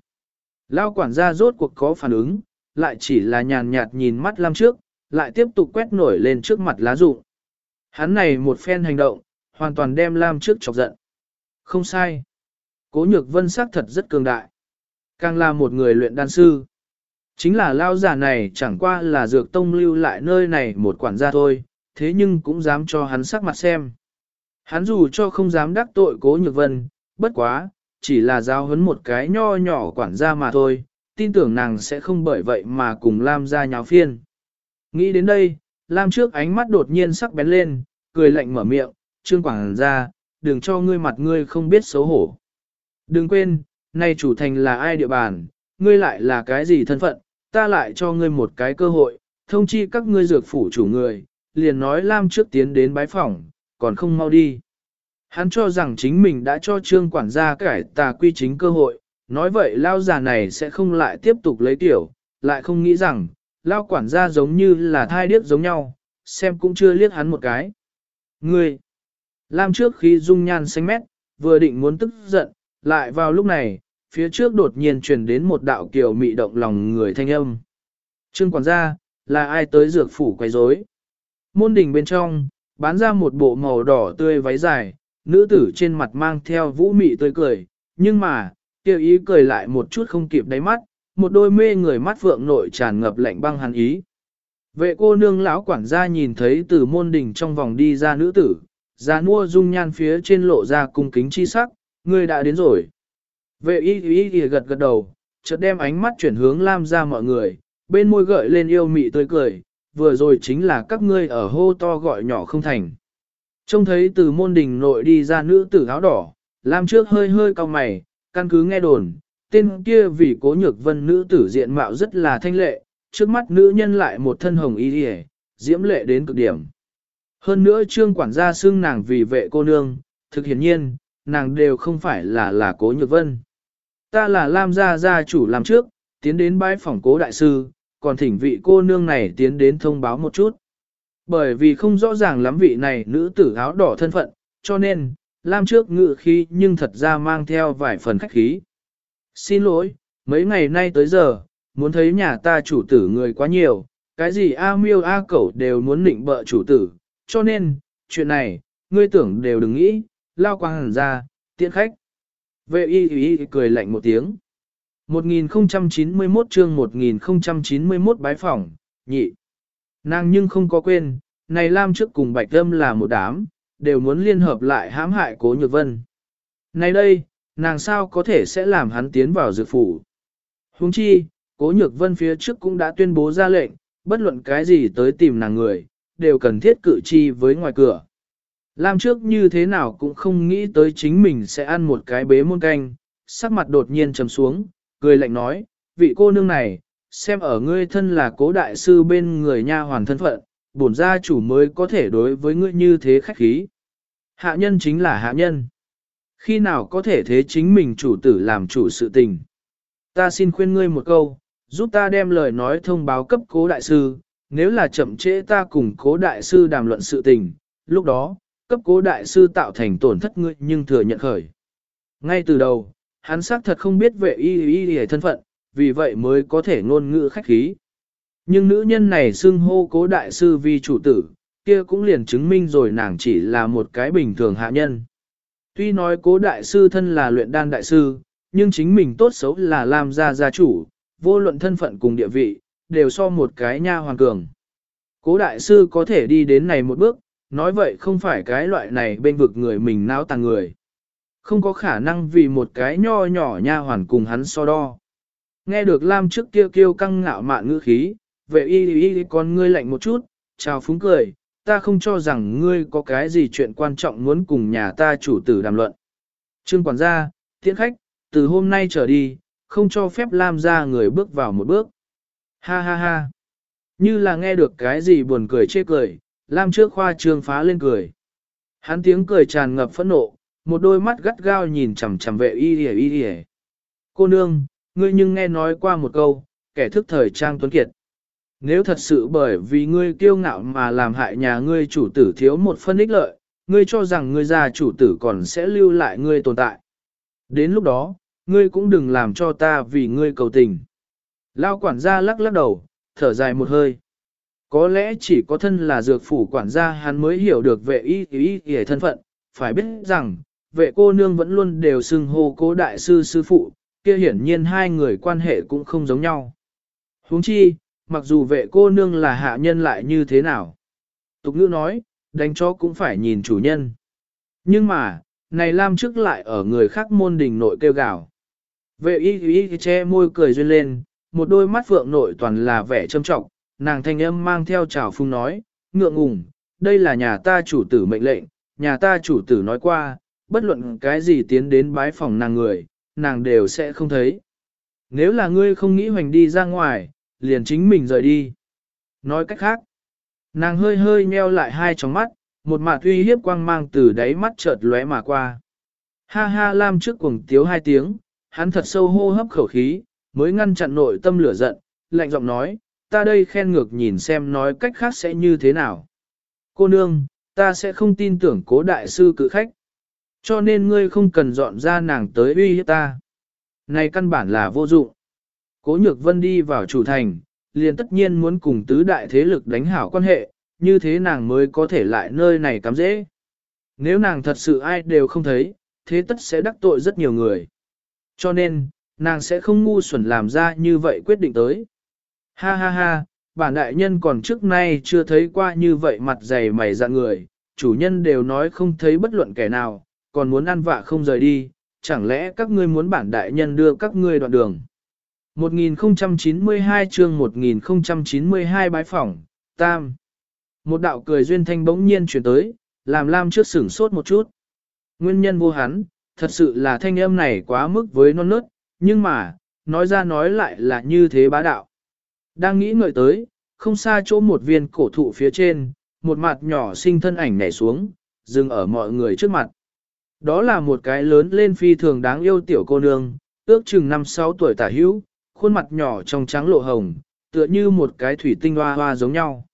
Lao quản gia rốt cuộc có phản ứng, lại chỉ là nhàn nhạt nhìn mắt Lam trước, lại tiếp tục quét nổi lên trước mặt lá rụng. Hắn này một phen hành động, hoàn toàn đem Lam trước chọc giận. Không sai. Cố nhược vân sắc thật rất cường đại. Càng là một người luyện đan sư. Chính là lao giả này chẳng qua là dược tông lưu lại nơi này một quản gia thôi, thế nhưng cũng dám cho hắn sắc mặt xem. Hắn dù cho không dám đắc tội cố nhược vân, bất quá, chỉ là giao hấn một cái nho nhỏ quản gia mà thôi, tin tưởng nàng sẽ không bởi vậy mà cùng Lam ra nháo phiên. Nghĩ đến đây, Lam trước ánh mắt đột nhiên sắc bén lên, cười lạnh mở miệng, trương Quảng ra, đừng cho ngươi mặt ngươi không biết xấu hổ. Đừng quên, nay chủ thành là ai địa bàn, ngươi lại là cái gì thân phận, ta lại cho ngươi một cái cơ hội, thông chi các ngươi dược phủ chủ người, liền nói Lam trước tiến đến bái phỏng, còn không mau đi. Hắn cho rằng chính mình đã cho trương quản gia cải tà quy chính cơ hội, nói vậy lao già này sẽ không lại tiếp tục lấy tiểu, lại không nghĩ rằng, lao quản gia giống như là thai điếc giống nhau, xem cũng chưa liếc hắn một cái. Ngươi! Lam trước khi dung nhan xanh mét, vừa định muốn tức giận, lại vào lúc này, phía trước đột nhiên truyền đến một đạo kiều mị động lòng người thanh âm. Trương quản gia, là ai tới dược phủ quấy rối? Môn đình bên trong, bán ra một bộ màu đỏ tươi váy dài, nữ tử trên mặt mang theo vũ mị tươi cười, nhưng mà, kêu ý cười lại một chút không kịp đáy mắt, một đôi mê người mắt phượng nội tràn ngập lạnh băng hàn ý. Vệ cô nương lão quản gia nhìn thấy từ môn đình trong vòng đi ra nữ tử, ra mua dung nhan phía trên lộ ra cung kính chi sắc, người đã đến rồi. Vệ y y y gật gật đầu, chợt đem ánh mắt chuyển hướng Lam ra mọi người, bên môi gợi lên yêu mị tươi cười, vừa rồi chính là các ngươi ở hô to gọi nhỏ không thành. Trông thấy từ môn đình nội đi ra nữ tử áo đỏ, Lam trước hơi hơi cau mày, căn cứ nghe đồn, tên kia vì cố nhược vân nữ tử diện mạo rất là thanh lệ, trước mắt nữ nhân lại một thân hồng y hề, diễm lệ đến cực điểm. Hơn nữa trương quản gia xưng nàng vì vệ cô nương, thực hiển nhiên, nàng đều không phải là là cố nhược vân. Ta là Lam gia gia chủ làm trước, tiến đến bái phòng cố đại sư, còn thỉnh vị cô nương này tiến đến thông báo một chút. Bởi vì không rõ ràng lắm vị này nữ tử áo đỏ thân phận, cho nên, Lam trước ngự khí nhưng thật ra mang theo vài phần khách khí. Xin lỗi, mấy ngày nay tới giờ, muốn thấy nhà ta chủ tử người quá nhiều, cái gì A miêu A cẩu đều muốn nịnh bợ chủ tử, cho nên, chuyện này, ngươi tưởng đều đừng nghĩ, lao quang hẳn ra, tiện khách. Vệ y y cười lạnh một tiếng. 1091 chương 1091 bái phỏng, nhị. Nàng nhưng không có quên, này Lam trước cùng Bạch Âm là một đám, đều muốn liên hợp lại hãm hại Cố Nhược Vân. Này đây, nàng sao có thể sẽ làm hắn tiến vào dược phủ. Huống chi, Cố Nhược Vân phía trước cũng đã tuyên bố ra lệnh, bất luận cái gì tới tìm nàng người, đều cần thiết cử chi với ngoài cửa. Lam trước như thế nào cũng không nghĩ tới chính mình sẽ ăn một cái bế môn canh, sắc mặt đột nhiên trầm xuống, cười lạnh nói, vị cô nương này, xem ở ngươi thân là cố đại sư bên người nha hoàn thân phận, bổn gia chủ mới có thể đối với ngươi như thế khách khí. Hạ nhân chính là hạ nhân. Khi nào có thể thế chính mình chủ tử làm chủ sự tình. Ta xin khuyên ngươi một câu, giúp ta đem lời nói thông báo cấp cố đại sư, nếu là chậm trễ ta cùng cố đại sư đàm luận sự tình, lúc đó, cấp cố đại sư tạo thành tổn thất ngươi nhưng thừa nhận khởi. Ngay từ đầu, hắn xác thật không biết vệ y y y thân phận, vì vậy mới có thể ngôn ngữ khách khí. Nhưng nữ nhân này xưng hô cố đại sư vi chủ tử, kia cũng liền chứng minh rồi nàng chỉ là một cái bình thường hạ nhân. Tuy nói cố đại sư thân là luyện đan đại sư, nhưng chính mình tốt xấu là làm gia gia chủ, vô luận thân phận cùng địa vị, đều so một cái nha hoàn cường. Cố đại sư có thể đi đến này một bước, nói vậy không phải cái loại này bên vực người mình náo tàng người. Không có khả năng vì một cái nho nhỏ nha hoàn cùng hắn so đo. Nghe được Lam trước kia kêu căng ngạo mạn ngữ khí, vệ y y con ngươi lạnh một chút, chào phúng cười, ta không cho rằng ngươi có cái gì chuyện quan trọng muốn cùng nhà ta chủ tử đàm luận. Trương quản gia, tiễn khách, từ hôm nay trở đi, không cho phép Lam ra người bước vào một bước. Ha ha ha. Như là nghe được cái gì buồn cười chê cười, Lam trước khoa trương phá lên cười. Hắn tiếng cười tràn ngập phẫn nộ, một đôi mắt gắt gao nhìn chằm chằm vệ y y y y. Cô nương, ngươi nhưng nghe nói qua một câu, kẻ thức thời trang tuấn kiệt. Nếu thật sự bởi vì ngươi kiêu ngạo mà làm hại nhà ngươi chủ tử thiếu một phân ích lợi, ngươi cho rằng ngươi già chủ tử còn sẽ lưu lại ngươi tồn tại. Đến lúc đó, ngươi cũng đừng làm cho ta vì ngươi cầu tình. Lao quản gia lắc lắc đầu, thở dài một hơi. Có lẽ chỉ có thân là dược phủ quản gia hắn mới hiểu được vệ y y y thân phận, phải biết rằng, vệ cô nương vẫn luôn đều xưng hô cố đại sư sư phụ, kia hiển nhiên hai người quan hệ cũng không giống nhau. huống chi, mặc dù vệ cô nương là hạ nhân lại như thế nào. Tục ngữ nói, đánh chó cũng phải nhìn chủ nhân. Nhưng mà, này Lam trước lại ở người khác môn đình nội kêu gào. Vệ y y che môi cười duyên lên, một đôi mắt phượng nội toàn là vẻ trâm trọng, nàng thanh âm mang theo trào phung nói, ngượng ngùng, đây là nhà ta chủ tử mệnh lệnh, nhà ta chủ tử nói qua, bất luận cái gì tiến đến bái phòng nàng người, nàng đều sẽ không thấy. Nếu là ngươi không nghĩ hoành đi ra ngoài, liền chính mình rời đi. Nói cách khác, nàng hơi hơi nheo lại hai tròng mắt, một mặt uy hiếp quang mang từ đáy mắt chợt lóe mà qua. Ha ha Lam trước cuồng tiếu hai tiếng, hắn thật sâu hô hấp khẩu khí, mới ngăn chặn nội tâm lửa giận, lạnh giọng nói, ta đây khen ngược nhìn xem nói cách khác sẽ như thế nào. Cô nương, ta sẽ không tin tưởng cố đại sư cự khách. Cho nên ngươi không cần dọn ra nàng tới uy hiếp ta. Này căn bản là vô dụng. Cố nhược vân đi vào chủ thành, liền tất nhiên muốn cùng tứ đại thế lực đánh hảo quan hệ, như thế nàng mới có thể lại nơi này cắm dễ. Nếu nàng thật sự ai đều không thấy, thế tất sẽ đắc tội rất nhiều người. Cho nên, nàng sẽ không ngu xuẩn làm ra như vậy quyết định tới. Ha ha ha, bản đại nhân còn trước nay chưa thấy qua như vậy mặt dày mày dạng người, chủ nhân đều nói không thấy bất luận kẻ nào, còn muốn ăn vạ không rời đi, chẳng lẽ các ngươi muốn bản đại nhân đưa các ngươi đoạn đường. 1092 chương 1092 bái phỏng, tam. Một đạo cười duyên thanh bỗng nhiên chuyển tới, làm Lam trước sửng sốt một chút. Nguyên nhân vô hắn, thật sự là thanh âm này quá mức với non nớt, nhưng mà, nói ra nói lại là như thế bá đạo. Đang nghĩ ngợi tới, không xa chỗ một viên cổ thụ phía trên, một mặt nhỏ sinh thân ảnh nhảy xuống, dừng ở mọi người trước mặt. Đó là một cái lớn lên phi thường đáng yêu tiểu cô nương, ước chừng 5-6 tuổi tả hữu, khuôn mặt nhỏ trong trắng lộ hồng, tựa như một cái thủy tinh hoa hoa giống nhau.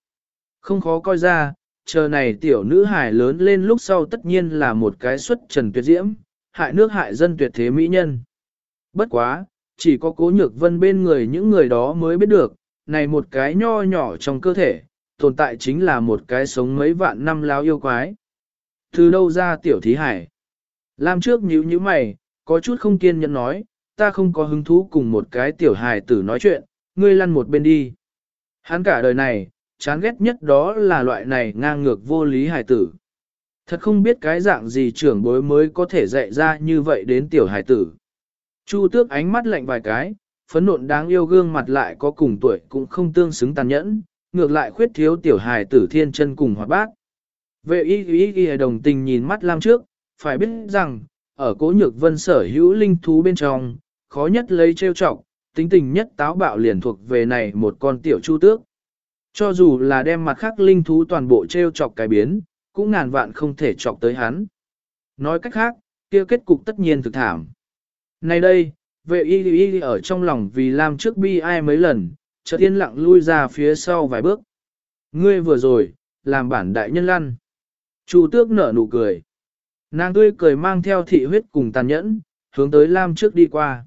Không khó coi ra, chờ này tiểu nữ hải lớn lên lúc sau tất nhiên là một cái xuất trần tuyệt diễm, hại nước hại dân tuyệt thế mỹ nhân. Bất quá, chỉ có cố nhược vân bên người những người đó mới biết được, này một cái nho nhỏ trong cơ thể, tồn tại chính là một cái sống mấy vạn năm láo yêu quái. Từ đâu ra tiểu thí hải? Lam trước nhíu nhíu mày, có chút không kiên nhẫn nói, ta không có hứng thú cùng một cái tiểu hài tử nói chuyện, ngươi lăn một bên đi. Hắn cả đời này, chán ghét nhất đó là loại này ngang ngược vô lý hài tử. Thật không biết cái dạng gì trưởng bối mới có thể dạy ra như vậy đến tiểu hài tử. Chu tước ánh mắt lạnh vài cái, phấn nộn đáng yêu gương mặt lại có cùng tuổi cũng không tương xứng tàn nhẫn, ngược lại khuyết thiếu tiểu hài tử thiên chân cùng hoạt bác. Vệ y y y đồng tình nhìn mắt Lam trước, phải biết rằng, ở cố nhược vân sở hữu linh thú bên trong, khó nhất lấy trêu trọng, tính tình nhất táo bạo liền thuộc về này một con tiểu chu tước. Cho dù là đem mặt khác linh thú toàn bộ trêu chọc cái biến, cũng ngàn vạn không thể chọc tới hắn. Nói cách khác, kia kết cục tất nhiên thực thảm. Này đây, vệ y y ở trong lòng vì làm trước bi ai mấy lần, chợt yên lặng lui ra phía sau vài bước. Ngươi vừa rồi, làm bản đại nhân lăn. Chu tước nở nụ cười. Nàng tươi cười mang theo thị huyết cùng tàn nhẫn, hướng tới Lam trước đi qua.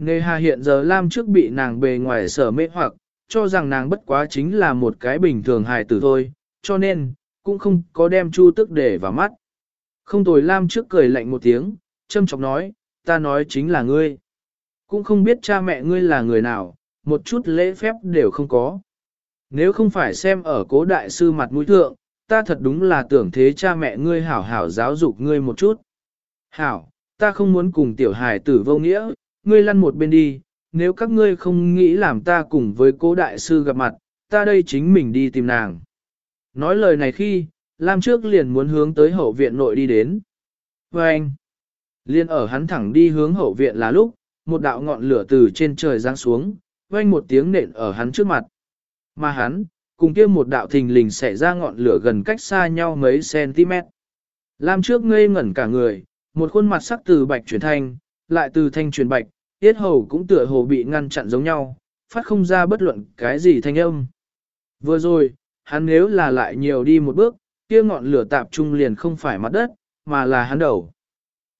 Nề hà hiện giờ Lam trước bị nàng bề ngoài sở mê hoặc, cho rằng nàng bất quá chính là một cái bình thường hài tử thôi, cho nên, cũng không có đem chu tức để vào mắt. Không tồi Lam trước cười lạnh một tiếng, châm chọc nói, ta nói chính là ngươi. Cũng không biết cha mẹ ngươi là người nào, một chút lễ phép đều không có. Nếu không phải xem ở cố đại sư mặt mũi thượng, ta thật đúng là tưởng thế cha mẹ ngươi hảo hảo giáo dục ngươi một chút. Hảo, ta không muốn cùng tiểu hài tử vô nghĩa, ngươi lăn một bên đi, nếu các ngươi không nghĩ làm ta cùng với cố đại sư gặp mặt, ta đây chính mình đi tìm nàng. Nói lời này khi, Lam trước liền muốn hướng tới hậu viện nội đi đến. Và anh, liền ở hắn thẳng đi hướng hậu viện là lúc, một đạo ngọn lửa từ trên trời giáng xuống, vang một tiếng nện ở hắn trước mặt. Mà hắn, cùng kia một đạo thình lình xảy ra ngọn lửa gần cách xa nhau mấy cm. Lam trước ngây ngẩn cả người, một khuôn mặt sắc từ bạch chuyển thành lại từ thanh truyền bạch, tiết hầu cũng tựa hồ bị ngăn chặn giống nhau, phát không ra bất luận cái gì thanh âm. Vừa rồi, hắn nếu là lại nhiều đi một bước, kia ngọn lửa tạp trung liền không phải mặt đất, mà là hắn đầu.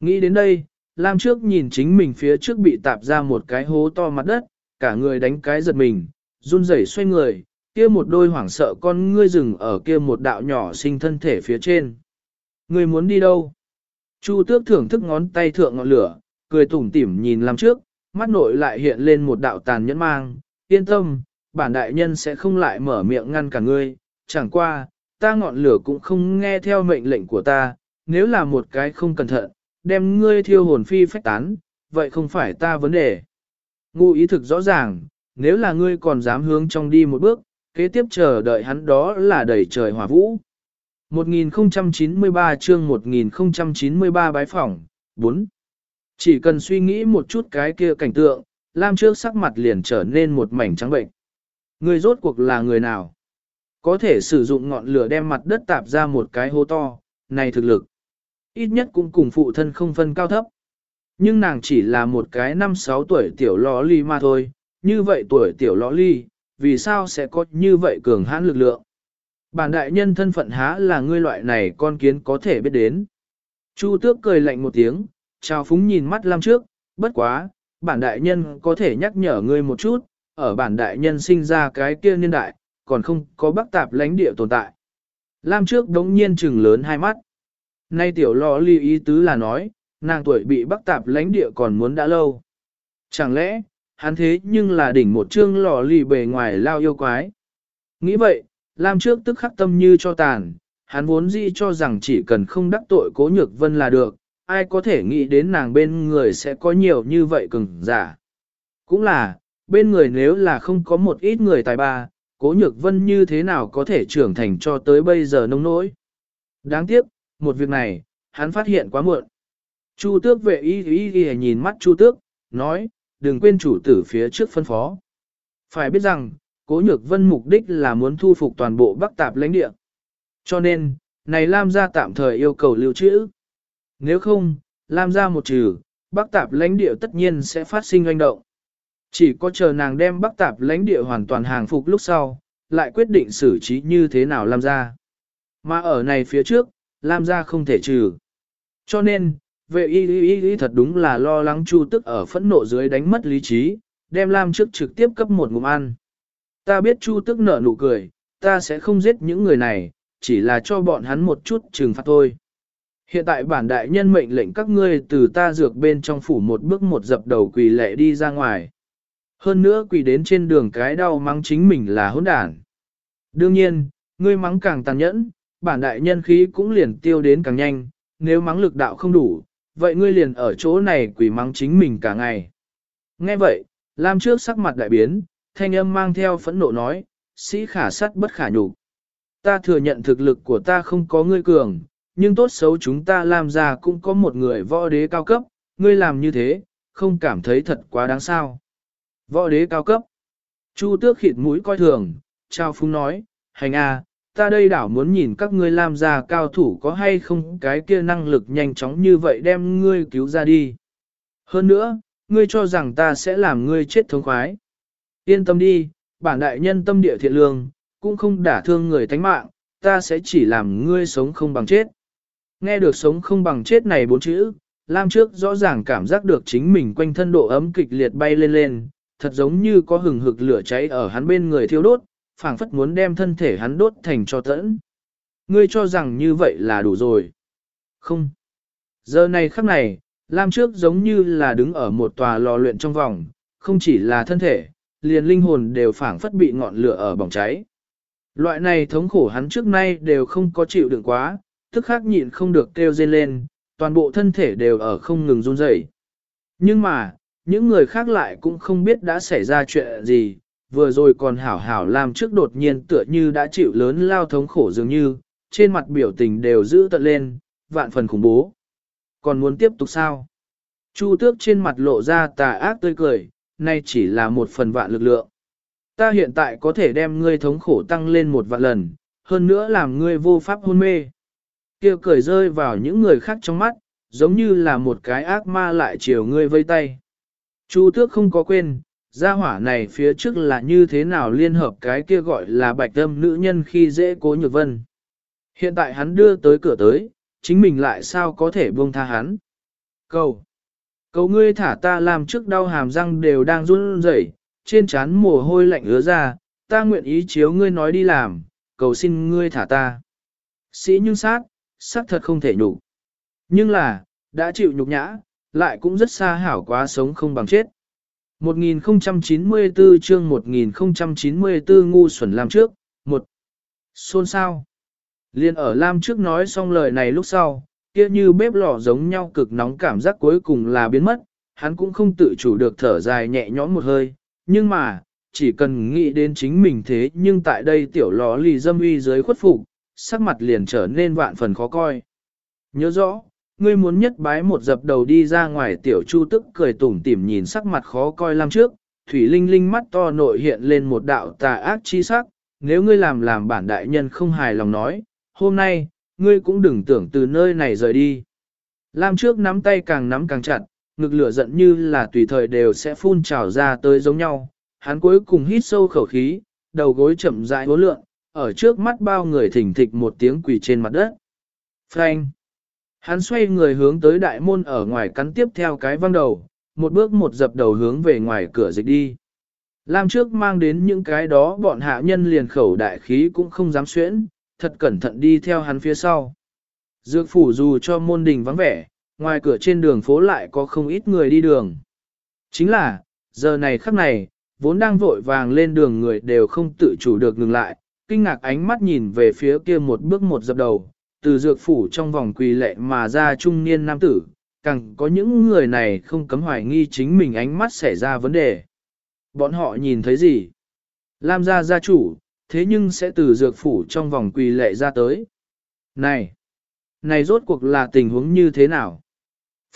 Nghĩ đến đây, Lam trước nhìn chính mình phía trước bị tạp ra một cái hố to mặt đất, cả người đánh cái giật mình, run rẩy xoay người, kia một đôi hoảng sợ con ngươi rừng ở kia một đạo nhỏ sinh thân thể phía trên. Người muốn đi đâu? Chu tước thưởng thức ngón tay thượng ngọn lửa, cười tủm tỉm nhìn làm trước, mắt nội lại hiện lên một đạo tàn nhẫn mang, yên tâm, bản đại nhân sẽ không lại mở miệng ngăn cả ngươi, chẳng qua, ta ngọn lửa cũng không nghe theo mệnh lệnh của ta, nếu là một cái không cẩn thận, đem ngươi thiêu hồn phi phách tán, vậy không phải ta vấn đề. Ngu ý thực rõ ràng, nếu là ngươi còn dám hướng trong đi một bước, kế tiếp chờ đợi hắn đó là đẩy trời hỏa vũ. 1093 chương 1093 bái phỏng, 4. Chỉ cần suy nghĩ một chút cái kia cảnh tượng, Lam trước sắc mặt liền trở nên một mảnh trắng bệnh. Người rốt cuộc là người nào? Có thể sử dụng ngọn lửa đem mặt đất tạp ra một cái hố to, này thực lực. Ít nhất cũng cùng phụ thân không phân cao thấp. Nhưng nàng chỉ là một cái năm sáu tuổi tiểu lõ ly mà thôi, như vậy tuổi tiểu lõ ly, vì sao sẽ có như vậy cường hãn lực lượng? Bản đại nhân thân phận há là ngươi loại này con kiến có thể biết đến. Chu tước cười lạnh một tiếng, Chào phúng nhìn mắt Lam trước, bất quá, bản đại nhân có thể nhắc nhở ngươi một chút, ở bản đại nhân sinh ra cái kia niên đại, còn không có bắc tạp lãnh địa tồn tại. Lam trước đống nhiên trừng lớn hai mắt. Nay tiểu lò ly ý tứ là nói, nàng tuổi bị bắc tạp lãnh địa còn muốn đã lâu. Chẳng lẽ, hắn thế nhưng là đỉnh một chương lò lì bề ngoài lao yêu quái. Nghĩ vậy, Lam trước tức khắc tâm như cho tàn, hắn vốn dĩ cho rằng chỉ cần không đắc tội cố nhược vân là được, ai có thể nghĩ đến nàng bên người sẽ có nhiều như vậy cường giả. Cũng là, bên người nếu là không có một ít người tài ba, cố nhược vân như thế nào có thể trưởng thành cho tới bây giờ nông nỗi. Đáng tiếc, một việc này, hắn phát hiện quá muộn. Chu tước vệ y y y nhìn mắt chu tước, nói, đừng quên chủ tử phía trước phân phó. Phải biết rằng, cố nhược vân mục đích là muốn thu phục toàn bộ bắc tạp lãnh địa. Cho nên, này Lam gia tạm thời yêu cầu lưu trữ. Nếu không, Lam ra một trừ, Bắc Tạp lãnh địa tất nhiên sẽ phát sinh doanh động. Chỉ có chờ nàng đem Bắc Tạp lãnh địa hoàn toàn hàng phục lúc sau, lại quyết định xử trí như thế nào Lam ra. Mà ở này phía trước, Lam ra không thể trừ. Cho nên, vệ y y y thật đúng là lo lắng Chu tức ở phẫn nộ dưới đánh mất lý trí, đem Lam trước trực tiếp cấp một ngụm ăn. Ta biết Chu tức nở nụ cười, ta sẽ không giết những người này, chỉ là cho bọn hắn một chút trừng phạt thôi. Hiện tại bản đại nhân mệnh lệnh các ngươi từ ta dược bên trong phủ một bước một dập đầu quỳ lệ đi ra ngoài. Hơn nữa quỳ đến trên đường cái đau mắng chính mình là hỗn đản. Đương nhiên, ngươi mắng càng tàn nhẫn, bản đại nhân khí cũng liền tiêu đến càng nhanh, nếu mắng lực đạo không đủ, vậy ngươi liền ở chỗ này quỳ mắng chính mình cả ngày. Nghe vậy, Lam trước sắc mặt đại biến, thanh âm mang theo phẫn nộ nói, sĩ khả sắt bất khả nhục. Ta thừa nhận thực lực của ta không có ngươi cường, nhưng tốt xấu chúng ta làm ra cũng có một người võ đế cao cấp, ngươi làm như thế, không cảm thấy thật quá đáng sao. Võ đế cao cấp. Chu tước khịt mũi coi thường, trao phúng nói, hành a, ta đây đảo muốn nhìn các ngươi làm ra cao thủ có hay không cái kia năng lực nhanh chóng như vậy đem ngươi cứu ra đi. Hơn nữa, ngươi cho rằng ta sẽ làm ngươi chết thống khoái. Yên tâm đi, bản đại nhân tâm địa thiện lương, cũng không đả thương người thánh mạng, ta sẽ chỉ làm ngươi sống không bằng chết. Nghe được sống không bằng chết này bốn chữ, Lam trước rõ ràng cảm giác được chính mình quanh thân độ ấm kịch liệt bay lên lên, thật giống như có hừng hực lửa cháy ở hắn bên người thiêu đốt, phảng phất muốn đem thân thể hắn đốt thành cho tẫn. Ngươi cho rằng như vậy là đủ rồi. Không. Giờ này khắc này, Lam trước giống như là đứng ở một tòa lò luyện trong vòng, không chỉ là thân thể, liền linh hồn đều phảng phất bị ngọn lửa ở bỏng cháy. Loại này thống khổ hắn trước nay đều không có chịu đựng quá, tức khắc nhịn không được kêu dên lên, toàn bộ thân thể đều ở không ngừng run rẩy. Nhưng mà, những người khác lại cũng không biết đã xảy ra chuyện gì, vừa rồi còn hảo hảo làm trước đột nhiên tựa như đã chịu lớn lao thống khổ dường như, trên mặt biểu tình đều giữ tận lên, vạn phần khủng bố. Còn muốn tiếp tục sao? Chu tước trên mặt lộ ra tà ác tươi cười, nay chỉ là một phần vạn lực lượng. Ta hiện tại có thể đem ngươi thống khổ tăng lên một vạn lần, hơn nữa làm ngươi vô pháp hôn mê kia cười rơi vào những người khác trong mắt, giống như là một cái ác ma lại chiều ngươi vây tay. Chu tước không có quên, gia hỏa này phía trước là như thế nào liên hợp cái kia gọi là bạch tâm nữ nhân khi dễ cố nhược vân. Hiện tại hắn đưa tới cửa tới, chính mình lại sao có thể buông tha hắn. Cầu! Cầu ngươi thả ta làm trước đau hàm răng đều đang run rẩy, trên trán mồ hôi lạnh ứa ra, ta nguyện ý chiếu ngươi nói đi làm, cầu xin ngươi thả ta. Sĩ nhưng sát, xác thật không thể nhục. Nhưng là, đã chịu nhục nhã, lại cũng rất xa hảo quá sống không bằng chết. 1094 chương 1094 ngu xuẩn làm trước, một Xôn sao? Liên ở Lam trước nói xong lời này lúc sau, kia như bếp lò giống nhau cực nóng cảm giác cuối cùng là biến mất, hắn cũng không tự chủ được thở dài nhẹ nhõm một hơi, nhưng mà, chỉ cần nghĩ đến chính mình thế nhưng tại đây tiểu lò lì dâm uy dưới khuất phục, sắc mặt liền trở nên vạn phần khó coi. Nhớ rõ, ngươi muốn nhất bái một dập đầu đi ra ngoài tiểu chu tức cười tủm tỉm nhìn sắc mặt khó coi làm trước, thủy linh linh mắt to nội hiện lên một đạo tà ác chi sắc, nếu ngươi làm làm bản đại nhân không hài lòng nói, hôm nay, ngươi cũng đừng tưởng từ nơi này rời đi. Lam trước nắm tay càng nắm càng chặt, ngực lửa giận như là tùy thời đều sẽ phun trào ra tới giống nhau. Hắn cuối cùng hít sâu khẩu khí, đầu gối chậm rãi hố lượng, ở trước mắt bao người thỉnh thịch một tiếng quỳ trên mặt đất. Frank! Hắn xoay người hướng tới đại môn ở ngoài cắn tiếp theo cái văng đầu, một bước một dập đầu hướng về ngoài cửa dịch đi. Lam trước mang đến những cái đó bọn hạ nhân liền khẩu đại khí cũng không dám xuyễn, thật cẩn thận đi theo hắn phía sau. Dược phủ dù cho môn đình vắng vẻ, ngoài cửa trên đường phố lại có không ít người đi đường. Chính là, giờ này khắc này, vốn đang vội vàng lên đường người đều không tự chủ được ngừng lại, kinh ngạc ánh mắt nhìn về phía kia một bước một dập đầu, từ dược phủ trong vòng quỳ lệ mà ra trung niên nam tử, càng có những người này không cấm hoài nghi chính mình ánh mắt xảy ra vấn đề. Bọn họ nhìn thấy gì? Lam gia gia chủ, thế nhưng sẽ từ dược phủ trong vòng quỳ lệ ra tới. Này! Này rốt cuộc là tình huống như thế nào?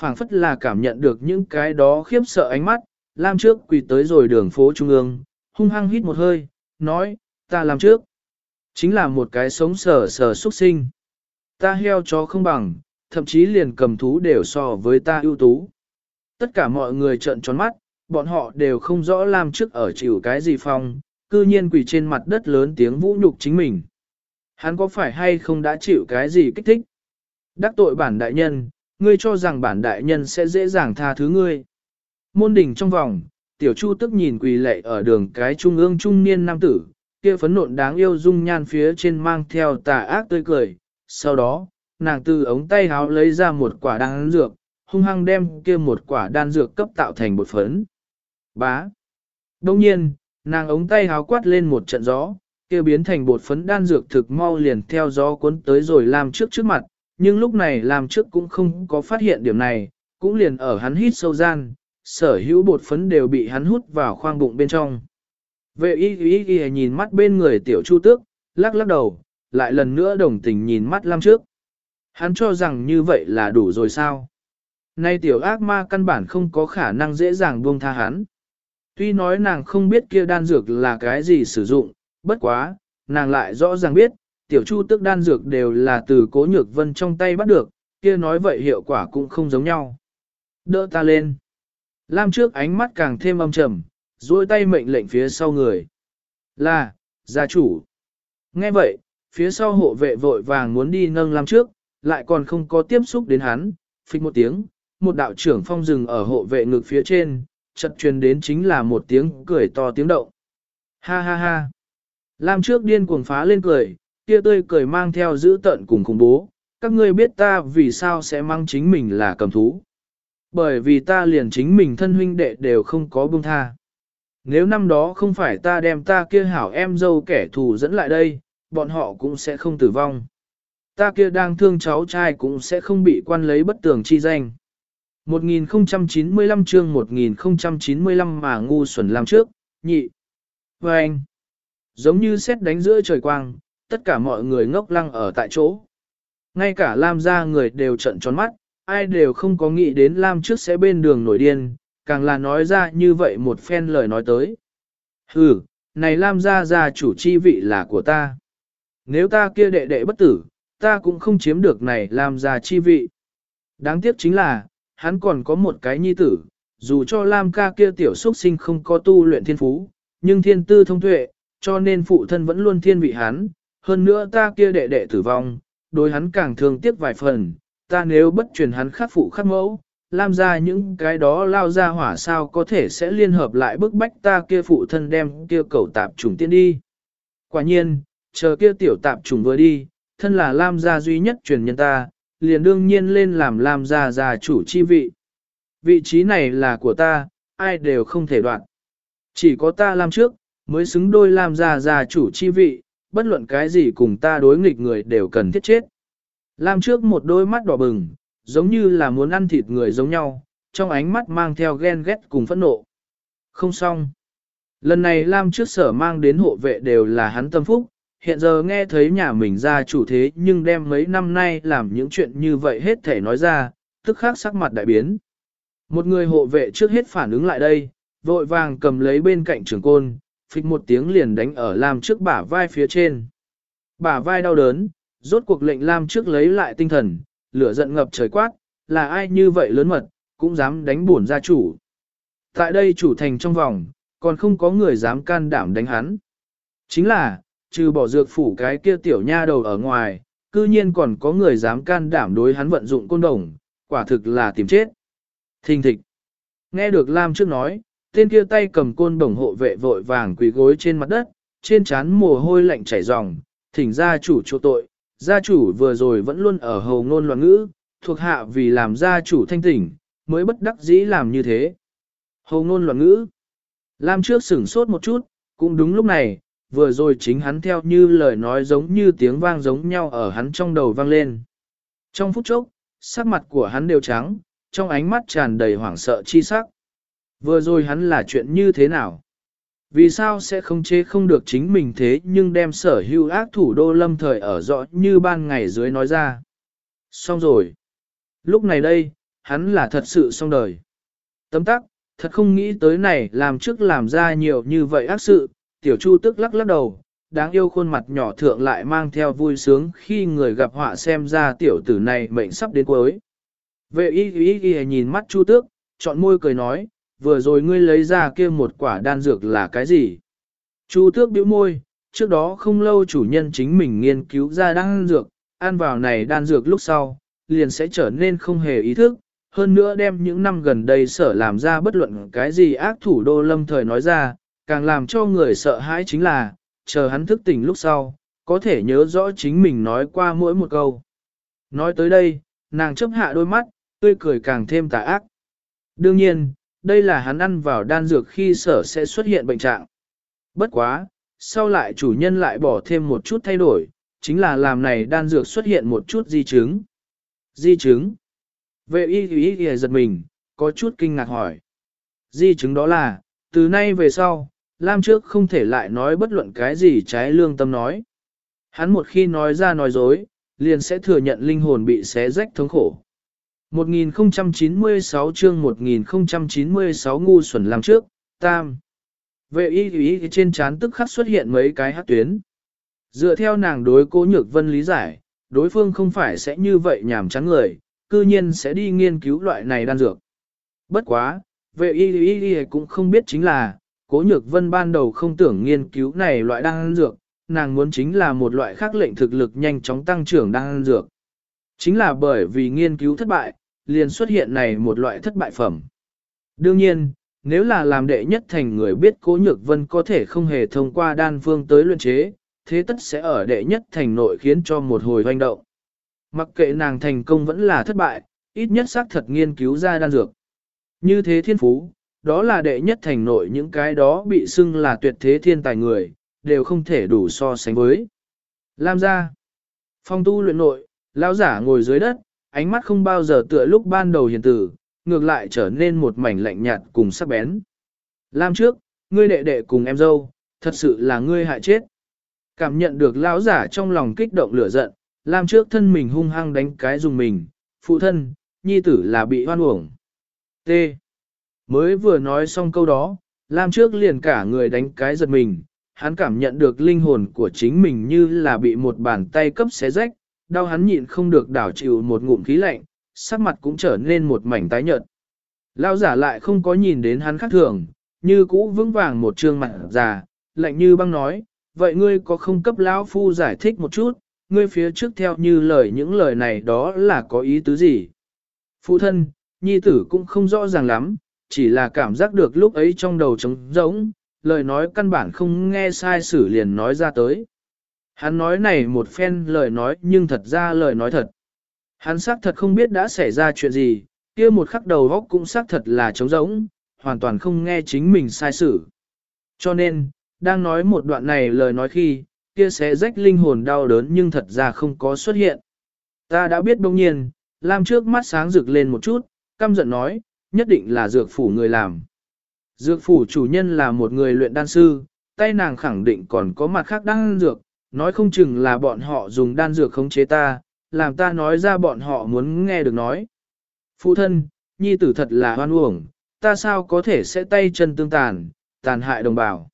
phảng phất là cảm nhận được những cái đó khiếp sợ ánh mắt, Lam trước quỳ tới rồi đường phố trung ương, hung hăng hít một hơi, nói, ta làm trước. Chính là một cái sống sờ sờ xuất sinh. Ta heo chó không bằng, thậm chí liền cầm thú đều so với ta ưu tú. Tất cả mọi người trợn tròn mắt, bọn họ đều không rõ làm trước ở chịu cái gì phong, cư nhiên quỳ trên mặt đất lớn tiếng vũ nhục chính mình. Hắn có phải hay không đã chịu cái gì kích thích? Đắc tội bản đại nhân, ngươi cho rằng bản đại nhân sẽ dễ dàng tha thứ ngươi. Môn đỉnh trong vòng, tiểu chu tức nhìn quỳ lệ ở đường cái trung ương trung niên nam tử, kia phấn nộn đáng yêu dung nhan phía trên mang theo tà ác tươi cười. Sau đó, nàng từ ống tay háo lấy ra một quả đan dược, hung hăng đem kia một quả đan dược cấp tạo thành bột phấn. Bá. Đông nhiên, nàng ống tay háo quát lên một trận gió, kia biến thành bột phấn đan dược thực mau liền theo gió cuốn tới rồi làm trước trước mặt, nhưng lúc này làm trước cũng không có phát hiện điểm này, cũng liền ở hắn hít sâu gian, sở hữu bột phấn đều bị hắn hút vào khoang bụng bên trong. Vệ y y y nhìn mắt bên người tiểu chu tước, lắc lắc đầu, lại lần nữa đồng tình nhìn mắt Lam trước. Hắn cho rằng như vậy là đủ rồi sao? Nay tiểu ác ma căn bản không có khả năng dễ dàng buông tha hắn. Tuy nói nàng không biết kia đan dược là cái gì sử dụng, bất quá, nàng lại rõ ràng biết, tiểu chu tức đan dược đều là từ cố nhược vân trong tay bắt được, kia nói vậy hiệu quả cũng không giống nhau. Đỡ ta lên. Lam trước ánh mắt càng thêm âm trầm, duỗi tay mệnh lệnh phía sau người. Là, gia chủ. Nghe vậy, phía sau hộ vệ vội vàng muốn đi nâng làm trước, lại còn không có tiếp xúc đến hắn, phích một tiếng, một đạo trưởng phong rừng ở hộ vệ ngực phía trên, chật truyền đến chính là một tiếng cười to tiếng động. Ha ha ha. Lam trước điên cuồng phá lên cười, kia tươi cười mang theo giữ tận cùng khủng bố, các ngươi biết ta vì sao sẽ mang chính mình là cầm thú. Bởi vì ta liền chính mình thân huynh đệ đều không có buông tha. Nếu năm đó không phải ta đem ta kia hảo em dâu kẻ thù dẫn lại đây, bọn họ cũng sẽ không tử vong. Ta kia đang thương cháu trai cũng sẽ không bị quan lấy bất tường chi danh. 1095 chương 1095 mà ngu xuẩn làm trước, nhị. Và anh, giống như xét đánh giữa trời quang, tất cả mọi người ngốc lăng ở tại chỗ. Ngay cả Lam gia người đều trận tròn mắt, ai đều không có nghĩ đến Lam trước sẽ bên đường nổi điên, càng là nói ra như vậy một phen lời nói tới. Hừ, này Lam gia gia chủ chi vị là của ta. Nếu ta kia đệ đệ bất tử, ta cũng không chiếm được này Lam gia chi vị. Đáng tiếc chính là, hắn còn có một cái nhi tử, dù cho Lam ca kia tiểu xuất sinh không có tu luyện thiên phú, nhưng thiên tư thông tuệ, cho nên phụ thân vẫn luôn thiên vị hắn, hơn nữa ta kia đệ đệ tử vong, đối hắn càng thương tiếc vài phần, ta nếu bất truyền hắn khắc phụ khắc mẫu, Lam ra những cái đó lao ra hỏa sao có thể sẽ liên hợp lại bức bách ta kia phụ thân đem kia cầu tạp trùng tiên đi. Quả nhiên, chờ kia tiểu tạp trùng vừa đi, thân là Lam gia duy nhất truyền nhân ta, liền đương nhiên lên làm Lam gia gia chủ chi vị. Vị trí này là của ta, ai đều không thể đoạn. Chỉ có ta làm trước, mới xứng đôi Lam gia gia chủ chi vị, bất luận cái gì cùng ta đối nghịch người đều cần thiết chết. Lam trước một đôi mắt đỏ bừng, giống như là muốn ăn thịt người giống nhau, trong ánh mắt mang theo ghen ghét cùng phẫn nộ. Không xong. Lần này Lam trước sở mang đến hộ vệ đều là hắn tâm phúc, hiện giờ nghe thấy nhà mình ra chủ thế nhưng đem mấy năm nay làm những chuyện như vậy hết thể nói ra, tức khắc sắc mặt đại biến. Một người hộ vệ trước hết phản ứng lại đây, vội vàng cầm lấy bên cạnh trường côn, phịch một tiếng liền đánh ở Lam trước bả vai phía trên. Bả vai đau đớn, rốt cuộc lệnh Lam trước lấy lại tinh thần, lửa giận ngập trời quát, là ai như vậy lớn mật, cũng dám đánh bổn gia chủ. Tại đây chủ thành trong vòng, còn không có người dám can đảm đánh hắn. Chính là, trừ bỏ dược phủ cái kia tiểu nha đầu ở ngoài, cư nhiên còn có người dám can đảm đối hắn vận dụng côn đồng, quả thực là tìm chết. Thình thịch. Nghe được Lam trước nói, tên kia tay cầm côn đồng hộ vệ vội vàng quỳ gối trên mặt đất, trên trán mồ hôi lạnh chảy ròng, thỉnh gia chủ chỗ tội, gia chủ vừa rồi vẫn luôn ở hầu ngôn loạn ngữ, thuộc hạ vì làm gia chủ thanh tỉnh, mới bất đắc dĩ làm như thế. Hầu ngôn loạn ngữ. Lam trước sửng sốt một chút, cũng đúng lúc này, vừa rồi chính hắn theo như lời nói giống như tiếng vang giống nhau ở hắn trong đầu vang lên. Trong phút chốc, sắc mặt của hắn đều trắng, trong ánh mắt tràn đầy hoảng sợ chi sắc. Vừa rồi hắn là chuyện như thế nào? Vì sao sẽ không chế không được chính mình thế nhưng đem sở hữu ác thủ đô lâm thời ở rõ như ban ngày dưới nói ra. Xong rồi. Lúc này đây, hắn là thật sự xong đời. Tấm tắc, thật không nghĩ tới này làm trước làm ra nhiều như vậy ác sự, tiểu chu tức lắc lắc đầu, đáng yêu khuôn mặt nhỏ thượng lại mang theo vui sướng khi người gặp họa xem ra tiểu tử này mệnh sắp đến cuối. Vệ y y y nhìn mắt chu tước, chọn môi cười nói, vừa rồi ngươi lấy ra kia một quả đan dược là cái gì? Chu tước bĩu môi, trước đó không lâu chủ nhân chính mình nghiên cứu ra đan dược, ăn vào này đan dược lúc sau, liền sẽ trở nên không hề ý thức, hơn nữa đem những năm gần đây sở làm ra bất luận cái gì ác thủ đô lâm thời nói ra, càng làm cho người sợ hãi chính là, chờ hắn thức tỉnh lúc sau, có thể nhớ rõ chính mình nói qua mỗi một câu. Nói tới đây, nàng chấp hạ đôi mắt, tươi cười càng thêm tà ác. Đương nhiên, đây là hắn ăn vào đan dược khi sở sẽ xuất hiện bệnh trạng. Bất quá, sau lại chủ nhân lại bỏ thêm một chút thay đổi, chính là làm này đan dược xuất hiện một chút di chứng. Di chứng? Vệ y y y giật mình, có chút kinh ngạc hỏi. Di chứng đó là, từ nay về sau, Lam trước không thể lại nói bất luận cái gì trái lương tâm nói. Hắn một khi nói ra nói dối, liền sẽ thừa nhận linh hồn bị xé rách thống khổ. 1096 chương 1096 ngu xuẩn làm trước, tam. Vệ y y trên chán tức khắc xuất hiện mấy cái hát tuyến. Dựa theo nàng đối cố nhược vân lý giải, đối phương không phải sẽ như vậy nhảm chán người, cư nhiên sẽ đi nghiên cứu loại này đan dược. Bất quá, vệ y y y cũng không biết chính là, cố nhược vân ban đầu không tưởng nghiên cứu này loại đan dược, nàng muốn chính là một loại khác lệnh thực lực nhanh chóng tăng trưởng đan dược. Chính là bởi vì nghiên cứu thất bại, liền xuất hiện này một loại thất bại phẩm. Đương nhiên, nếu là làm đệ nhất thành người biết cố nhược vân có thể không hề thông qua đan phương tới luyện chế, thế tất sẽ ở đệ nhất thành nội khiến cho một hồi hoành động. Mặc kệ nàng thành công vẫn là thất bại, ít nhất xác thật nghiên cứu ra đan dược. Như thế thiên phú, đó là đệ nhất thành nội những cái đó bị xưng là tuyệt thế thiên tài người, đều không thể đủ so sánh với. Lam gia Phong tu luyện nội, lão giả ngồi dưới đất, ánh mắt không bao giờ tựa lúc ban đầu hiền tử, ngược lại trở nên một mảnh lạnh nhạt cùng sắc bén. Lam trước, ngươi đệ đệ cùng em dâu, thật sự là ngươi hại chết. Cảm nhận được lão giả trong lòng kích động lửa giận, Lam trước thân mình hung hăng đánh cái dùng mình, phụ thân, nhi tử là bị hoan uổng. T. Mới vừa nói xong câu đó, Lam trước liền cả người đánh cái giật mình, hắn cảm nhận được linh hồn của chính mình như là bị một bàn tay cấp xé rách, đau hắn nhịn không được đảo chịu một ngụm khí lạnh, sắc mặt cũng trở nên một mảnh tái nhợt. Lão giả lại không có nhìn đến hắn khác thường, như cũ vững vàng một trương mặt già, lạnh như băng nói, vậy ngươi có không cấp lão phu giải thích một chút, ngươi phía trước theo như lời những lời này đó là có ý tứ gì? Phụ thân, nhi tử cũng không rõ ràng lắm, chỉ là cảm giác được lúc ấy trong đầu trống rỗng, lời nói căn bản không nghe sai sử liền nói ra tới. Hắn nói này một phen lời nói nhưng thật ra lời nói thật. Hắn xác thật không biết đã xảy ra chuyện gì, kia một khắc đầu góc cũng xác thật là trống rỗng, hoàn toàn không nghe chính mình sai sử. Cho nên, đang nói một đoạn này lời nói khi, kia sẽ rách linh hồn đau đớn nhưng thật ra không có xuất hiện. Ta đã biết đông nhiên, Lam trước mắt sáng rực lên một chút, căm giận nói, nhất định là dược phủ người làm. Dược phủ chủ nhân là một người luyện đan sư, tay nàng khẳng định còn có mặt khác đan dược, nói không chừng là bọn họ dùng đan dược khống chế ta, làm ta nói ra bọn họ muốn nghe được nói. Phụ thân, nhi tử thật là hoan uổng, ta sao có thể sẽ tay chân tương tàn, tàn hại đồng bào.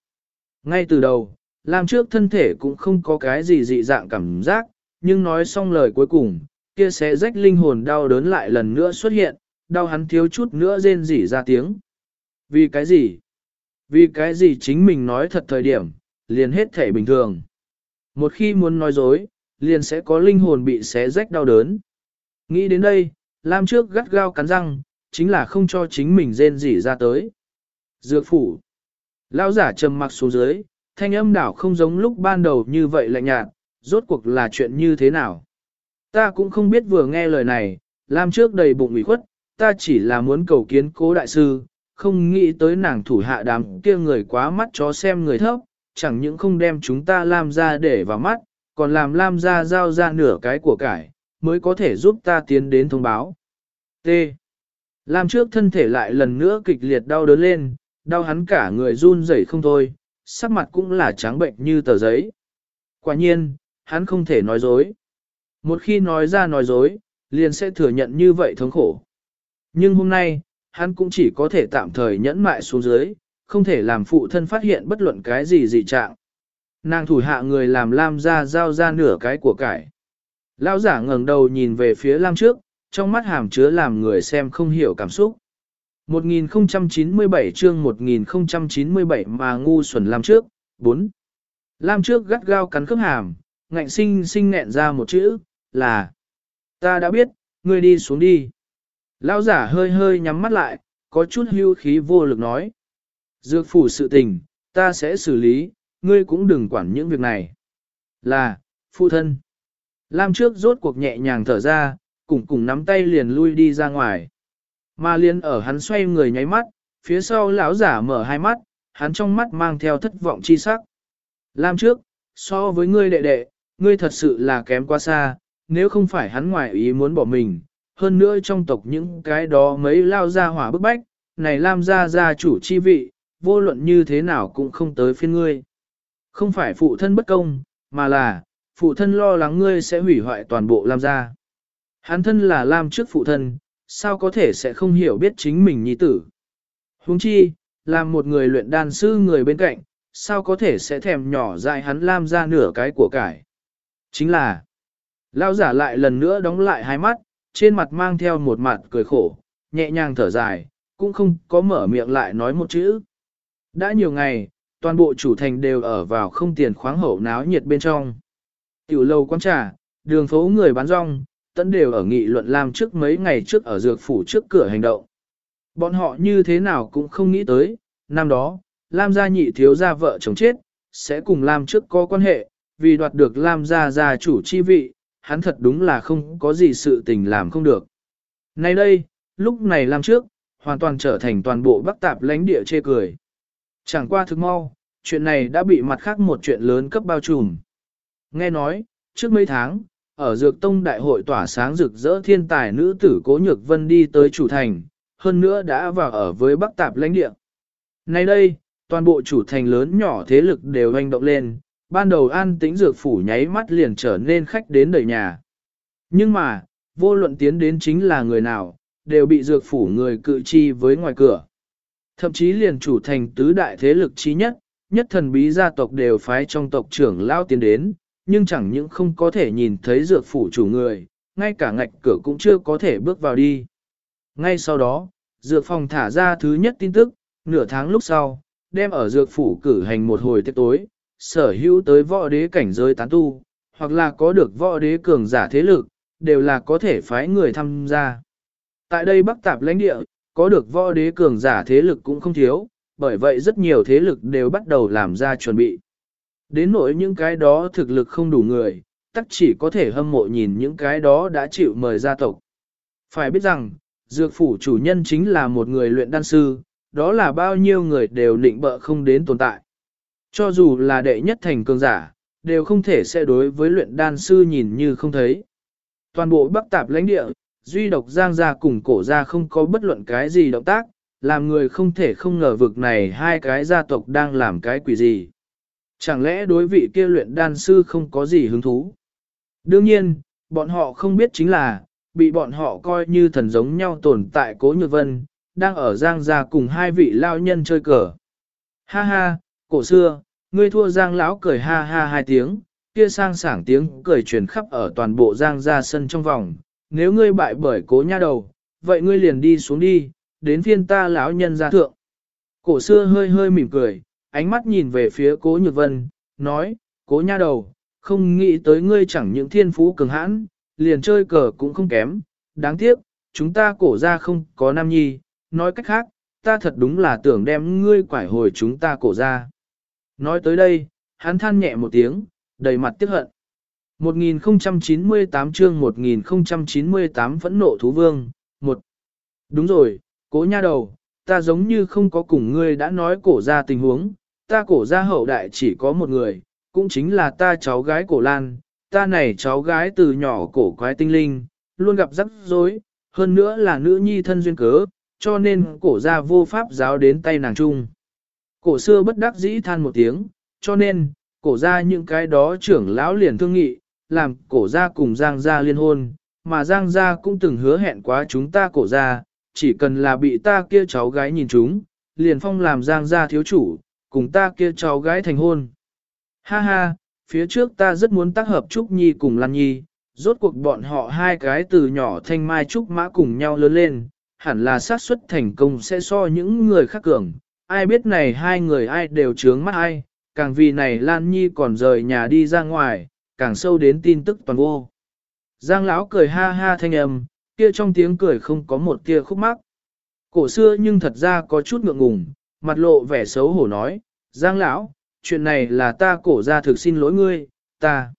Ngay từ đầu, làm trước thân thể cũng không có cái gì dị dạng cảm giác, nhưng nói xong lời cuối cùng, kia sẽ rách linh hồn đau đớn lại lần nữa xuất hiện, đau hắn thiếu chút nữa rên rỉ ra tiếng. Vì cái gì? Vì cái gì chính mình nói thật thời điểm, liền hết thể bình thường. Một khi muốn nói dối, liền sẽ có linh hồn bị xé rách đau đớn. Nghĩ đến đây, Lam trước gắt gao cắn răng, chính là không cho chính mình rên rỉ ra tới. Dược phủ. Lão giả trầm mặc xuống dưới, thanh âm đảo không giống lúc ban đầu như vậy lạnh nhạt, rốt cuộc là chuyện như thế nào. Ta cũng không biết vừa nghe lời này, Lam trước đầy bụng ủy khuất, ta chỉ là muốn cầu kiến cố đại sư, không nghĩ tới nàng thủ hạ đám kia người quá mắt chó xem người thấp, chẳng những không đem chúng ta làm ra để vào mắt, còn làm Lam ra giao ra nửa cái của cải, mới có thể giúp ta tiến đến thông báo. T. Lam trước thân thể lại lần nữa kịch liệt đau đớn lên, đau hắn cả người run rẩy không thôi, sắc mặt cũng là trắng bệnh như tờ giấy. Quả nhiên, hắn không thể nói dối. Một khi nói ra nói dối, liền sẽ thừa nhận như vậy thống khổ. Nhưng hôm nay, hắn cũng chỉ có thể tạm thời nhẫn mại xuống dưới, không thể làm phụ thân phát hiện bất luận cái gì dị trạng. Nàng thủ hạ người làm Lam ra giao ra nửa cái của cải. Lão giả ngẩng đầu nhìn về phía Lam trước, trong mắt hàm chứa làm người xem không hiểu cảm xúc. 1097 chương 1097 mà ngu xuẩn Lam trước, 4. Lam trước gắt gao cắn khớp hàm, ngạnh sinh sinh nghẹn ra một chữ, là Ta đã biết, ngươi đi xuống đi. Lão giả hơi hơi nhắm mắt lại, có chút hưu khí vô lực nói. Dược phủ sự tình, ta sẽ xử lý, ngươi cũng đừng quản những việc này. Là, phụ thân. Lam trước rốt cuộc nhẹ nhàng thở ra, cùng cùng nắm tay liền lui đi ra ngoài. Mà liên ở hắn xoay người nháy mắt, phía sau lão giả mở hai mắt, hắn trong mắt mang theo thất vọng chi sắc. Lam trước, so với ngươi đệ đệ, ngươi thật sự là kém quá xa, nếu không phải hắn ngoại ý muốn bỏ mình, hơn nữa trong tộc những cái đó mấy lao ra hỏa bức bách, này Lam gia gia chủ chi vị, vô luận như thế nào cũng không tới phiên ngươi. Không phải phụ thân bất công, mà là, phụ thân lo lắng ngươi sẽ hủy hoại toàn bộ Lam gia. Hắn thân là Lam trước phụ thân, sao có thể sẽ không hiểu biết chính mình nhi tử. Huống chi, làm một người luyện đan sư người bên cạnh, sao có thể sẽ thèm nhỏ dại hắn Lam ra nửa cái của cải. Chính là, lao giả lại lần nữa đóng lại hai mắt, trên mặt mang theo một mặt cười khổ, nhẹ nhàng thở dài, cũng không có mở miệng lại nói một chữ. Đã nhiều ngày, toàn bộ chủ thành đều ở vào không tiền khoáng hậu náo nhiệt bên trong. Tiểu lâu quán trà, đường phố người bán rong, tẫn đều ở nghị luận làm trước mấy ngày trước ở dược phủ trước cửa hành động. Bọn họ như thế nào cũng không nghĩ tới, năm đó, Lam gia nhị thiếu gia vợ chồng chết, sẽ cùng Lam trước có quan hệ, vì đoạt được Lam gia gia chủ chi vị, hắn thật đúng là không có gì sự tình làm không được. Nay đây, lúc này Lam trước, hoàn toàn trở thành toàn bộ bắc tạp lãnh địa chê cười. Chẳng qua thực mau, chuyện này đã bị mặt khác một chuyện lớn cấp bao trùm. Nghe nói, trước mấy tháng, ở Dược Tông Đại hội tỏa sáng rực rỡ thiên tài nữ tử Cố Nhược Vân đi tới chủ thành, hơn nữa đã vào ở với Bắc Tạp lãnh địa. Nay đây, toàn bộ chủ thành lớn nhỏ thế lực đều hành động lên, ban đầu an tĩnh dược phủ nháy mắt liền trở nên khách đến đời nhà. Nhưng mà, vô luận tiến đến chính là người nào, đều bị dược phủ người cự chi với ngoài cửa. Thậm chí liền chủ thành tứ đại thế lực trí nhất, nhất thần bí gia tộc đều phái trong tộc trưởng lao tiến đến, nhưng chẳng những không có thể nhìn thấy dược phủ chủ người, ngay cả ngạch cửa cũng chưa có thể bước vào đi. Ngay sau đó, dược phòng thả ra thứ nhất tin tức, nửa tháng lúc sau, đem ở dược phủ cử hành một hồi tiệc tối, sở hữu tới võ đế cảnh giới tán tu, hoặc là có được võ đế cường giả thế lực, đều là có thể phái người tham gia. Tại đây Bắc Tạp lãnh địa, có được võ đế cường giả thế lực cũng không thiếu, bởi vậy rất nhiều thế lực đều bắt đầu làm ra chuẩn bị. Đến nỗi những cái đó thực lực không đủ người, tắc chỉ có thể hâm mộ nhìn những cái đó đã chịu mời gia tộc. Phải biết rằng, dược phủ chủ nhân chính là một người luyện đan sư, đó là bao nhiêu người đều định bợ không đến tồn tại. Cho dù là đệ nhất thành cường giả, đều không thể sẽ đối với luyện đan sư nhìn như không thấy. Toàn bộ bắc tạp lãnh địa, duy độc giang gia cùng cổ gia không có bất luận cái gì động tác, làm người không thể không ngờ vực này hai cái gia tộc đang làm cái quỷ gì. Chẳng lẽ đối vị kia luyện đan sư không có gì hứng thú? Đương nhiên, bọn họ không biết chính là, bị bọn họ coi như thần giống nhau tồn tại cố nhược vân, đang ở giang gia cùng hai vị lao nhân chơi cờ. Ha ha, cổ xưa, ngươi thua giang lão cười ha ha hai tiếng, kia sang sảng tiếng cười truyền khắp ở toàn bộ giang gia sân trong vòng. Nếu ngươi bại bởi cố nha đầu, vậy ngươi liền đi xuống đi, đến phiên ta lão nhân gia thượng. Cổ xưa hơi hơi mỉm cười, ánh mắt nhìn về phía cố nhược vân, nói, cố nha đầu, không nghĩ tới ngươi chẳng những thiên phú cường hãn, liền chơi cờ cũng không kém, đáng tiếc, chúng ta cổ ra không có nam nhi, nói cách khác, ta thật đúng là tưởng đem ngươi quải hồi chúng ta cổ ra. Nói tới đây, hắn than nhẹ một tiếng, đầy mặt tiếc hận. 1098 chương 1098 phẫn nộ thú vương, một Đúng rồi, cố nha đầu, ta giống như không có cùng ngươi đã nói cổ ra tình huống, ta cổ ra hậu đại chỉ có một người, cũng chính là ta cháu gái cổ lan, ta này cháu gái từ nhỏ cổ quái tinh linh, luôn gặp rắc rối, hơn nữa là nữ nhi thân duyên cớ, cho nên cổ ra vô pháp giáo đến tay nàng chung. Cổ xưa bất đắc dĩ than một tiếng, cho nên, cổ ra những cái đó trưởng lão liền thương nghị, làm cổ gia cùng Giang gia liên hôn, mà Giang gia cũng từng hứa hẹn quá chúng ta cổ gia, chỉ cần là bị ta kia cháu gái nhìn chúng, liền phong làm Giang gia thiếu chủ, cùng ta kia cháu gái thành hôn. Ha ha, phía trước ta rất muốn tác hợp Trúc Nhi cùng Lan Nhi, rốt cuộc bọn họ hai cái từ nhỏ thanh mai Trúc Mã cùng nhau lớn lên, hẳn là xác suất thành công sẽ so những người khác cường. Ai biết này hai người ai đều trướng mắt ai, càng vì này Lan Nhi còn rời nhà đi ra ngoài, càng sâu đến tin tức toàn vô. Giang lão cười ha ha thanh âm, kia trong tiếng cười không có một tia khúc mắc. Cổ xưa nhưng thật ra có chút ngượng ngùng, mặt lộ vẻ xấu hổ nói, Giang lão, chuyện này là ta cổ ra thực xin lỗi ngươi, ta.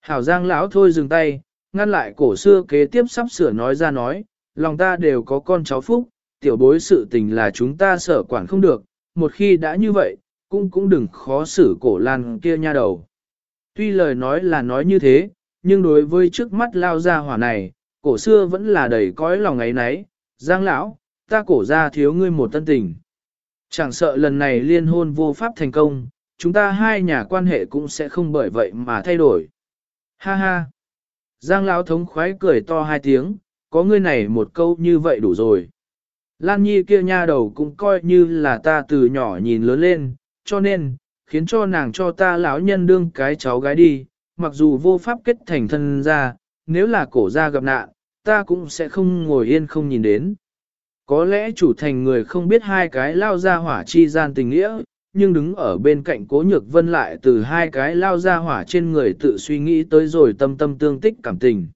Hảo Giang lão thôi dừng tay, ngăn lại cổ xưa kế tiếp sắp sửa nói ra nói, lòng ta đều có con cháu phúc, tiểu bối sự tình là chúng ta sợ quản không được, một khi đã như vậy, cũng cũng đừng khó xử cổ lan kia nha đầu. Tuy lời nói là nói như thế, nhưng đối với trước mắt lao ra hỏa này, cổ xưa vẫn là đầy cõi lòng ấy nấy, Giang lão, ta cổ ra thiếu ngươi một tân tình. Chẳng sợ lần này liên hôn vô pháp thành công, chúng ta hai nhà quan hệ cũng sẽ không bởi vậy mà thay đổi. Ha ha! Giang lão thống khoái cười to hai tiếng, có ngươi này một câu như vậy đủ rồi. Lan Nhi kia nha đầu cũng coi như là ta từ nhỏ nhìn lớn lên, cho nên, khiến cho nàng cho ta lão nhân đương cái cháu gái đi, mặc dù vô pháp kết thành thân ra, nếu là cổ gia gặp nạn, ta cũng sẽ không ngồi yên không nhìn đến. Có lẽ chủ thành người không biết hai cái lao ra hỏa chi gian tình nghĩa, nhưng đứng ở bên cạnh cố nhược vân lại từ hai cái lao ra hỏa trên người tự suy nghĩ tới rồi tâm tâm tương tích cảm tình.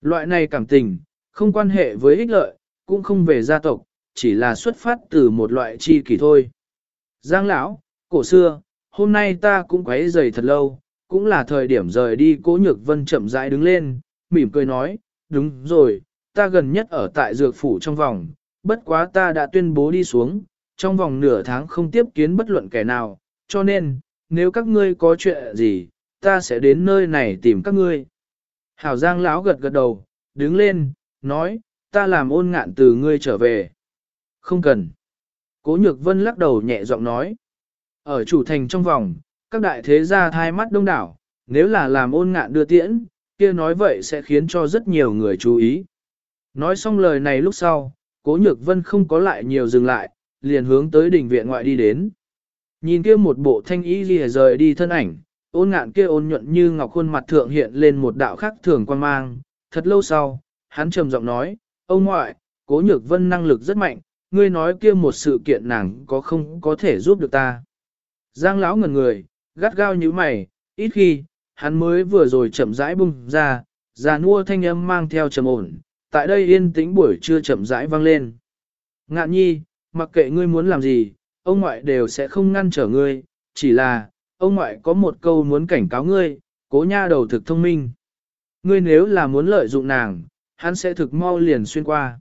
Loại này cảm tình, không quan hệ với ích lợi, cũng không về gia tộc, chỉ là xuất phát từ một loại chi kỷ thôi. Giang lão, cổ xưa, hôm nay ta cũng quấy giày thật lâu, cũng là thời điểm rời đi cố nhược vân chậm rãi đứng lên, mỉm cười nói, đúng rồi, ta gần nhất ở tại dược phủ trong vòng, bất quá ta đã tuyên bố đi xuống, trong vòng nửa tháng không tiếp kiến bất luận kẻ nào, cho nên, nếu các ngươi có chuyện gì, ta sẽ đến nơi này tìm các ngươi. Hảo Giang lão gật gật đầu, đứng lên, nói, ta làm ôn ngạn từ ngươi trở về. Không cần. Cố nhược vân lắc đầu nhẹ giọng nói. Ở chủ thành trong vòng, các đại thế gia thai mắt đông đảo, nếu là làm ôn ngạn đưa tiễn, kia nói vậy sẽ khiến cho rất nhiều người chú ý. Nói xong lời này lúc sau, cố nhược vân không có lại nhiều dừng lại, liền hướng tới đỉnh viện ngoại đi đến. Nhìn kia một bộ thanh ý lìa rời đi thân ảnh, ôn ngạn kia ôn nhuận như ngọc khuôn mặt thượng hiện lên một đạo khắc thường quan mang. Thật lâu sau, hắn trầm giọng nói, ông ngoại, cố nhược vân năng lực rất mạnh, ngươi nói kia một sự kiện nàng có không có thể giúp được ta. Giang lão ngẩn người, gắt gao như mày, ít khi, hắn mới vừa rồi chậm rãi bung ra, già nua thanh âm mang theo trầm ổn, tại đây yên tĩnh buổi trưa chậm rãi vang lên. Ngạn nhi, mặc kệ ngươi muốn làm gì, ông ngoại đều sẽ không ngăn trở ngươi, chỉ là, ông ngoại có một câu muốn cảnh cáo ngươi, cố nha đầu thực thông minh. Ngươi nếu là muốn lợi dụng nàng, hắn sẽ thực mau liền xuyên qua.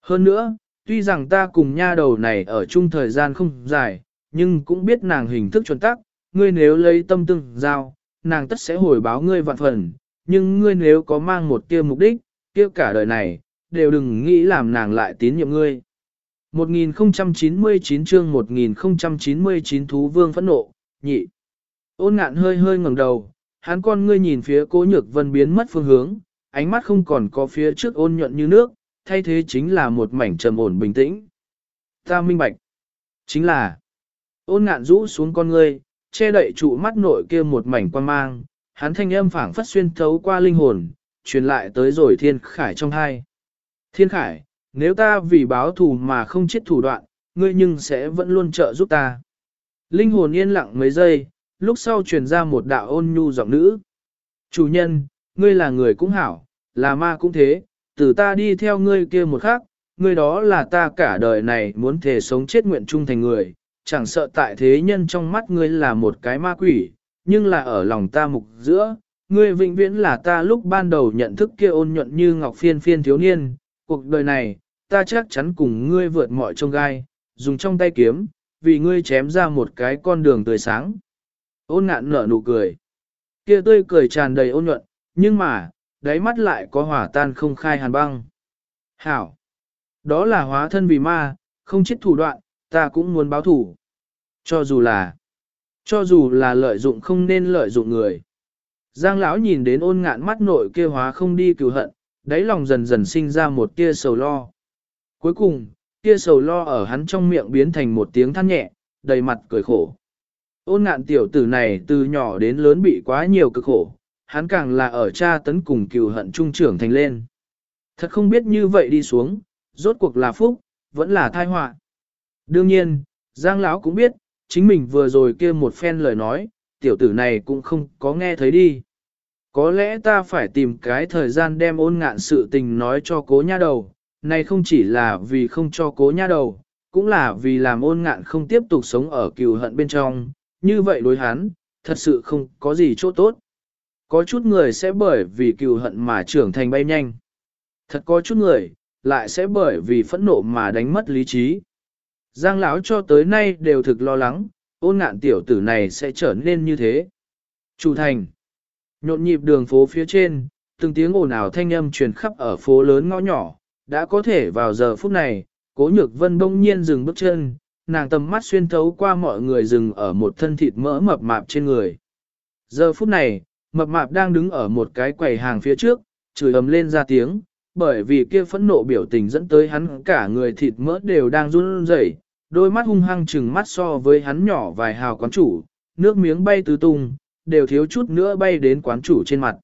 Hơn nữa, tuy rằng ta cùng nha đầu này ở chung thời gian không dài, nhưng cũng biết nàng hình thức chuẩn tắc, ngươi nếu lấy tâm tương giao, nàng tất sẽ hồi báo ngươi vạn phần, nhưng ngươi nếu có mang một tia mục đích, kia cả đời này, đều đừng nghĩ làm nàng lại tín nhiệm ngươi. 1099 chương 1099 thú vương phẫn nộ, nhị. Ôn ngạn hơi hơi ngẩng đầu, hắn con ngươi nhìn phía cố nhược vân biến mất phương hướng, ánh mắt không còn có phía trước ôn nhuận như nước, thay thế chính là một mảnh trầm ổn bình tĩnh. Ta minh bạch. Chính là, ôn ngạn rũ xuống con ngươi, che đậy trụ mắt nội kia một mảnh quan mang, hắn thanh âm phảng phất xuyên thấu qua linh hồn, truyền lại tới rồi thiên khải trong hai. Thiên khải, nếu ta vì báo thù mà không chết thủ đoạn, ngươi nhưng sẽ vẫn luôn trợ giúp ta. Linh hồn yên lặng mấy giây, lúc sau truyền ra một đạo ôn nhu giọng nữ. Chủ nhân, ngươi là người cũng hảo, là ma cũng thế, từ ta đi theo ngươi kia một khắc, ngươi đó là ta cả đời này muốn thể sống chết nguyện trung thành người, chẳng sợ tại thế nhân trong mắt ngươi là một cái ma quỷ, nhưng là ở lòng ta mục giữa, ngươi vĩnh viễn là ta lúc ban đầu nhận thức kia ôn nhuận như ngọc phiên phiên thiếu niên, cuộc đời này, ta chắc chắn cùng ngươi vượt mọi trông gai, dùng trong tay kiếm, vì ngươi chém ra một cái con đường tươi sáng. Ôn ngạn nở nụ cười. Kia tươi cười tràn đầy ôn nhuận, nhưng mà, đáy mắt lại có hỏa tan không khai hàn băng. Hảo! Đó là hóa thân vì ma, không chết thủ đoạn, ta cũng muốn báo thủ. Cho dù là, cho dù là lợi dụng không nên lợi dụng người. Giang lão nhìn đến ôn ngạn mắt nội kia hóa không đi cứu hận, đáy lòng dần dần sinh ra một tia sầu lo. Cuối cùng, tia sầu lo ở hắn trong miệng biến thành một tiếng than nhẹ, đầy mặt cười khổ. Ôn ngạn tiểu tử này từ nhỏ đến lớn bị quá nhiều cực khổ, hắn càng là ở cha tấn cùng cựu hận trung trưởng thành lên. Thật không biết như vậy đi xuống, rốt cuộc là phúc, vẫn là tai họa. Đương nhiên, Giang Lão cũng biết, chính mình vừa rồi kia một phen lời nói, tiểu tử này cũng không có nghe thấy đi. Có lẽ ta phải tìm cái thời gian đem ôn ngạn sự tình nói cho cố nha đầu, này không chỉ là vì không cho cố nha đầu, cũng là vì làm ôn ngạn không tiếp tục sống ở cừu hận bên trong, như vậy đối hắn, thật sự không có gì chỗ tốt. Có chút người sẽ bởi vì cừu hận mà trưởng thành bay nhanh. Thật có chút người, lại sẽ bởi vì phẫn nộ mà đánh mất lý trí. Giang lão cho tới nay đều thực lo lắng, ôn ngạn tiểu tử này sẽ trở nên như thế. Chủ thành. Nhộn nhịp đường phố phía trên, từng tiếng ồn ào thanh âm truyền khắp ở phố lớn ngõ nhỏ, đã có thể vào giờ phút này, cố nhược vân bỗng nhiên dừng bước chân, nàng tầm mắt xuyên thấu qua mọi người dừng ở một thân thịt mỡ mập mạp trên người. Giờ phút này, mập mạp đang đứng ở một cái quầy hàng phía trước, chửi ầm lên ra tiếng, bởi vì kia phẫn nộ biểu tình dẫn tới hắn cả người thịt mỡ đều đang run rẩy, đôi mắt hung hăng chừng mắt so với hắn nhỏ vài hào quán chủ, nước miếng bay tứ tung, đều thiếu chút nữa bay đến quán chủ trên mặt.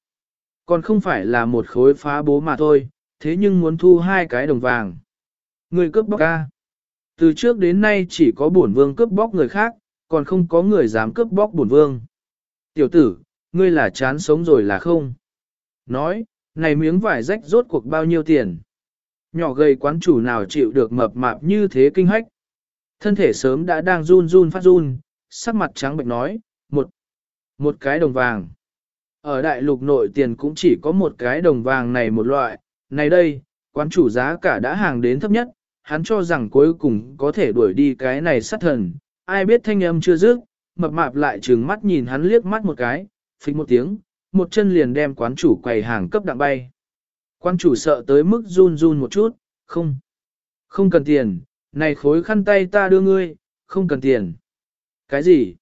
Còn không phải là một khối phá bố mà thôi, thế nhưng muốn thu hai cái đồng vàng. Người cướp bóc ca. Từ trước đến nay chỉ có bổn vương cướp bóc người khác, còn không có người dám cướp bóc bổn vương. Tiểu tử, ngươi là chán sống rồi là không? Nói, này miếng vải rách rốt cuộc bao nhiêu tiền? Nhỏ gầy quán chủ nào chịu được mập mạp như thế kinh hách? Thân thể sớm đã đang run run phát run, sắc mặt trắng bệnh nói, một, một cái đồng vàng. Ở đại lục nội tiền cũng chỉ có một cái đồng vàng này một loại, này đây, quán chủ giá cả đã hàng đến thấp nhất, hắn cho rằng cuối cùng có thể đuổi đi cái này sát thần, ai biết thanh âm chưa dứt, mập mạp lại trừng mắt nhìn hắn liếc mắt một cái, phịch một tiếng, một chân liền đem quán chủ quầy hàng cấp đặng bay. Quán chủ sợ tới mức run run một chút, không, không cần tiền, này khối khăn tay ta đưa ngươi, không cần tiền. Cái gì?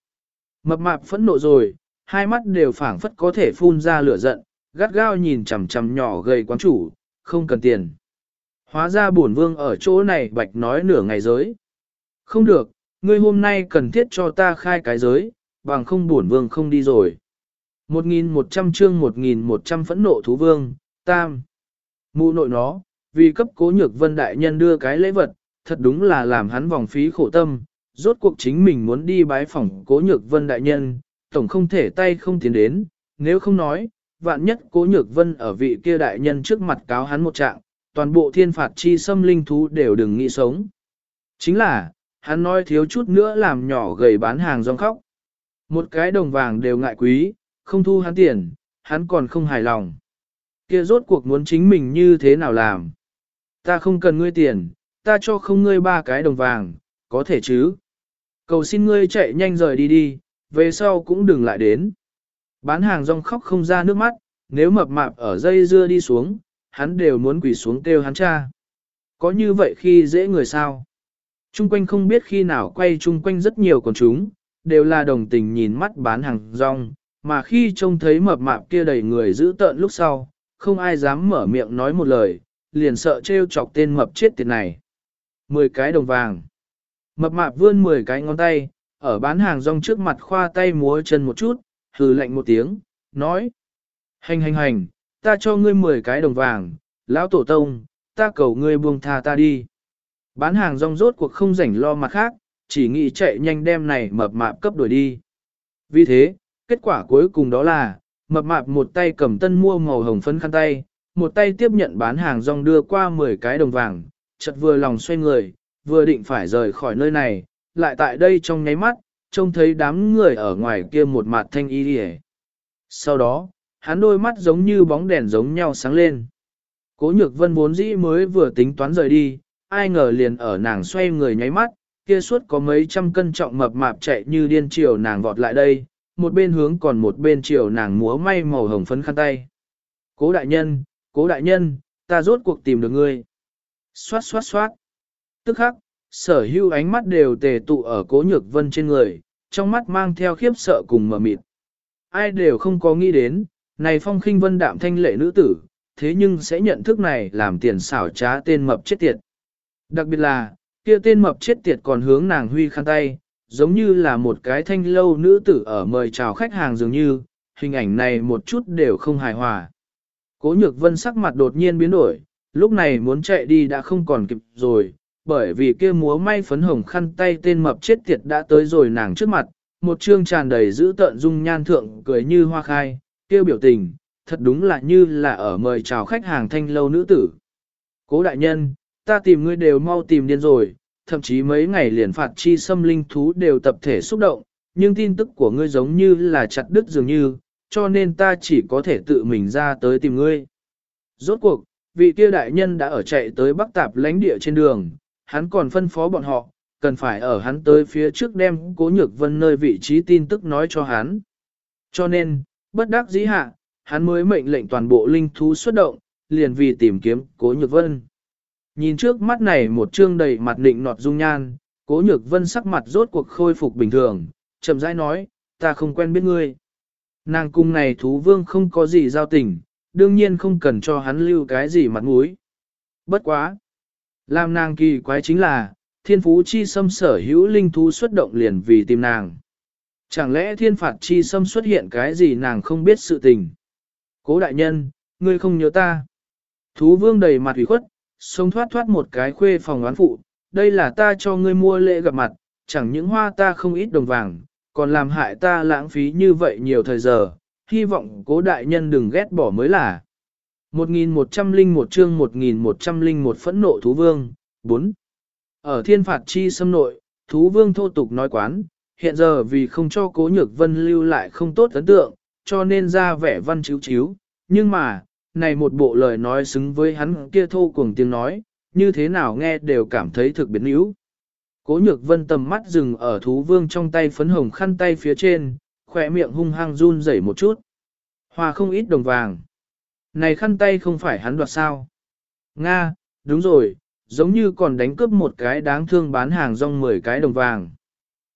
Mập mạp phẫn nộ rồi, hai mắt đều phảng phất có thể phun ra lửa giận, gắt gao nhìn chằm chằm nhỏ gầy quán chủ, không cần tiền. Hóa ra bổn vương ở chỗ này bạch nói nửa ngày giới. Không được, ngươi hôm nay cần thiết cho ta khai cái giới, bằng không bổn vương không đi rồi. 1.100 chương 1.100 phẫn nộ thú vương, tam. Mụ nội nó, vì cấp cố nhược vân đại nhân đưa cái lễ vật, thật đúng là làm hắn vòng phí khổ tâm, rốt cuộc chính mình muốn đi bái phỏng cố nhược vân đại nhân, tổng không thể tay không tiến đến, nếu không nói, vạn nhất cố nhược vân ở vị kia đại nhân trước mặt cáo hắn một trạng, toàn bộ thiên phạt chi xâm linh thú đều đừng nghĩ sống. Chính là, hắn nói thiếu chút nữa làm nhỏ gầy bán hàng rong khóc. Một cái đồng vàng đều ngại quý, không thu hắn tiền, hắn còn không hài lòng. Kia rốt cuộc muốn chính mình như thế nào làm? Ta không cần ngươi tiền, ta cho không ngươi ba cái đồng vàng, có thể chứ? Cầu xin ngươi chạy nhanh rời đi đi, về sau cũng đừng lại đến. Bán hàng rong khóc không ra nước mắt, nếu mập mạp ở dây dưa đi xuống, hắn đều muốn quỳ xuống kêu hắn cha. Có như vậy khi dễ người sao? Trung quanh không biết khi nào quay chung quanh rất nhiều con chúng, đều là đồng tình nhìn mắt bán hàng rong, mà khi trông thấy mập mạp kia đầy người giữ tợn lúc sau, không ai dám mở miệng nói một lời, liền sợ trêu chọc tên mập chết tiệt này. Mười cái đồng vàng. Mập mạp vươn mười cái ngón tay, ở bán hàng rong trước mặt khoa tay múa chân một chút, hừ lạnh một tiếng, nói. Hành hành hành, ta cho ngươi 10 cái đồng vàng, lão tổ tông, ta cầu ngươi buông tha ta đi. Bán hàng rong rốt cuộc không rảnh lo mặt khác, chỉ nghĩ chạy nhanh đem này mập mạp cấp đuổi đi. Vì thế, kết quả cuối cùng đó là, mập mạp một tay cầm tân mua màu hồng phấn khăn tay, một tay tiếp nhận bán hàng rong đưa qua 10 cái đồng vàng, chợt vừa lòng xoay người, vừa định phải rời khỏi nơi này, lại tại đây trong nháy mắt, trông thấy đám người ở ngoài kia một mặt thanh y đi Sau đó, hắn đôi mắt giống như bóng đèn giống nhau sáng lên. Cố nhược vân vốn dĩ mới vừa tính toán rời đi, ai ngờ liền ở nàng xoay người nháy mắt, kia suốt có mấy trăm cân trọng mập mạp chạy như điên chiều nàng vọt lại đây, một bên hướng còn một bên chiều nàng múa may màu hồng phấn khăn tay. Cố đại nhân, cố đại nhân, ta rốt cuộc tìm được ngươi. Xoát xoát xoát. Tức khắc, sở hữu ánh mắt đều tề tụ ở cố nhược vân trên người, trong mắt mang theo khiếp sợ cùng mờ mịt. Ai đều không có nghĩ đến, này phong khinh vân đạm thanh lệ nữ tử, thế nhưng sẽ nhận thức này làm tiền xảo trá tên mập chết tiệt. Đặc biệt là, kia tên mập chết tiệt còn hướng nàng huy khăn tay, giống như là một cái thanh lâu nữ tử ở mời chào khách hàng dường như, hình ảnh này một chút đều không hài hòa. Cố nhược vân sắc mặt đột nhiên biến đổi, lúc này muốn chạy đi đã không còn kịp rồi, bởi vì kia múa may phấn hồng khăn tay tên mập chết tiệt đã tới rồi nàng trước mặt, một trương tràn đầy giữ tợn dung nhan thượng cười như hoa khai, kêu biểu tình, thật đúng là như là ở mời chào khách hàng thanh lâu nữ tử. Cố đại nhân, ta tìm ngươi đều mau tìm điên rồi, thậm chí mấy ngày liền phạt chi xâm linh thú đều tập thể xúc động, nhưng tin tức của ngươi giống như là chặt đứt dường như, cho nên ta chỉ có thể tự mình ra tới tìm ngươi. Rốt cuộc, vị kia đại nhân đã ở chạy tới bắc tạp lãnh địa trên đường, hắn còn phân phó bọn họ, cần phải ở hắn tới phía trước đem cố nhược vân nơi vị trí tin tức nói cho hắn. Cho nên, bất đắc dĩ hạ, hắn mới mệnh lệnh toàn bộ linh thú xuất động, liền vì tìm kiếm cố nhược vân. Nhìn trước mắt này một trương đầy mặt định nọt dung nhan, cố nhược vân sắc mặt rốt cuộc khôi phục bình thường, chậm rãi nói, ta không quen biết ngươi. Nàng cung này thú vương không có gì giao tình, đương nhiên không cần cho hắn lưu cái gì mặt mũi. Bất quá. Làm nàng kỳ quái chính là, thiên phú chi xâm sở hữu linh thú xuất động liền vì tìm nàng. Chẳng lẽ thiên phạt chi xâm xuất hiện cái gì nàng không biết sự tình? Cố đại nhân, ngươi không nhớ ta. Thú vương đầy mặt ủy khuất, sống thoát thoát một cái khuê phòng oán phụ, đây là ta cho ngươi mua lễ gặp mặt, chẳng những hoa ta không ít đồng vàng, còn làm hại ta lãng phí như vậy nhiều thời giờ, hy vọng cố đại nhân đừng ghét bỏ mới là. 1101 chương 1101 phẫn nộ thú vương, 4. Ở thiên phạt chi xâm nội, thú vương thô tục nói quán, hiện giờ vì không cho cố nhược vân lưu lại không tốt ấn tượng, cho nên ra vẻ văn chiếu chiếu, nhưng mà, này một bộ lời nói xứng với hắn kia thô cuồng tiếng nói, như thế nào nghe đều cảm thấy thực biến yếu. Cố nhược vân tầm mắt dừng ở thú vương trong tay phấn hồng khăn tay phía trên, khỏe miệng hung hăng run rẩy một chút. Hòa không ít đồng vàng. Này khăn tay không phải hắn đoạt sao? Nga, đúng rồi, giống như còn đánh cướp một cái đáng thương bán hàng rong 10 cái đồng vàng.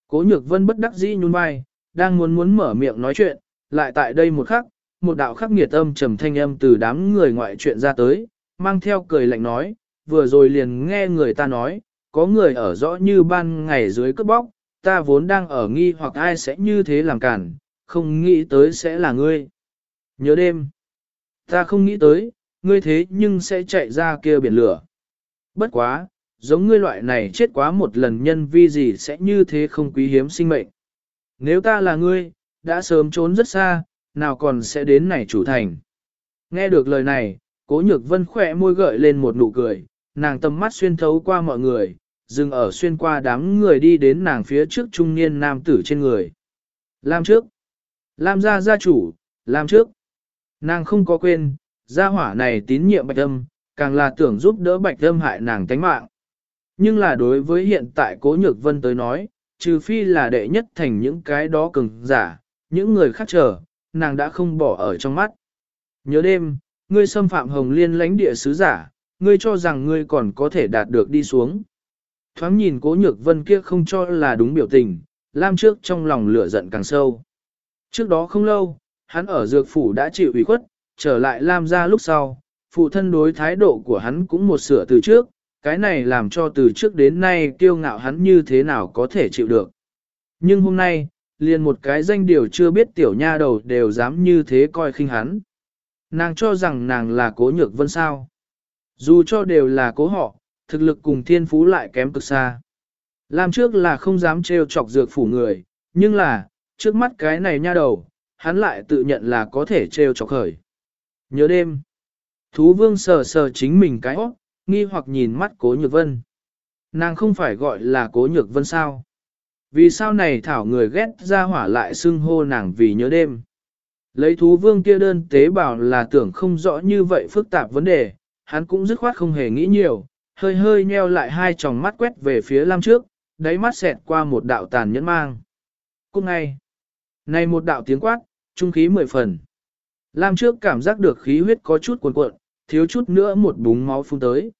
Cố nhược vân bất đắc dĩ nhún vai, đang muốn muốn mở miệng nói chuyện, lại tại đây một khắc, một đạo khắc nghiệt âm trầm thanh âm từ đám người ngoại chuyện ra tới, mang theo cười lạnh nói, vừa rồi liền nghe người ta nói, có người ở rõ như ban ngày dưới cướp bóc, ta vốn đang ở nghi hoặc ai sẽ như thế làm cản, không nghĩ tới sẽ là ngươi. Nhớ đêm, ta không nghĩ tới, ngươi thế nhưng sẽ chạy ra kia biển lửa. Bất quá, giống ngươi loại này chết quá một lần nhân vi gì sẽ như thế không quý hiếm sinh mệnh. Nếu ta là ngươi, đã sớm trốn rất xa, nào còn sẽ đến này chủ thành. Nghe được lời này, cố nhược vân khỏe môi gợi lên một nụ cười, nàng tầm mắt xuyên thấu qua mọi người, dừng ở xuyên qua đám người đi đến nàng phía trước trung niên nam tử trên người. Lam trước. Lam gia gia chủ, Lam trước. Nàng không có quên, gia hỏa này tín nhiệm bạch âm, càng là tưởng giúp đỡ bạch âm hại nàng tánh mạng. Nhưng là đối với hiện tại cố nhược vân tới nói, trừ phi là đệ nhất thành những cái đó cường giả, những người khác chờ, nàng đã không bỏ ở trong mắt. Nhớ đêm, ngươi xâm phạm hồng liên lãnh địa sứ giả, ngươi cho rằng ngươi còn có thể đạt được đi xuống. Thoáng nhìn cố nhược vân kia không cho là đúng biểu tình, Lam trước trong lòng lửa giận càng sâu. Trước đó không lâu, hắn ở dược phủ đã chịu ủy khuất, trở lại Lam ra lúc sau, phụ thân đối thái độ của hắn cũng một sửa từ trước, cái này làm cho từ trước đến nay kiêu ngạo hắn như thế nào có thể chịu được. Nhưng hôm nay, liền một cái danh điều chưa biết tiểu nha đầu đều dám như thế coi khinh hắn. Nàng cho rằng nàng là cố nhược vân sao. Dù cho đều là cố họ, thực lực cùng thiên phú lại kém cực xa. Làm trước là không dám trêu chọc dược phủ người, nhưng là, trước mắt cái này nha đầu, hắn lại tự nhận là có thể trêu chọc khởi. Nhớ đêm, thú vương sờ sờ chính mình cái óc, nghi hoặc nhìn mắt cố nhược vân. Nàng không phải gọi là cố nhược vân sao? Vì sao này thảo người ghét ra hỏa lại xưng hô nàng vì nhớ đêm? Lấy thú vương kia đơn tế bảo là tưởng không rõ như vậy phức tạp vấn đề, hắn cũng dứt khoát không hề nghĩ nhiều, hơi hơi nheo lại hai tròng mắt quét về phía Lam trước, đáy mắt xẹt qua một đạo tàn nhẫn mang. Cũng ngay, này một đạo tiếng quát, trung khí mười phần. Lam trước cảm giác được khí huyết có chút cuồn cuộn, thiếu chút nữa một búng máu phun tới.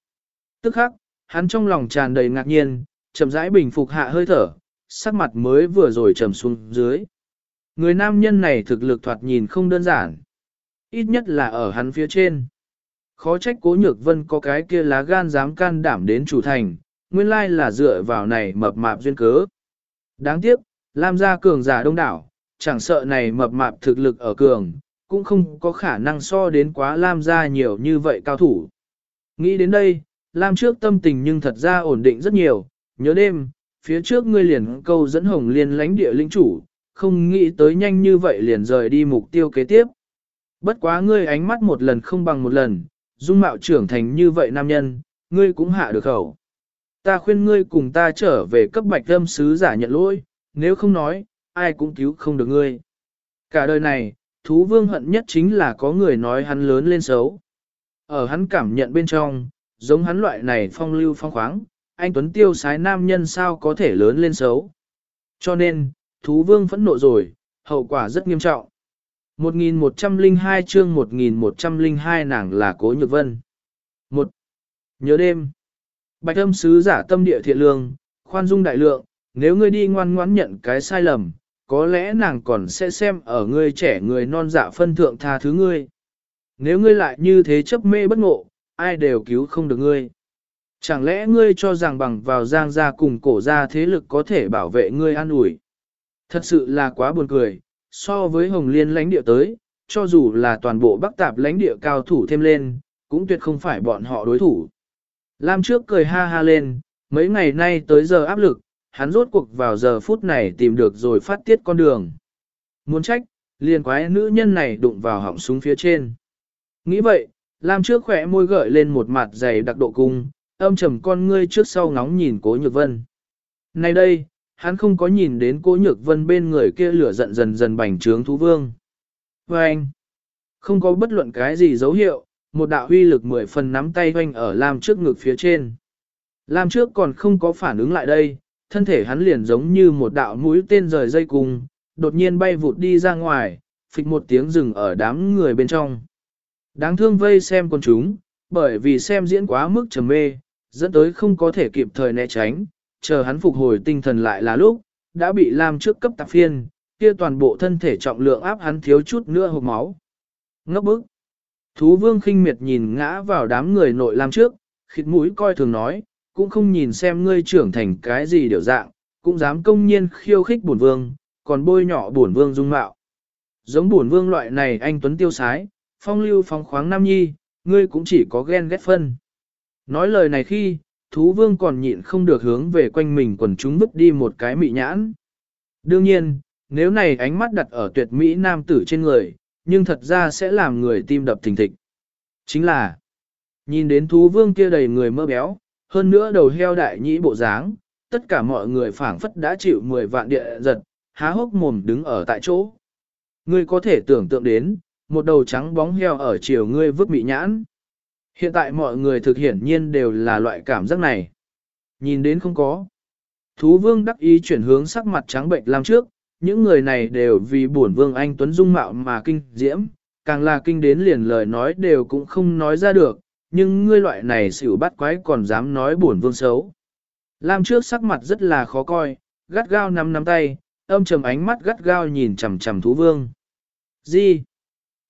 Tức khắc, hắn trong lòng tràn đầy ngạc nhiên, chậm rãi bình phục hạ hơi thở, sắc mặt mới vừa rồi trầm xuống dưới. Người nam nhân này thực lực thoạt nhìn không đơn giản. Ít nhất là ở hắn phía trên. Khó trách cố nhược vân có cái kia lá gan dám can đảm đến chủ thành, nguyên lai là dựa vào này mập mạp duyên cớ. Đáng tiếc, Lam gia cường giả đông đảo, chẳng sợ này mập mạp thực lực ở cường, cũng không có khả năng so đến quá Lam gia nhiều như vậy cao thủ. Nghĩ đến đây, Lam trước tâm tình nhưng thật ra ổn định rất nhiều, nhớ đêm, phía trước ngươi liền câu dẫn hồng liên lánh địa linh chủ, không nghĩ tới nhanh như vậy liền rời đi mục tiêu kế tiếp. Bất quá ngươi ánh mắt một lần không bằng một lần, dung mạo trưởng thành như vậy nam nhân, ngươi cũng hạ được khẩu. Ta khuyên ngươi cùng ta trở về cấp bạch âm sứ giả nhận lỗi, nếu không nói, ai cũng cứu không được ngươi. Cả đời này, thú vương hận nhất chính là có người nói hắn lớn lên xấu. Ở hắn cảm nhận bên trong, giống hắn loại này phong lưu phong khoáng, anh Tuấn tiêu sái nam nhân sao có thể lớn lên xấu. Cho nên, thú vương phẫn nộ rồi, hậu quả rất nghiêm trọng. 1102 chương 1102 nàng là Cố Nhược Vân. một Nhớ đêm. Bạch âm sứ giả tâm địa thiện lương, khoan dung đại lượng, nếu ngươi đi ngoan ngoãn nhận cái sai lầm, có lẽ nàng còn sẽ xem ở ngươi trẻ người non dạ phân thượng tha thứ ngươi. Nếu ngươi lại như thế chấp mê bất ngộ, ai đều cứu không được ngươi. Chẳng lẽ ngươi cho rằng bằng vào giang gia cùng cổ gia thế lực có thể bảo vệ ngươi an ủi? Thật sự là quá buồn cười, so với Hồng Liên lãnh địa tới, cho dù là toàn bộ Bắc Tạp lãnh địa cao thủ thêm lên, cũng tuyệt không phải bọn họ đối thủ. Lam trước cười ha ha lên, mấy ngày nay tới giờ áp lực, hắn rốt cuộc vào giờ phút này tìm được rồi phát tiết con đường. Muốn trách, liền quái nữ nhân này đụng vào họng súng phía trên. Nghĩ vậy, Lam trước khỏe môi gợi lên một mặt dày đặc độ cung, âm trầm con ngươi trước sau ngóng nhìn cố nhược vân. Này đây, hắn không có nhìn đến cố nhược vân bên người kia lửa giận dần dần bành trướng thú vương. Và anh, không có bất luận cái gì dấu hiệu, một đạo huy lực mười phần nắm tay hoanh ở Lam trước ngực phía trên. Lam trước còn không có phản ứng lại đây, thân thể hắn liền giống như một đạo mũi tên rời dây cung, đột nhiên bay vụt đi ra ngoài, phịch một tiếng rừng ở đám người bên trong. Đáng thương vây xem con chúng, bởi vì xem diễn quá mức trầm mê, dẫn tới không có thể kịp thời né tránh, chờ hắn phục hồi tinh thần lại là lúc, đã bị Lam trước cấp tạp phiên, kia toàn bộ thân thể trọng lượng áp hắn thiếu chút nữa hộp máu. Ngốc bức. Thú vương khinh miệt nhìn ngã vào đám người nội Lam trước, khịt mũi coi thường nói, cũng không nhìn xem ngươi trưởng thành cái gì điều dạng, cũng dám công nhiên khiêu khích bổn vương, còn bôi nhỏ bổn vương dung mạo. Giống bổn vương loại này anh Tuấn tiêu sái, phong lưu phóng khoáng nam nhi, ngươi cũng chỉ có ghen ghét phân. Nói lời này khi, thú vương còn nhịn không được hướng về quanh mình quần chúng vứt đi một cái mị nhãn. Đương nhiên, nếu này ánh mắt đặt ở tuyệt mỹ nam tử trên người, nhưng thật ra sẽ làm người tim đập thình thịch. Chính là, nhìn đến thú vương kia đầy người mơ béo, hơn nữa đầu heo đại nhĩ bộ dáng, tất cả mọi người phảng phất đã chịu 10 vạn địa giật, há hốc mồm đứng ở tại chỗ. Ngươi có thể tưởng tượng đến, một đầu trắng bóng heo ở chiều ngươi vứt mị nhãn. Hiện tại mọi người thực hiển nhiên đều là loại cảm giác này. Nhìn đến không có. Thú vương đắc ý chuyển hướng sắc mặt trắng bệnh làm trước, những người này đều vì buồn vương anh Tuấn Dung Mạo mà kinh diễm, càng là kinh đến liền lời nói đều cũng không nói ra được, nhưng ngươi loại này xỉu bắt quái còn dám nói buồn vương xấu. Lam trước sắc mặt rất là khó coi, gắt gao nắm nắm tay, âm trầm ánh mắt gắt gao nhìn chằm chằm thú vương. Gì?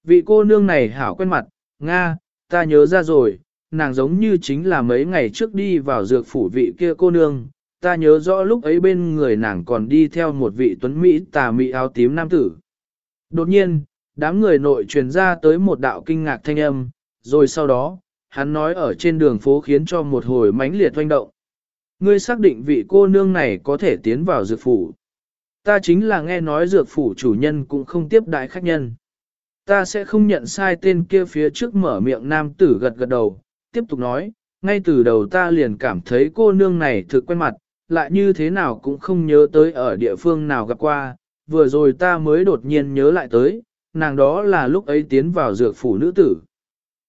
Vị cô nương này hảo quen mặt, Nga, ta nhớ ra rồi, nàng giống như chính là mấy ngày trước đi vào dược phủ vị kia cô nương, ta nhớ rõ lúc ấy bên người nàng còn đi theo một vị tuấn Mỹ tà Mỹ áo tím nam tử. Đột nhiên, đám người nội truyền ra tới một đạo kinh ngạc thanh âm, rồi sau đó, hắn nói ở trên đường phố khiến cho một hồi mãnh liệt doanh động. Ngươi xác định vị cô nương này có thể tiến vào dược phủ. Ta chính là nghe nói dược phủ chủ nhân cũng không tiếp đại khách nhân. Ta sẽ không nhận sai tên kia phía trước mở miệng nam tử gật gật đầu, tiếp tục nói, ngay từ đầu ta liền cảm thấy cô nương này thực quen mặt, lại như thế nào cũng không nhớ tới ở địa phương nào gặp qua, vừa rồi ta mới đột nhiên nhớ lại tới, nàng đó là lúc ấy tiến vào dược phủ nữ tử.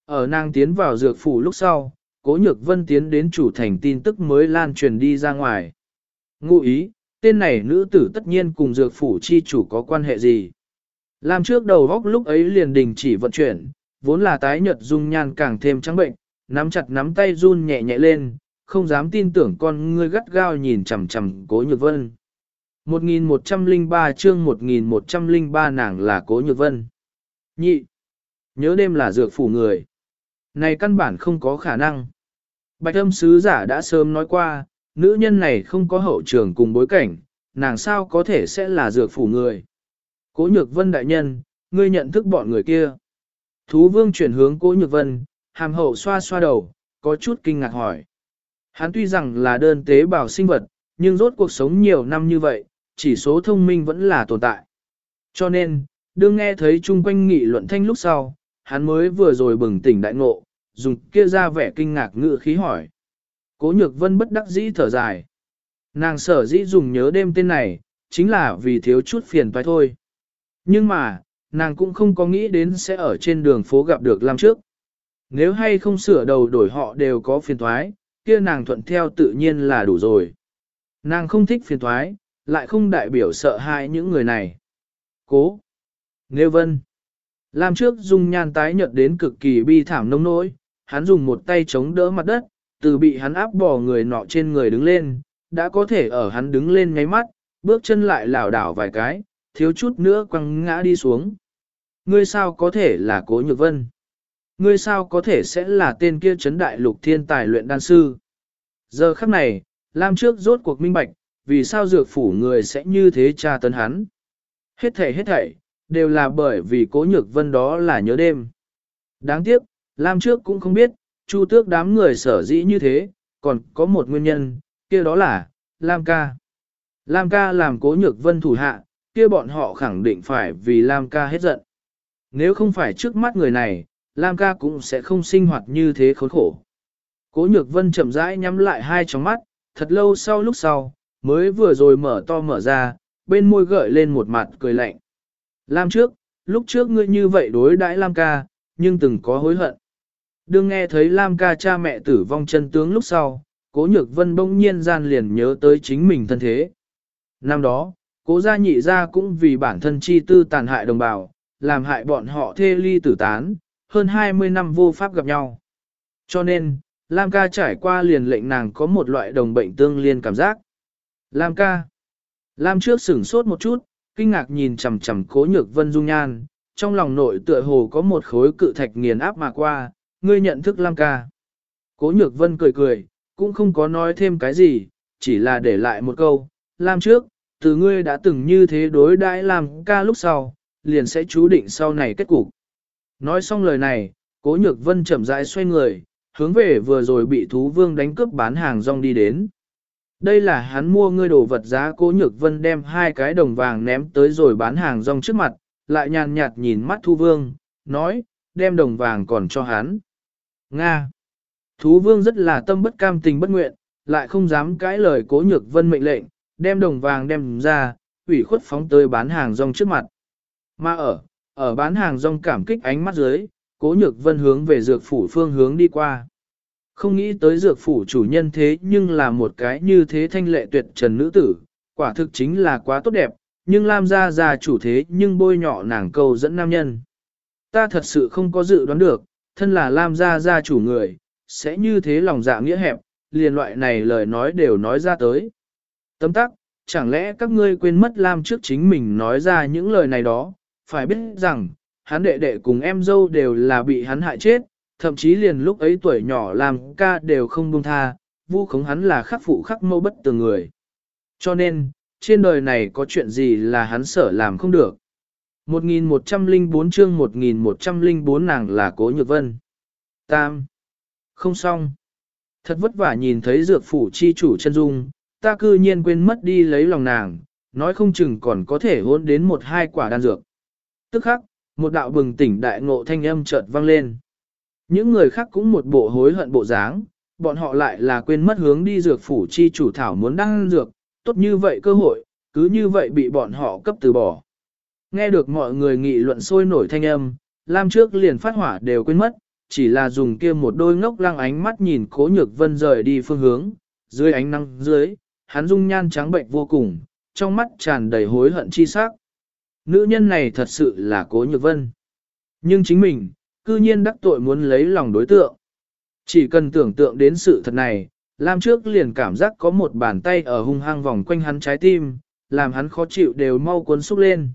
Ở nàng tiến vào dược phủ lúc sau, cố nhược vân tiến đến chủ thành tin tức mới lan truyền đi ra ngoài. Ngụ ý, tên này nữ tử tất nhiên cùng dược phủ chi chủ có quan hệ gì. Làm trước đầu góc lúc ấy liền đình chỉ vận chuyển, vốn là tái nhợt dung nhan càng thêm trắng bệnh, nắm chặt nắm tay run nhẹ nhẹ lên, không dám tin tưởng con ngươi gắt gao nhìn chằm chằm cố nhược vân. 1103 chương 1103 nàng là cố nhược vân. Nhị. Nhớ đêm là dược phủ người. Này căn bản không có khả năng. Bạch âm sứ giả đã sớm nói qua, nữ nhân này không có hậu trường cùng bối cảnh, nàng sao có thể sẽ là dược phủ người. Cố nhược vân đại nhân, ngươi nhận thức bọn người kia. Thú vương chuyển hướng cố nhược vân, hàm hậu xoa xoa đầu, có chút kinh ngạc hỏi. Hắn tuy rằng là đơn tế bào sinh vật, nhưng rốt cuộc sống nhiều năm như vậy, chỉ số thông minh vẫn là tồn tại. Cho nên, đương nghe thấy chung quanh nghị luận thanh lúc sau, hắn mới vừa rồi bừng tỉnh đại ngộ, dùng kia ra vẻ kinh ngạc ngự khí hỏi. Cố nhược vân bất đắc dĩ thở dài. Nàng sở dĩ dùng nhớ đêm tên này, chính là vì thiếu chút phiền toái thôi. Nhưng mà, nàng cũng không có nghĩ đến sẽ ở trên đường phố gặp được Lam trước. Nếu hay không sửa đầu đổi họ đều có phiền toái, kia nàng thuận theo tự nhiên là đủ rồi. Nàng không thích phiền toái, lại không đại biểu sợ hãi những người này. Cố. Nếu vân. Lam trước dùng nhan tái nhợt đến cực kỳ bi thảm nông nỗi, hắn dùng một tay chống đỡ mặt đất, từ bị hắn áp bỏ người nọ trên người đứng lên, đã có thể ở hắn đứng lên ngáy mắt, bước chân lại lảo đảo vài cái, thiếu chút nữa quăng ngã đi xuống. Ngươi sao có thể là cố nhược vân? Ngươi sao có thể sẽ là tên kia chấn đại lục thiên tài luyện đan sư? Giờ khắc này, Lam trước rốt cuộc minh bạch, vì sao dược phủ người sẽ như thế tra tấn hắn. Hết thảy hết thảy, đều là bởi vì cố nhược vân đó là nhớ đêm. Đáng tiếc, Lam trước cũng không biết, chu tước đám người sở dĩ như thế, còn có một nguyên nhân, kia đó là, Lam ca. Lam ca làm cố nhược vân thủ hạ, kia bọn họ khẳng định phải vì Lam ca hết giận. Nếu không phải trước mắt người này, Lam ca cũng sẽ không sinh hoạt như thế khốn khổ. Cố nhược vân chậm rãi nhắm lại hai tròng mắt, thật lâu sau lúc sau, mới vừa rồi mở to mở ra, bên môi gợi lên một mặt cười lạnh. Lam trước, lúc trước ngươi như vậy đối đãi Lam ca, nhưng từng có hối hận. Đương nghe thấy Lam ca cha mẹ tử vong chân tướng lúc sau, cố nhược vân bỗng nhiên gian liền nhớ tới chính mình thân thế. Năm đó, cố gia nhị gia cũng vì bản thân chi tư tàn hại đồng bào, làm hại bọn họ thê ly tử tán, hơn 20 năm vô pháp gặp nhau. Cho nên, Lam ca trải qua liền lệnh nàng có một loại đồng bệnh tương liên cảm giác. Lam ca. Lam trước sửng sốt một chút, kinh ngạc nhìn chằm chằm cố nhược vân dung nhan, trong lòng nội tựa hồ có một khối cự thạch nghiền áp mà qua, ngươi nhận thức Lam ca. Cố nhược vân cười cười, cũng không có nói thêm cái gì, chỉ là để lại một câu, Lam trước, từ ngươi đã từng như thế đối đãi làm ca lúc sau, liền sẽ chú định sau này kết cục. Nói xong lời này, cố nhược vân chậm rãi xoay người, hướng về vừa rồi bị thú vương đánh cướp bán hàng rong đi đến. Đây là hắn mua ngươi đồ vật giá cố nhược vân đem hai cái đồng vàng ném tới rồi bán hàng rong trước mặt, lại nhàn nhạt nhìn mắt thu vương, nói, đem đồng vàng còn cho hắn. Nga. Thú vương rất là tâm bất cam tình bất nguyện, lại không dám cãi lời cố nhược vân mệnh lệnh, đem đồng vàng đem ra, ủy khuất phóng tới bán hàng rong trước mặt. Mà ở, ở bán hàng rong cảm kích ánh mắt dưới, cố nhược vân hướng về dược phủ phương hướng đi qua. Không nghĩ tới dược phủ chủ nhân thế nhưng là một cái như thế thanh lệ tuyệt trần nữ tử, quả thực chính là quá tốt đẹp, nhưng Lam gia Gia chủ thế nhưng bôi nhọ nàng câu dẫn nam nhân. Ta thật sự không có dự đoán được, thân là Lam gia gia chủ người, sẽ như thế lòng dạ nghĩa hẹp, liền loại này lời nói đều nói ra tới. Tấm tắc, chẳng lẽ các ngươi quên mất Lam trước chính mình nói ra những lời này đó, phải biết rằng, hắn đệ đệ cùng em dâu đều là bị hắn hại chết, thậm chí liền lúc ấy tuổi nhỏ làm ca đều không buông tha, vu khống hắn là khắc phụ khắc mâu bất tường người. Cho nên, trên đời này có chuyện gì là hắn sở làm không được. 1104 chương 1104 nàng là cố nhược vân. Tam. Không xong. Thật vất vả nhìn thấy dược phủ chi chủ chân dung, ta cư nhiên quên mất đi lấy lòng nàng, nói không chừng còn có thể hôn đến một hai quả đan dược. Tức khắc, một đạo bừng tỉnh đại ngộ thanh âm chợt vang lên. Những người khác cũng một bộ hối hận bộ dáng, bọn họ lại là quên mất hướng đi dược phủ chi chủ thảo muốn đăng dược, tốt như vậy cơ hội, cứ như vậy bị bọn họ cấp từ bỏ. Nghe được mọi người nghị luận sôi nổi thanh âm, Lam trước liền phát hỏa đều quên mất, chỉ là dùng kia một đôi ngốc lăng ánh mắt nhìn cố nhược vân rời đi phương hướng, dưới ánh nắng dưới, hắn dung nhan trắng bệnh vô cùng, trong mắt tràn đầy hối hận chi sắc. Nữ nhân này thật sự là cố nhược vân. Nhưng chính mình, cư nhiên đắc tội muốn lấy lòng đối tượng. Chỉ cần tưởng tượng đến sự thật này, Lam trước liền cảm giác có một bàn tay ở hung hăng vòng quanh hắn trái tim, làm hắn khó chịu đều mau cuốn xúc lên.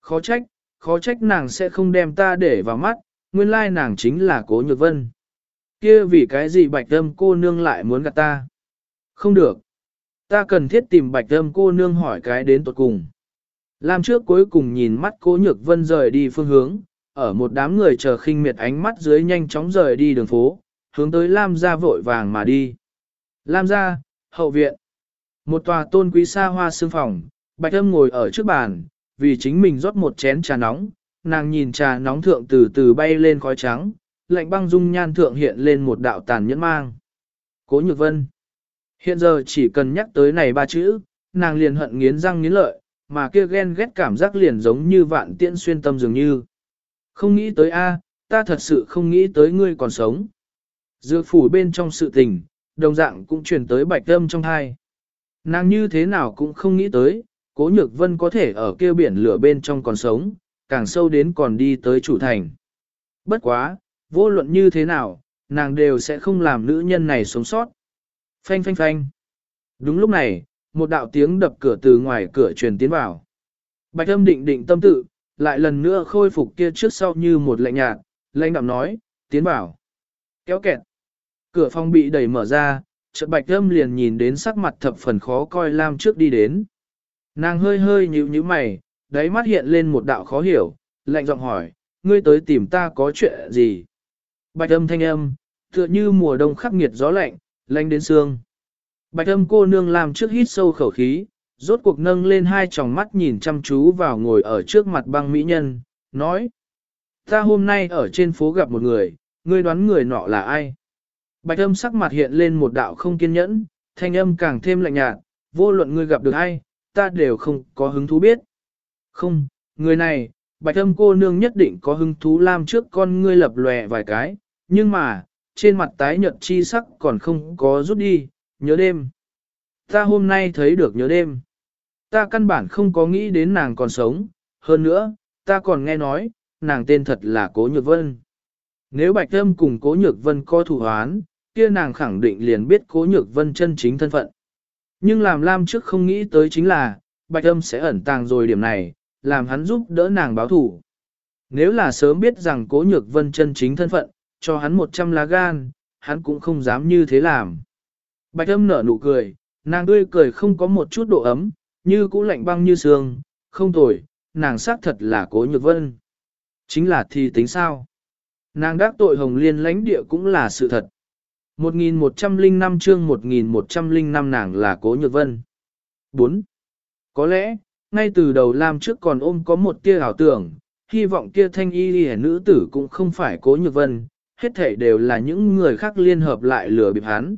Khó trách, khó trách nàng sẽ không đem ta để vào mắt, nguyên lai nàng chính là cố nhược vân. kia vì cái gì bạch tâm cô nương lại muốn gặp ta? Không được. Ta cần thiết tìm bạch âm cô nương hỏi cái đến tuột cùng. Lam trước cuối cùng nhìn mắt cố nhược vân rời đi phương hướng, ở một đám người chờ khinh miệt ánh mắt dưới nhanh chóng rời đi đường phố, hướng tới Lam gia vội vàng mà đi. Lam gia, hậu viện. Một tòa tôn quý xa hoa sương phòng, bạch âm ngồi ở trước bàn, vì chính mình rót một chén trà nóng, nàng nhìn trà nóng thượng từ từ bay lên khói trắng, lạnh băng dung nhan thượng hiện lên một đạo tàn nhẫn mang. Cố nhược vân. Hiện giờ chỉ cần nhắc tới này ba chữ, nàng liền hận nghiến răng nghiến lợi, mà kia ghen ghét cảm giác liền giống như vạn tiễn xuyên tâm dường như. Không nghĩ tới a, ta thật sự không nghĩ tới ngươi còn sống. Dược phủ bên trong sự tình, đồng dạng cũng truyền tới bạch tâm trong hai. Nàng như thế nào cũng không nghĩ tới, cố nhược vân có thể ở kia biển lửa bên trong còn sống, càng sâu đến còn đi tới chủ thành. Bất quá, vô luận như thế nào, nàng đều sẽ không làm nữ nhân này sống sót. Phanh phanh phanh. Đúng lúc này, một đạo tiếng đập cửa từ ngoài cửa truyền tiến vào. Bạch âm định định tâm tự, lại lần nữa khôi phục kia trước sau như một lạnh nhạt, lãnh đạm nói, tiến vào. Kéo kẹt. Cửa phòng bị đẩy mở ra, chợt bạch âm liền nhìn đến sắc mặt thập phần khó coi Lam trước đi đến. Nàng hơi hơi nhíu nhíu mày, đáy mắt hiện lên một đạo khó hiểu, lạnh giọng hỏi, ngươi tới tìm ta có chuyện gì? Bạch âm thanh âm, tựa như mùa đông khắc nghiệt gió lạnh, lanh đến xương. Bạch âm cô nương làm trước hít sâu khẩu khí, rốt cuộc nâng lên hai tròng mắt nhìn chăm chú vào ngồi ở trước mặt băng mỹ nhân, nói. Ta hôm nay ở trên phố gặp một người, ngươi đoán người nọ là ai? Bạch âm sắc mặt hiện lên một đạo không kiên nhẫn, thanh âm càng thêm lạnh nhạt, vô luận ngươi gặp được ai, ta đều không có hứng thú biết. Không, người này, bạch âm cô nương nhất định có hứng thú làm trước con ngươi lập lòe vài cái, nhưng mà, trên mặt tái nhợt chi sắc còn không có rút đi, nhớ đêm. Ta hôm nay thấy được nhớ đêm. Ta căn bản không có nghĩ đến nàng còn sống, hơn nữa, ta còn nghe nói, nàng tên thật là Cố Nhược Vân. Nếu Bạch Âm cùng Cố Nhược Vân có thủ hoán, kia nàng khẳng định liền biết Cố Nhược Vân chân chính thân phận. Nhưng làm Lam trước không nghĩ tới chính là, Bạch Âm sẽ ẩn tàng rồi điểm này, làm hắn giúp đỡ nàng báo thủ. Nếu là sớm biết rằng Cố Nhược Vân chân chính thân phận, cho hắn 100 lá gan, hắn cũng không dám như thế làm. Bạch Âm nở nụ cười, nàng tươi cười không có một chút độ ấm, như cũ lạnh băng như sương, không tồi, nàng xác thật là Cố Nhược Vân. Chính là thì tính sao? Nàng đắc tội hồng liên lãnh địa cũng là sự thật. 1105 chương 1105 nàng là Cố Nhược Vân. 4. Có lẽ, ngay từ đầu Lam trước còn ôm có một tia ảo tưởng, hy vọng kia thanh y lìa nữ tử cũng không phải Cố Nhược Vân, hết thể đều là những người khác liên hợp lại lừa bịp hắn.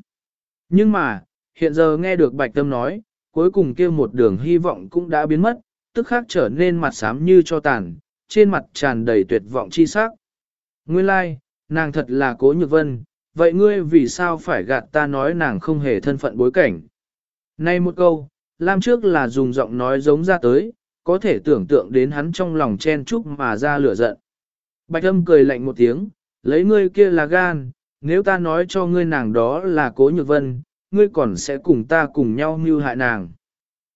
Nhưng mà, hiện giờ nghe được Bạch Tâm nói, cuối cùng kia một đường hy vọng cũng đã biến mất, tức khác trở nên mặt xám như cho tàn, trên mặt tràn đầy tuyệt vọng chi sắc. Nguyên lai, like, nàng thật là cố nhược vân, vậy ngươi vì sao phải gạt ta nói nàng không hề thân phận bối cảnh? Nay một câu, Lam trước là dùng giọng nói giống ra tới, có thể tưởng tượng đến hắn trong lòng chen chúc mà ra lửa giận. Bạch âm cười lạnh một tiếng, lấy ngươi kia là gan, nếu ta nói cho ngươi nàng đó là cố nhược vân, ngươi còn sẽ cùng ta cùng nhau mưu hại nàng.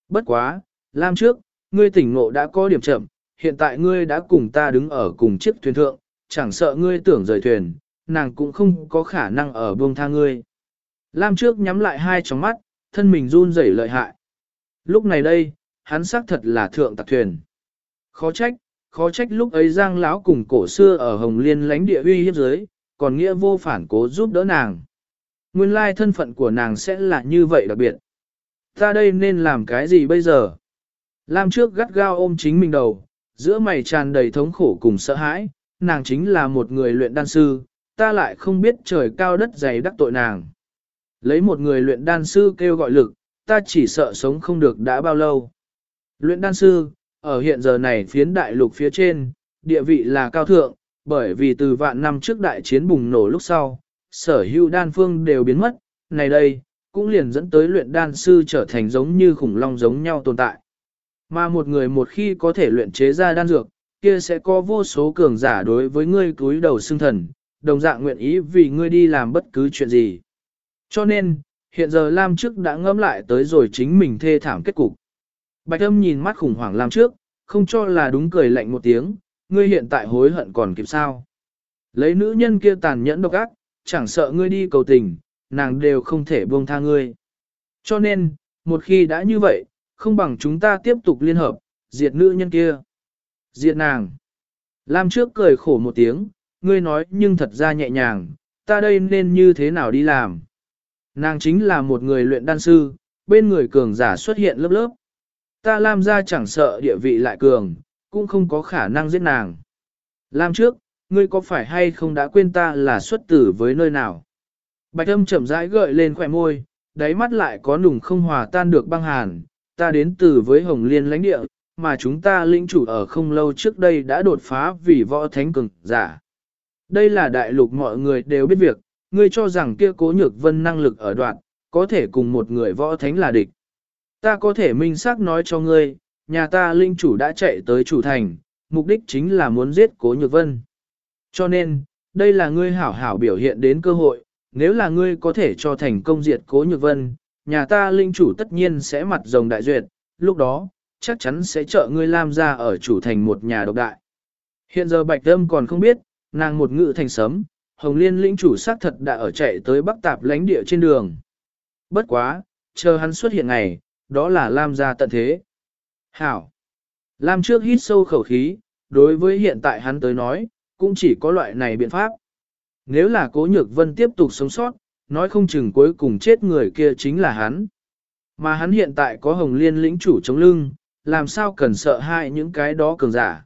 Bất quá, Lam trước, ngươi tỉnh ngộ đã có điểm chậm, hiện tại ngươi đã cùng ta đứng ở cùng chiếc thuyền thượng, chẳng sợ ngươi tưởng rời thuyền, nàng cũng không có khả năng ở buông tha ngươi. Lam trước nhắm lại hai tròng mắt, thân mình run rẩy lợi hại. Lúc này đây, hắn xác thật là thượng tạc thuyền. Khó trách, khó trách lúc ấy Giang lão cùng cổ xưa ở Hồng Liên lánh địa uy hiếp giới, còn nghĩa vô phản cố giúp đỡ nàng. Nguyên lai thân phận của nàng sẽ là như vậy đặc biệt. Ta đây nên làm cái gì bây giờ? Lam trước gắt gao ôm chính mình đầu, giữa mày tràn đầy thống khổ cùng sợ hãi, nàng chính là một người luyện đan sư, ta lại không biết trời cao đất dày đắc tội nàng. Lấy một người luyện đan sư kêu gọi lực, ta chỉ sợ sống không được đã bao lâu. Luyện đan sư, ở hiện giờ này phiến đại lục phía trên, địa vị là cao thượng, bởi vì từ vạn năm trước đại chiến bùng nổ lúc sau, sở hữu đan phương đều biến mất, này đây, cũng liền dẫn tới luyện đan sư trở thành giống như khủng long giống nhau tồn tại. Mà một người một khi có thể luyện chế ra đan dược, kia sẽ có vô số cường giả đối với ngươi cúi đầu xương thần, đồng dạng nguyện ý vì ngươi đi làm bất cứ chuyện gì. Cho nên, hiện giờ Lam trước đã ngẫm lại tới rồi chính mình thê thảm kết cục. Bạch âm nhìn mắt khủng hoảng làm trước, không cho là đúng cười lạnh một tiếng, ngươi hiện tại hối hận còn kịp sao. Lấy nữ nhân kia tàn nhẫn độc ác, chẳng sợ ngươi đi cầu tình, nàng đều không thể buông tha ngươi. Cho nên, một khi đã như vậy, không bằng chúng ta tiếp tục liên hợp, diệt nữ nhân kia. Diệt nàng. Lam trước cười khổ một tiếng, ngươi nói nhưng thật ra nhẹ nhàng, ta đây nên như thế nào đi làm. Nàng chính là một người luyện đan sư, bên người cường giả xuất hiện lớp lớp. Ta Lam gia chẳng sợ địa vị lại cường, cũng không có khả năng giết nàng. Lam trước, ngươi có phải hay không đã quên ta là xuất tử với nơi nào? Bạch âm chậm rãi gợi lên khỏe môi, đáy mắt lại có nùng không hòa tan được băng hàn, ta đến từ với Hồng Liên lãnh địa, mà chúng ta linh chủ ở không lâu trước đây đã đột phá vì võ thánh cường giả. Đây là đại lục mọi người đều biết việc, ngươi cho rằng kia cố nhược vân năng lực ở đoạn, có thể cùng một người võ thánh là địch. Ta có thể minh xác nói cho ngươi, nhà ta linh chủ đã chạy tới chủ thành, mục đích chính là muốn giết cố nhược vân. Cho nên, đây là ngươi hảo hảo biểu hiện đến cơ hội, nếu là ngươi có thể cho thành công diệt cố nhược vân, nhà ta linh chủ tất nhiên sẽ mặt rồng đại duyệt, lúc đó, chắc chắn sẽ trợ ngươi làm ra ở chủ thành một nhà độc đại. Hiện giờ Bạch Tâm còn không biết, nàng một ngự thành sấm, Hồng Liên linh chủ xác thật đã ở chạy tới Bắc Tạp lãnh địa trên đường. Bất quá, chờ hắn xuất hiện ngày, đó là Lam gia tận thế. Hảo! Lam trước hít sâu khẩu khí, đối với hiện tại hắn tới nói, cũng chỉ có loại này biện pháp. Nếu là cố nhược vân tiếp tục sống sót, nói không chừng cuối cùng chết người kia chính là hắn. Mà hắn hiện tại có hồng liên lĩnh chủ chống lưng, làm sao cần sợ hại những cái đó cường giả.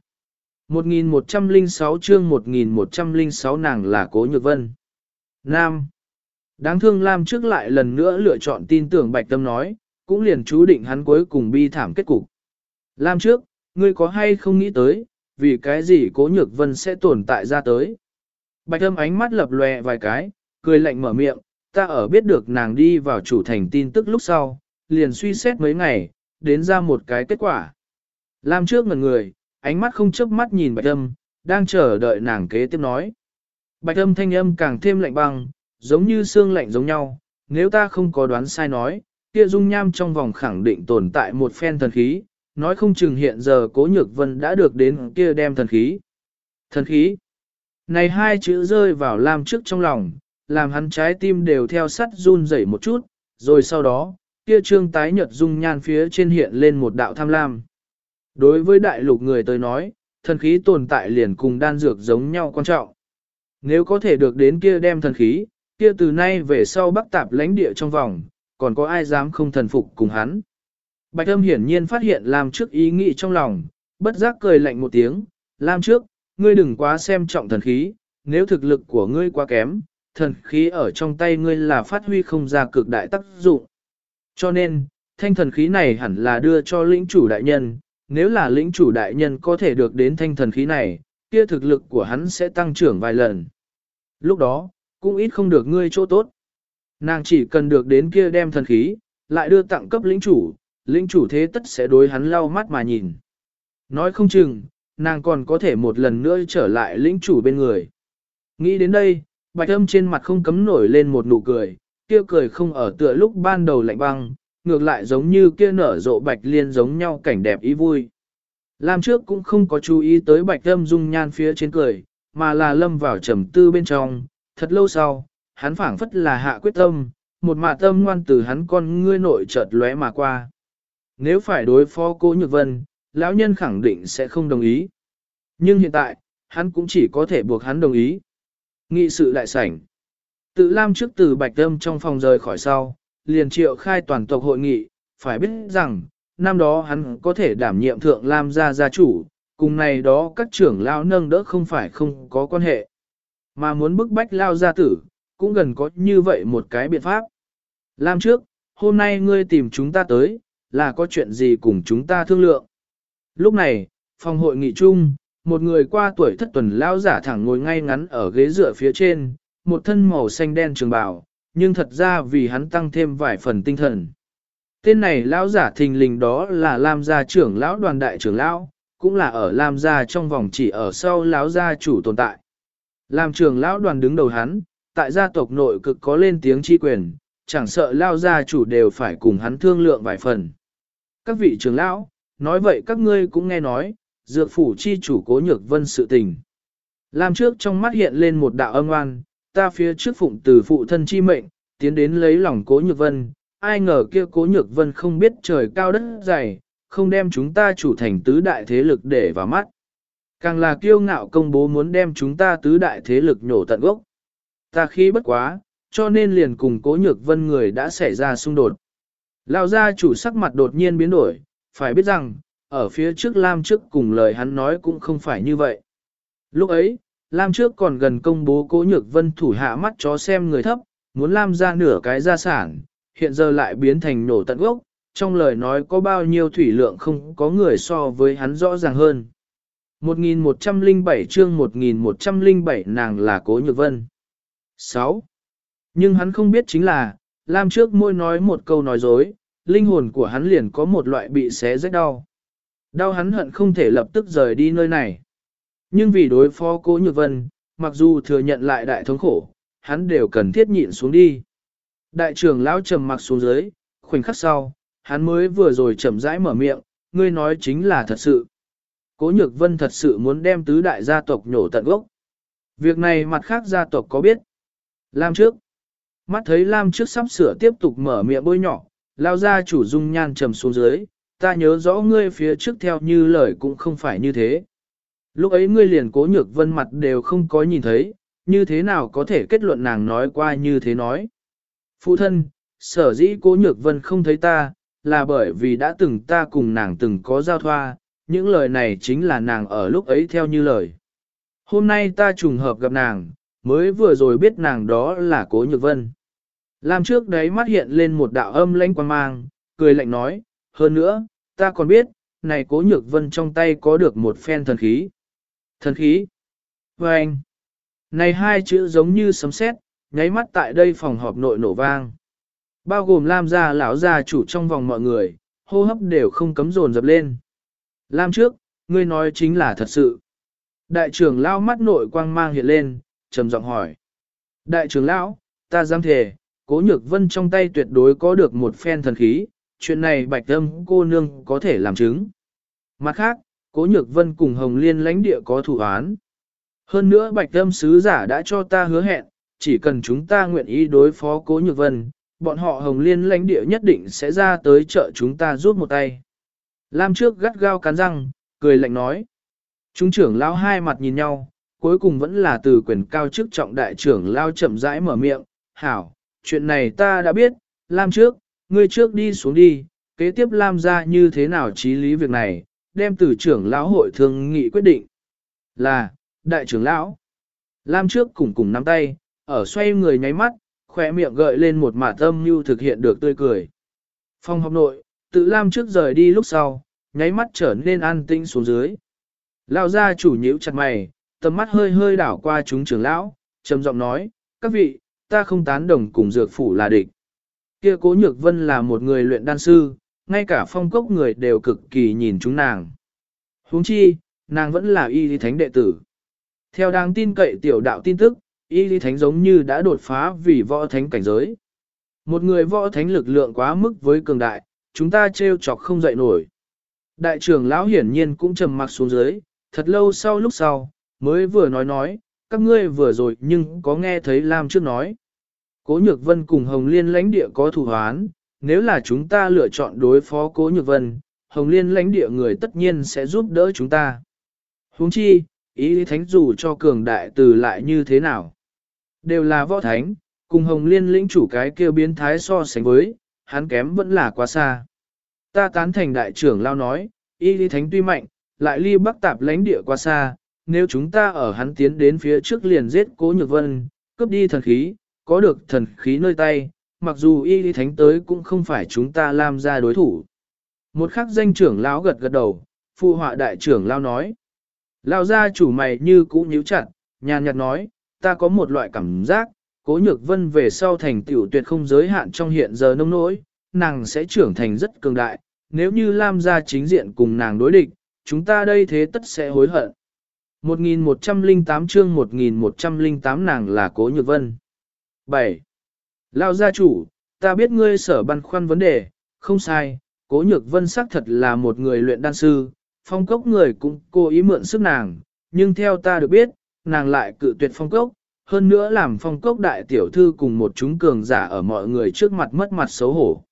1106 chương 1106 nàng là cố nhược vân. Nam. Đáng thương Lam trước lại lần nữa lựa chọn tin tưởng Bạch Tâm nói, cũng liền chú định hắn cuối cùng bi thảm kết cục. Lam trước, ngươi có hay không nghĩ tới, vì cái gì cố nhược vân sẽ tồn tại ra tới. Bạch Âm ánh mắt lập lòe vài cái, cười lạnh mở miệng, ta ở biết được nàng đi vào chủ thành tin tức lúc sau, liền suy xét mấy ngày, đến ra một cái kết quả. Lam trước ngần người, ánh mắt không chớp mắt nhìn Bạch Âm, đang chờ đợi nàng kế tiếp nói. Bạch Âm thanh âm càng thêm lạnh băng, giống như xương lạnh giống nhau, nếu ta không có đoán sai nói, kia dung nham trong vòng khẳng định tồn tại một phen thần khí, nói không chừng hiện giờ cố nhược vân đã được đến kia đem thần khí. Thần khí. Này hai chữ rơi vào Lam trước trong lòng, làm hắn trái tim đều theo sắt run rẩy một chút, rồi sau đó, kia trương tái nhật dung nhan phía trên hiện lên một đạo tham lam. Đối với đại lục người tới nói, thần khí tồn tại liền cùng đan dược giống nhau quan trọng. Nếu có thể được đến kia đem thần khí, kia từ nay về sau bắc tạp lãnh địa trong vòng, còn có ai dám không thần phục cùng hắn. Bạch âm hiển nhiên phát hiện Lam trước ý nghĩ trong lòng, bất giác cười lạnh một tiếng, Lam trước, ngươi đừng quá xem trọng thần khí, nếu thực lực của ngươi quá kém, thần khí ở trong tay ngươi là phát huy không ra cực đại tác dụng. Cho nên, thanh thần khí này hẳn là đưa cho lĩnh chủ đại nhân, nếu là lĩnh chủ đại nhân có thể được đến thanh thần khí này, kia thực lực của hắn sẽ tăng trưởng vài lần. Lúc đó, cũng ít không được ngươi chỗ tốt. Nàng chỉ cần được đến kia đem thần khí, lại đưa tặng cấp lĩnh chủ, lĩnh chủ thế tất sẽ đối hắn lau mắt mà nhìn. Nói không chừng, nàng còn có thể một lần nữa trở lại lĩnh chủ bên người. Nghĩ đến đây, bạch âm trên mặt không cấm nổi lên một nụ cười, kia cười không ở tựa lúc ban đầu lạnh băng, ngược lại giống như kia nở rộ bạch liên giống nhau cảnh đẹp ý vui. Lam trước cũng không có chú ý tới bạch âm dung nhan phía trên cười, mà là lâm vào trầm tư bên trong, thật lâu sau, hắn phảng phất là hạ quyết tâm, một mạ tâm ngoan từ hắn con ngươi nội chợt lóe mà qua. Nếu phải đối phó cô Nhược Vân, lão nhân khẳng định sẽ không đồng ý. Nhưng hiện tại, hắn cũng chỉ có thể buộc hắn đồng ý. Nghị sự đại sảnh. Tự Lam trước từ Bạch Tâm trong phòng rời khỏi sau, liền triệu khai toàn tộc hội nghị, phải biết rằng, năm đó hắn có thể đảm nhiệm thượng Lam gia gia chủ, cùng này đó các trưởng lão nâng đỡ không phải không có quan hệ. Mà muốn bức bách lao gia tử, cũng gần có như vậy một cái biện pháp. Lam trước, hôm nay ngươi tìm chúng ta tới, là có chuyện gì cùng chúng ta thương lượng. Lúc này, phòng hội nghị chung, một người qua tuổi thất tuần lao giả thẳng ngồi ngay ngắn ở ghế dựa phía trên, một thân màu xanh đen trường bào, nhưng thật ra vì hắn tăng thêm vài phần tinh thần. Tên này lão giả thình lình đó là Lam gia trưởng lão đoàn đại trưởng lão, cũng là ở Lam gia trong vòng chỉ ở sau lão gia chủ tồn tại. Lam trưởng lão đoàn đứng đầu hắn, tại gia tộc nội cực có lên tiếng chi quyền, chẳng sợ lao gia chủ đều phải cùng hắn thương lượng vài phần. Các vị trưởng lão, nói vậy các ngươi cũng nghe nói, dược phủ chi chủ cố nhược vân sự tình. Lam trước trong mắt hiện lên một đạo âm oan, ta phía trước phụng từ phụ thân chi mệnh, tiến đến lấy lòng cố nhược vân, ai ngờ kia cố nhược vân không biết trời cao đất dày, không đem chúng ta chủ thành tứ đại thế lực để vào mắt. Càng là kiêu ngạo công bố muốn đem chúng ta tứ đại thế lực nhổ tận gốc. Ta khi bất quá, cho nên liền cùng cố nhược vân người đã xảy ra xung đột. Lão gia chủ sắc mặt đột nhiên biến đổi, phải biết rằng, ở phía trước Lam trước cùng lời hắn nói cũng không phải như vậy. Lúc ấy, Lam trước còn gần công bố cố nhược vân thủ hạ mắt chó xem người thấp, muốn Lam ra nửa cái gia sản, hiện giờ lại biến thành nổ tận gốc, trong lời nói có bao nhiêu thủy lượng không có người so với hắn rõ ràng hơn. 1107 chương 1107 nàng là cố nhược vân. 6. Nhưng hắn không biết chính là, Lam trước môi nói một câu nói dối, linh hồn của hắn liền có một loại bị xé rách đau. Đau hắn hận không thể lập tức rời đi nơi này. Nhưng vì đối phó cố nhược vân, mặc dù thừa nhận lại đại thống khổ, hắn đều cần thiết nhịn xuống đi. Đại trưởng lão trầm mặc xuống dưới, khoảnh khắc sau, hắn mới vừa rồi chậm rãi mở miệng, ngươi nói chính là thật sự. Cố nhược vân thật sự muốn đem tứ đại gia tộc nhổ tận gốc. Việc này mặt khác gia tộc có biết. Lam trước. Mắt thấy Lam trước sắp sửa tiếp tục mở miệng bôi nhỏ, lao ra chủ dung nhan trầm xuống dưới, ta nhớ rõ ngươi phía trước theo như lời cũng không phải như thế. Lúc ấy ngươi liền cố nhược vân mặt đều không có nhìn thấy, như thế nào có thể kết luận nàng nói qua như thế nói. Phụ thân, sở dĩ cố nhược vân không thấy ta, là bởi vì đã từng ta cùng nàng từng có giao thoa, những lời này chính là nàng ở lúc ấy theo như lời. Hôm nay ta trùng hợp gặp nàng, mới vừa rồi biết nàng đó là cố nhược vân. Lam trước đấy mắt hiện lên một đạo âm lãnh quan mang, cười lạnh nói, hơn nữa, ta còn biết, này cố nhược vân trong tay có được một phen thần khí. Thần khí? Và anh, này hai chữ giống như sấm sét, nháy mắt tại đây phòng họp nội nổ vang. Bao gồm Lam gia lão gia chủ trong vòng mọi người, hô hấp đều không cấm dồn dập lên. Lam trước, ngươi nói chính là thật sự. Đại trưởng lao mắt nội quang mang hiện lên, trầm giọng hỏi. Đại trưởng lão, ta dám thề, cố nhược vân trong tay tuyệt đối có được một phen thần khí, chuyện này bạch âm cô nương có thể làm chứng. Mặt khác, cố nhược vân cùng hồng liên lãnh địa có thủ án. Hơn nữa bạch âm sứ giả đã cho ta hứa hẹn, chỉ cần chúng ta nguyện ý đối phó cố nhược vân, bọn họ hồng liên lãnh địa nhất định sẽ ra tới chợ chúng ta rút một tay. Lam trước gắt gao cắn răng, cười lạnh nói. Chúng trưởng lao hai mặt nhìn nhau, cuối cùng vẫn là từ quyền cao chức trọng đại trưởng lao chậm rãi mở miệng. Hảo, chuyện này ta đã biết, Lam trước, ngươi trước đi xuống đi, kế tiếp Lam ra như thế nào trí lý việc này, đem từ trưởng lão hội thương nghị quyết định. Là, đại trưởng lão. Lam trước cùng cùng nắm tay, ở xoay người nháy mắt, khỏe miệng gợi lên một mả tâm như thực hiện được tươi cười. Phong học nội, tự Lam trước rời đi lúc sau, nháy mắt trở nên an tinh xuống dưới. lao gia chủ nhíu chặt mày, tầm mắt hơi hơi đảo qua chúng trưởng lão, trầm giọng nói, các vị, ta không tán đồng cùng dược phủ là địch. Kia cố nhược vân là một người luyện đan sư, ngay cả phong cốc người đều cực kỳ nhìn chúng nàng. huống chi, nàng vẫn là y lý thánh đệ tử. Theo đáng tin cậy tiểu đạo tin tức, y lý thánh giống như đã đột phá vì võ thánh cảnh giới. Một người võ thánh lực lượng quá mức với cường đại, chúng ta trêu chọc không dậy nổi. Đại trưởng lão hiển nhiên cũng trầm mặc xuống dưới, thật lâu sau lúc sau, mới vừa nói nói, các ngươi vừa rồi nhưng có nghe thấy Lam trước nói. Cố Nhược Vân cùng Hồng Liên lãnh địa có thủ hoán, nếu là chúng ta lựa chọn đối phó Cố Nhược Vân, Hồng Liên lãnh địa người tất nhiên sẽ giúp đỡ chúng ta. Huống chi, ý thánh dù cho cường đại từ lại như thế nào. Đều là võ thánh, cùng Hồng Liên lĩnh chủ cái kêu biến thái so sánh với, hắn kém vẫn là quá xa. Ta tán thành đại trưởng lao nói, y lý thánh tuy mạnh, lại ly bắc tạp lãnh địa quá xa, nếu chúng ta ở hắn tiến đến phía trước liền giết cố nhược vân, cướp đi thần khí, có được thần khí nơi tay, mặc dù y lý thánh tới cũng không phải chúng ta làm ra đối thủ. Một khắc danh trưởng lão gật gật đầu, phụ họa đại trưởng lao nói. Lao ra chủ mày như cũ nhíu chặt, nhàn nhạt nói, ta có một loại cảm giác, cố nhược vân về sau thành tiểu tuyệt không giới hạn trong hiện giờ nông nỗi, nàng sẽ trưởng thành rất cường đại, nếu như Lam gia chính diện cùng nàng đối địch, chúng ta đây thế tất sẽ hối hận. 1108 chương 1108 nàng là Cố Nhược Vân. 7. Lao gia chủ, ta biết ngươi sở băn khoăn vấn đề, không sai, Cố Nhược Vân xác thật là một người luyện đan sư, phong cốc người cũng cố ý mượn sức nàng, nhưng theo ta được biết, nàng lại cự tuyệt phong cốc, hơn nữa làm phong cốc đại tiểu thư cùng một chúng cường giả ở mọi người trước mặt mất mặt xấu hổ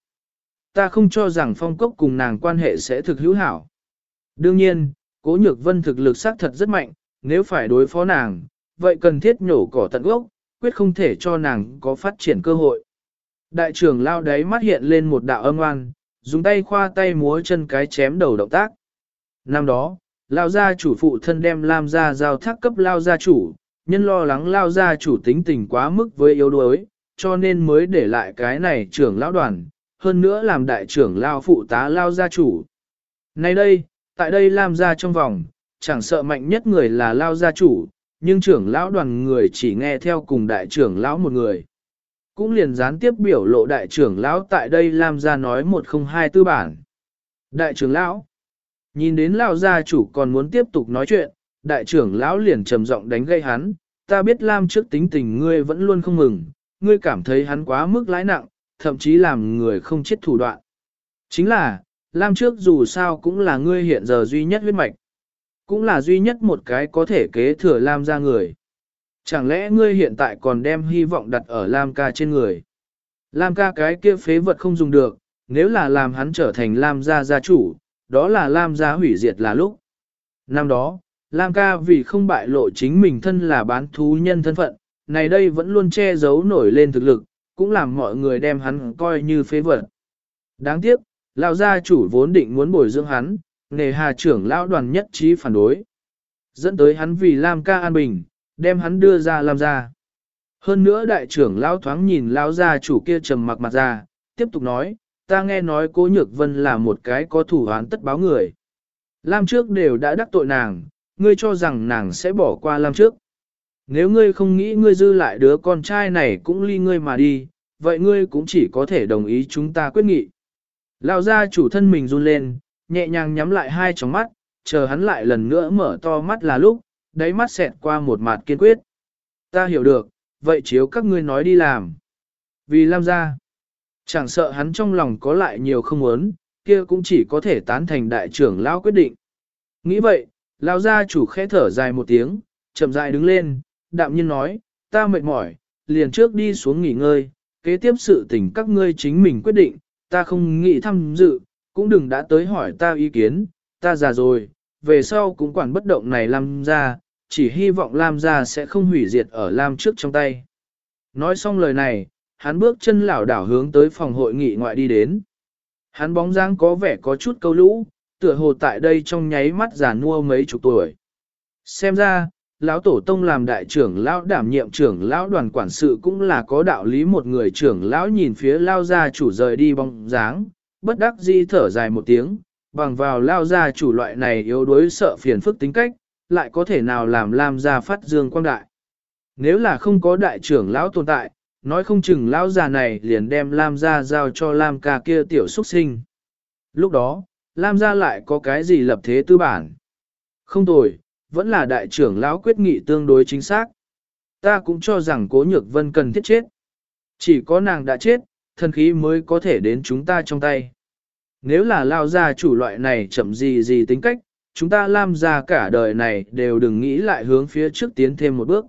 ta không cho rằng phong cốc cùng nàng quan hệ sẽ thực hữu hảo. Đương nhiên, cố nhược vân thực lực xác thật rất mạnh, nếu phải đối phó nàng, vậy cần thiết nhổ cỏ tận gốc, quyết không thể cho nàng có phát triển cơ hội. Đại trưởng lao đáy mắt hiện lên một đạo âm oan, dùng tay khoa tay múa chân cái chém đầu động tác. Năm đó, lao gia chủ phụ thân đem Lam gia giao thác cấp lao gia chủ, nhân lo lắng lao gia chủ tính tình quá mức với yếu đuối, cho nên mới để lại cái này trưởng lão đoàn, hơn nữa làm đại trưởng lao phụ tá lao gia chủ. Nay đây, tại đây lam gia trong vòng, chẳng sợ mạnh nhất người là lao gia chủ, nhưng trưởng lão đoàn người chỉ nghe theo cùng đại trưởng lão một người. Cũng liền gián tiếp biểu lộ đại trưởng lão tại đây làm ra nói một không hai tư bản. Đại trưởng lão, nhìn đến lao gia chủ còn muốn tiếp tục nói chuyện, đại trưởng lão liền trầm giọng đánh gây hắn, ta biết Lam trước tính tình ngươi vẫn luôn không mừng, ngươi cảm thấy hắn quá mức lãi nặng, thậm chí làm người không chết thủ đoạn. Chính là, Lam trước dù sao cũng là ngươi hiện giờ duy nhất huyết mạch. Cũng là duy nhất một cái có thể kế thừa Lam ra người. Chẳng lẽ ngươi hiện tại còn đem hy vọng đặt ở Lam ca trên người? Lam ca cái kia phế vật không dùng được, nếu là làm hắn trở thành Lam gia gia chủ, đó là Lam gia hủy diệt là lúc. Năm đó, Lam ca vì không bại lộ chính mình thân là bán thú nhân thân phận, này đây vẫn luôn che giấu nổi lên thực lực, cũng làm mọi người đem hắn coi như phế vật. Đáng tiếc, lão gia chủ vốn định muốn bồi dưỡng hắn, nề hà trưởng lão đoàn nhất trí phản đối. Dẫn tới hắn vì Lam ca an bình, đem hắn đưa ra Lam ra. Hơn nữa đại trưởng lão thoáng nhìn lão gia chủ kia trầm mặc mặt ra, tiếp tục nói, ta nghe nói cố nhược vân là một cái có thủ án tất báo người. Lam trước đều đã đắc tội nàng, ngươi cho rằng nàng sẽ bỏ qua Lam trước. Nếu ngươi không nghĩ ngươi dư lại đứa con trai này cũng ly ngươi mà đi, vậy ngươi cũng chỉ có thể đồng ý chúng ta quyết nghị. Lão gia chủ thân mình run lên, nhẹ nhàng nhắm lại hai tròng mắt, chờ hắn lại lần nữa mở to mắt là lúc, đáy mắt xẹt qua một mặt kiên quyết. Ta hiểu được, vậy chiếu các ngươi nói đi làm. Vì Lam gia, chẳng sợ hắn trong lòng có lại nhiều không muốn, kia cũng chỉ có thể tán thành đại trưởng lão quyết định. Nghĩ vậy, lão gia chủ khẽ thở dài một tiếng, chậm rãi đứng lên, đạm nhiên nói, ta mệt mỏi, liền trước đi xuống nghỉ ngơi, kế tiếp sự tình các ngươi chính mình quyết định, ta không nghĩ tham dự, cũng đừng đã tới hỏi ta ý kiến, ta già rồi, về sau cũng quản bất động này làm ra, chỉ hy vọng Lam ra sẽ không hủy diệt ở Lam trước trong tay. Nói xong lời này, hắn bước chân lảo đảo hướng tới phòng hội nghị ngoại đi đến. Hắn bóng dáng có vẻ có chút câu lũ, tựa hồ tại đây trong nháy mắt già nua mấy chục tuổi. Xem ra, lão tổ tông làm đại trưởng lão đảm nhiệm trưởng lão đoàn quản sự cũng là có đạo lý một người trưởng lão nhìn phía lao gia chủ rời đi bóng dáng, bất đắc dĩ thở dài một tiếng, bằng vào lao ra chủ loại này yếu đuối sợ phiền phức tính cách, lại có thể nào làm Lam gia phát dương quang đại. Nếu là không có đại trưởng lão tồn tại, nói không chừng lão già này liền đem Lam gia giao cho Lam ca kia tiểu xuất sinh. Lúc đó, Lam gia lại có cái gì lập thế tư bản? Không tồi, vẫn là đại trưởng lão quyết nghị tương đối chính xác. Ta cũng cho rằng cố nhược vân cần thiết chết. Chỉ có nàng đã chết, thần khí mới có thể đến chúng ta trong tay. Nếu là lao ra chủ loại này chậm gì gì tính cách, chúng ta làm ra cả đời này đều đừng nghĩ lại hướng phía trước tiến thêm một bước.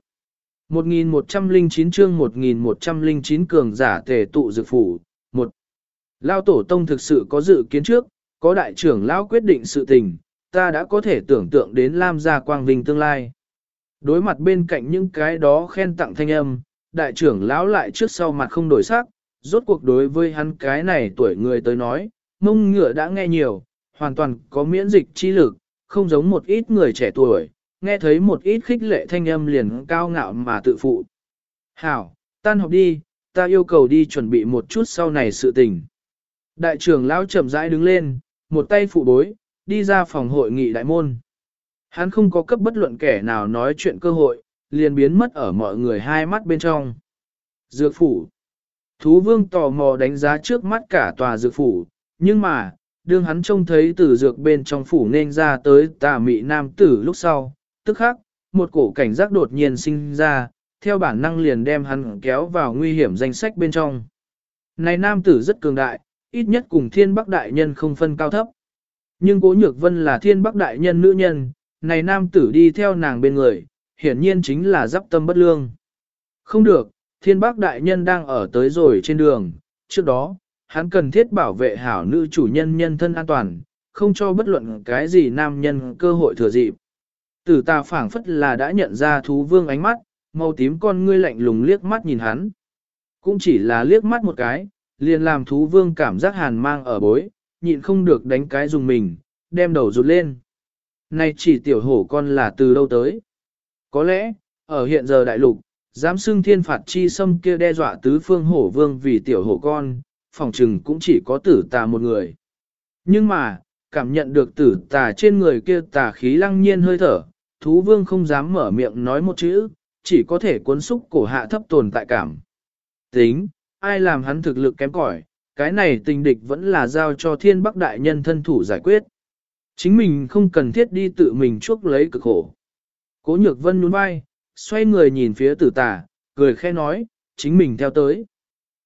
1109 chương 1109 cường giả tề tụ dược phủ, 1. Lao tổ tông thực sự có dự kiến trước, có đại trưởng lão quyết định sự tình, ta đã có thể tưởng tượng đến Lam gia quang vinh tương lai. Đối mặt bên cạnh những cái đó khen tặng thanh âm, đại trưởng lão lại trước sau mặt không đổi sắc, rốt cuộc đối với hắn cái này tuổi người tới nói, mông ngựa đã nghe nhiều, hoàn toàn có miễn dịch chi lực, không giống một ít người trẻ tuổi, nghe thấy một ít khích lệ thanh âm liền cao ngạo mà tự phụ. Hảo, tan học đi, ta yêu cầu đi chuẩn bị một chút sau này sự tình. Đại trưởng lão chậm rãi đứng lên, một tay phụ bối, đi ra phòng hội nghị đại môn. Hắn không có cấp bất luận kẻ nào nói chuyện cơ hội, liền biến mất ở mọi người hai mắt bên trong. Dược phủ. Thú vương tò mò đánh giá trước mắt cả tòa dược phủ, nhưng mà, đương hắn trông thấy từ dược bên trong phủ nên ra tới tà mị nam tử lúc sau, tức khắc, một cổ cảnh giác đột nhiên sinh ra, theo bản năng liền đem hắn kéo vào nguy hiểm danh sách bên trong. Này nam tử rất cường đại, ít nhất cùng thiên bắc đại nhân không phân cao thấp. Nhưng cố nhược vân là thiên bắc đại nhân nữ nhân, này nam tử đi theo nàng bên người, hiển nhiên chính là giáp tâm bất lương. Không được, thiên Bác đại nhân đang ở tới rồi trên đường, trước đó, hắn cần thiết bảo vệ hảo nữ chủ nhân nhân thân an toàn, không cho bất luận cái gì nam nhân cơ hội thừa dịp. Tử ta phảng phất là đã nhận ra thú vương ánh mắt, màu tím con ngươi lạnh lùng liếc mắt nhìn hắn. Cũng chỉ là liếc mắt một cái, liền làm thú vương cảm giác hàn mang ở bối, nhịn không được đánh cái dùng mình, đem đầu rụt lên. Này chỉ tiểu hổ con là từ đâu tới? Có lẽ, ở hiện giờ đại lục, dám xưng thiên phạt chi xâm kia đe dọa tứ phương hổ vương vì tiểu hổ con, phòng trừng cũng chỉ có tử tà một người. Nhưng mà, cảm nhận được tử tà trên người kia tà khí lăng nhiên hơi thở, thú vương không dám mở miệng nói một chữ, chỉ có thể cuốn xúc cổ hạ thấp tồn tại cảm. Tính, ai làm hắn thực lực kém cỏi, cái này tình địch vẫn là giao cho thiên bắc đại nhân thân thủ giải quyết. Chính mình không cần thiết đi tự mình chuốc lấy cực khổ. Cố nhược vân nhún vai, xoay người nhìn phía tử tà, cười khẽ nói, chính mình theo tới.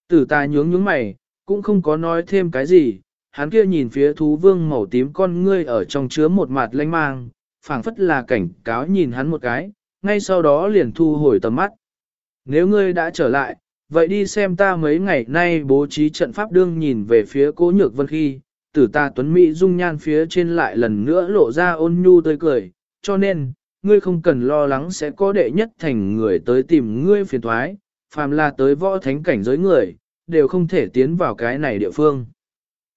Tử tà nhướng nhướng mày, cũng không có nói thêm cái gì, hắn kia nhìn phía thú vương màu tím con ngươi ở trong chứa một mặt lanh mang, phảng phất là cảnh cáo nhìn hắn một cái, ngay sau đó liền thu hồi tầm mắt. Nếu ngươi đã trở lại, vậy đi xem ta mấy ngày nay bố trí trận pháp đương nhìn về phía cố nhược vân khi, tử ta tuấn Mỹ dung nhan phía trên lại lần nữa lộ ra ôn nhu tươi cười, cho nên, ngươi không cần lo lắng sẽ có đệ nhất thành người tới tìm ngươi phiền thoái, phàm là tới võ thánh cảnh giới người, đều không thể tiến vào cái này địa phương.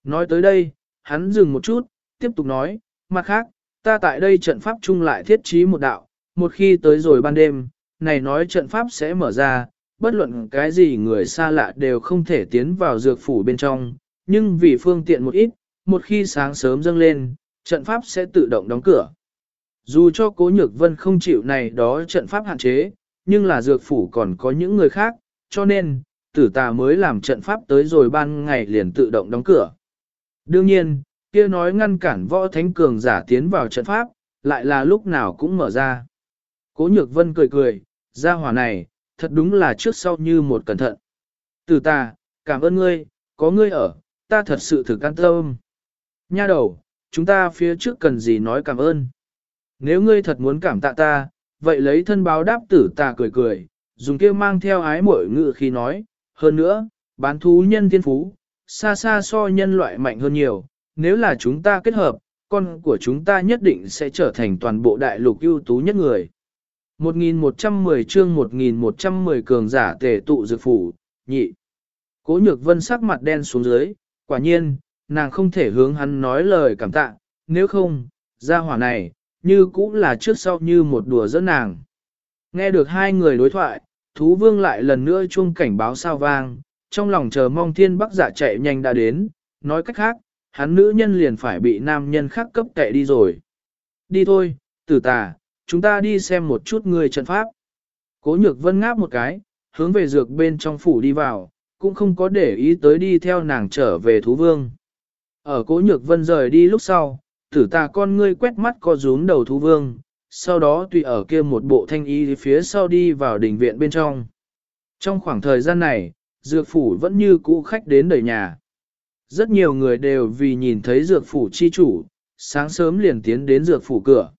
Nói tới đây, hắn dừng một chút, tiếp tục nói, mặt khác, ta tại đây trận pháp chung lại thiết trí một đạo, một khi tới rồi ban đêm, này nói trận pháp sẽ mở ra, bất luận cái gì người xa lạ đều không thể tiến vào dược phủ bên trong, nhưng vì phương tiện một ít, một khi sáng sớm dâng lên, trận pháp sẽ tự động đóng cửa. Dù cho cố nhược vân không chịu này đó trận pháp hạn chế, nhưng là dược phủ còn có những người khác, cho nên, tử tà mới làm trận pháp tới rồi ban ngày liền tự động đóng cửa. Đương nhiên, kia nói ngăn cản võ thánh cường giả tiến vào trận pháp, lại là lúc nào cũng mở ra. Cố nhược vân cười cười, ra hỏa này, thật đúng là trước sau như một cẩn thận. Tử tà, cảm ơn ngươi, có ngươi ở, ta thật sự thực an tâm. Nha đầu, chúng ta phía trước cần gì nói cảm ơn. Nếu ngươi thật muốn cảm tạ ta, vậy lấy thân báo đáp tử ta cười cười, dùng kia mang theo ái mội ngự khi nói, hơn nữa, bán thú nhân thiên phú, xa xa so nhân loại mạnh hơn nhiều, nếu là chúng ta kết hợp, con của chúng ta nhất định sẽ trở thành toàn bộ đại lục ưu tú nhất người. 1110 chương 1110 cường giả tề tụ dược phủ, nhị. Cố nhược vân sắc mặt đen xuống dưới, quả nhiên, nàng không thể hướng hắn nói lời cảm tạ, nếu không, ra hỏa này, như cũng là trước sau như một đùa giỡn nàng. Nghe được hai người đối thoại, thú vương lại lần nữa chuông cảnh báo sao vang, trong lòng chờ mong thiên bắc giả chạy nhanh đã đến, nói cách khác, hắn nữ nhân liền phải bị nam nhân khác cấp kệ đi rồi. Đi thôi, tử tà, chúng ta đi xem một chút người trận pháp. Cố nhược vân ngáp một cái, hướng về dược bên trong phủ đi vào, cũng không có để ý tới đi theo nàng trở về thú vương. Ở cố nhược vân rời đi lúc sau, thử ta con ngươi quét mắt co rúm đầu thú vương, sau đó tùy ở kia một bộ thanh y phía sau đi vào đỉnh viện bên trong. Trong khoảng thời gian này, dược phủ vẫn như cũ khách đến đời nhà. Rất nhiều người đều vì nhìn thấy dược phủ chi chủ, sáng sớm liền tiến đến dược phủ cửa.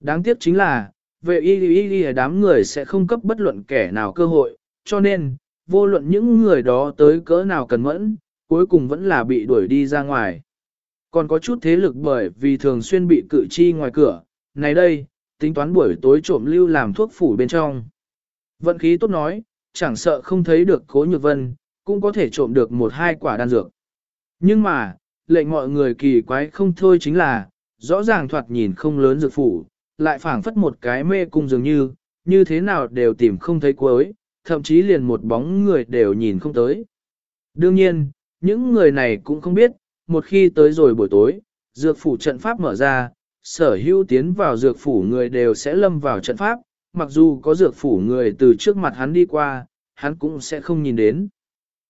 Đáng tiếc chính là, vệ y y y đám người sẽ không cấp bất luận kẻ nào cơ hội, cho nên, vô luận những người đó tới cỡ nào cần mẫn, cuối cùng vẫn là bị đuổi đi ra ngoài. Còn có chút thế lực bởi vì thường xuyên bị cự chi ngoài cửa, này đây, tính toán buổi tối trộm lưu làm thuốc phủ bên trong. Vận khí tốt nói, chẳng sợ không thấy được cố nhược vân, cũng có thể trộm được một hai quả đan dược. Nhưng mà, lệnh mọi người kỳ quái không thôi chính là, rõ ràng thoạt nhìn không lớn dược phủ, lại phảng phất một cái mê cung dường như, như thế nào đều tìm không thấy cuối, thậm chí liền một bóng người đều nhìn không tới. Đương nhiên, những người này cũng không biết, một khi tới rồi buổi tối, dược phủ trận pháp mở ra, sở hữu tiến vào dược phủ người đều sẽ lâm vào trận pháp, mặc dù có dược phủ người từ trước mặt hắn đi qua, hắn cũng sẽ không nhìn đến.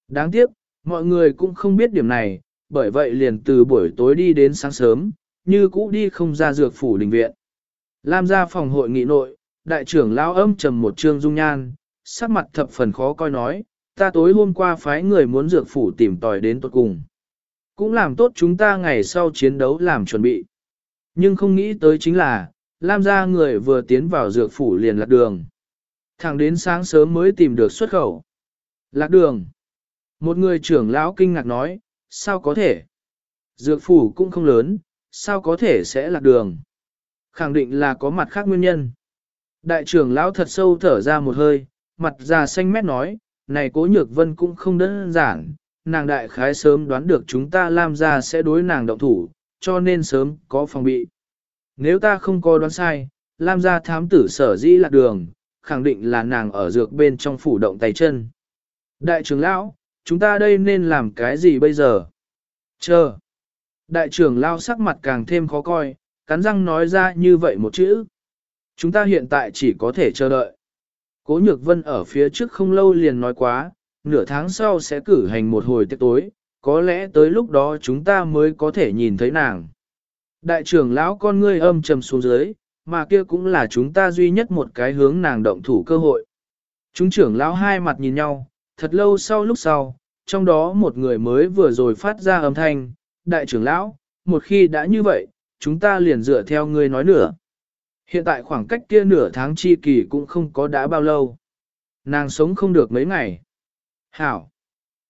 Đáng tiếc, mọi người cũng không biết điểm này, bởi vậy liền từ buổi tối đi đến sáng sớm, như cũ đi không ra dược phủ đình viện. Lam ra phòng hội nghị nội, đại trưởng lao âm trầm một trương dung nhan, sắc mặt thập phần khó coi nói, ta tối hôm qua phái người muốn dược phủ tìm tòi đến tuột cùng. Cũng làm tốt chúng ta ngày sau chiến đấu làm chuẩn bị. Nhưng không nghĩ tới chính là, Lam gia người vừa tiến vào dược phủ liền lạc đường. Thẳng đến sáng sớm mới tìm được xuất khẩu. Lạc đường. Một người trưởng lão kinh ngạc nói, sao có thể? Dược phủ cũng không lớn, sao có thể sẽ lạc đường? Khẳng định là có mặt khác nguyên nhân. Đại trưởng lão thật sâu thở ra một hơi, mặt già xanh mét nói, này cố nhược vân cũng không đơn giản, nàng đại khái sớm đoán được chúng ta Lam gia sẽ đối nàng động thủ, cho nên sớm có phòng bị. Nếu ta không có đoán sai, Lam gia thám tử sở dĩ lạc đường, khẳng định là nàng ở dược bên trong phủ động tay chân. Đại trưởng lão, chúng ta đây nên làm cái gì bây giờ? Chờ. Đại trưởng lão sắc mặt càng thêm khó coi, cắn răng nói ra như vậy một chữ. Chúng ta hiện tại chỉ có thể chờ đợi. Cố Nhược Vân ở phía trước không lâu liền nói quá, nửa tháng sau sẽ cử hành một hồi tiệc tối, có lẽ tới lúc đó chúng ta mới có thể nhìn thấy nàng. Đại trưởng lão con ngươi âm trầm xuống dưới, mà kia cũng là chúng ta duy nhất một cái hướng nàng động thủ cơ hội. Chúng trưởng lão hai mặt nhìn nhau, thật lâu sau lúc sau, trong đó một người mới vừa rồi phát ra âm thanh, đại trưởng lão, một khi đã như vậy, chúng ta liền dựa theo ngươi nói nữa. Hiện tại khoảng cách kia nửa tháng chi kỳ cũng không có đã bao lâu. Nàng sống không được mấy ngày. Hảo.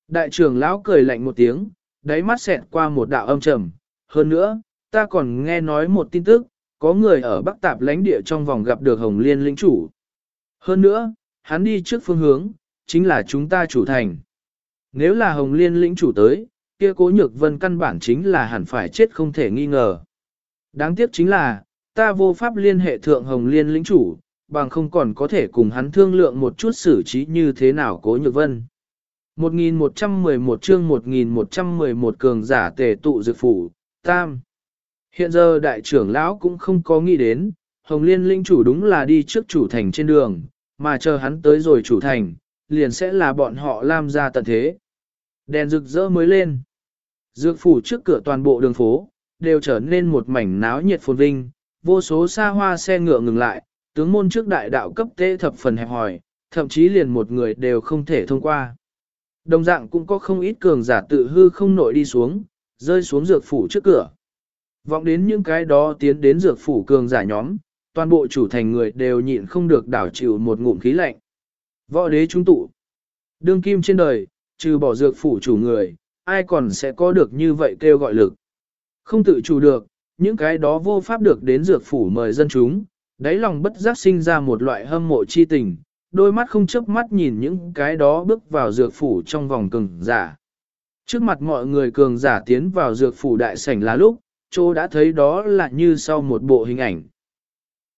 Đại trưởng lão cười lạnh một tiếng, đáy mắt xẹt qua một đạo âm trầm. Hơn nữa, ta còn nghe nói một tin tức, có người ở Bắc Tạp lãnh địa trong vòng gặp được Hồng Liên lĩnh chủ. Hơn nữa, hắn đi trước phương hướng, chính là chúng ta chủ thành. Nếu là Hồng Liên lĩnh chủ tới, kia cố nhược vân căn bản chính là hẳn phải chết không thể nghi ngờ. Đáng tiếc chính là, ta vô pháp liên hệ thượng Hồng Liên lĩnh chủ, bằng không còn có thể cùng hắn thương lượng một chút xử trí như thế nào cố nhược vân. 1111 chương 1111 cường giả tề tụ dược phủ, tam. Hiện giờ đại trưởng lão cũng không có nghĩ đến, Hồng Liên linh chủ đúng là đi trước chủ thành trên đường, mà chờ hắn tới rồi chủ thành, liền sẽ là bọn họ làm ra tận thế. Đèn rực rỡ mới lên. Dược phủ trước cửa toàn bộ đường phố, đều trở nên một mảnh náo nhiệt phồn vinh, vô số xa hoa xe ngựa ngừng lại, tướng môn trước đại đạo cấp tế thập phần hẹp hòi, thậm chí liền một người đều không thể thông qua. Đồng dạng cũng có không ít cường giả tự hư không nội đi xuống, rơi xuống dược phủ trước cửa. Vọng đến những cái đó tiến đến dược phủ cường giả nhóm, toàn bộ chủ thành người đều nhịn không được đảo chịu một ngụm khí lạnh. Võ đế trung tụ. Đương kim trên đời, trừ bỏ dược phủ chủ người, ai còn sẽ có được như vậy kêu gọi lực. Không tự chủ được, những cái đó vô pháp được đến dược phủ mời dân chúng, đáy lòng bất giác sinh ra một loại hâm mộ chi tình, đôi mắt không chớp mắt nhìn những cái đó bước vào dược phủ trong vòng cường giả. Trước mặt mọi người cường giả tiến vào dược phủ đại sảnh là lúc, chỗ đã thấy đó là như sau một bộ hình ảnh.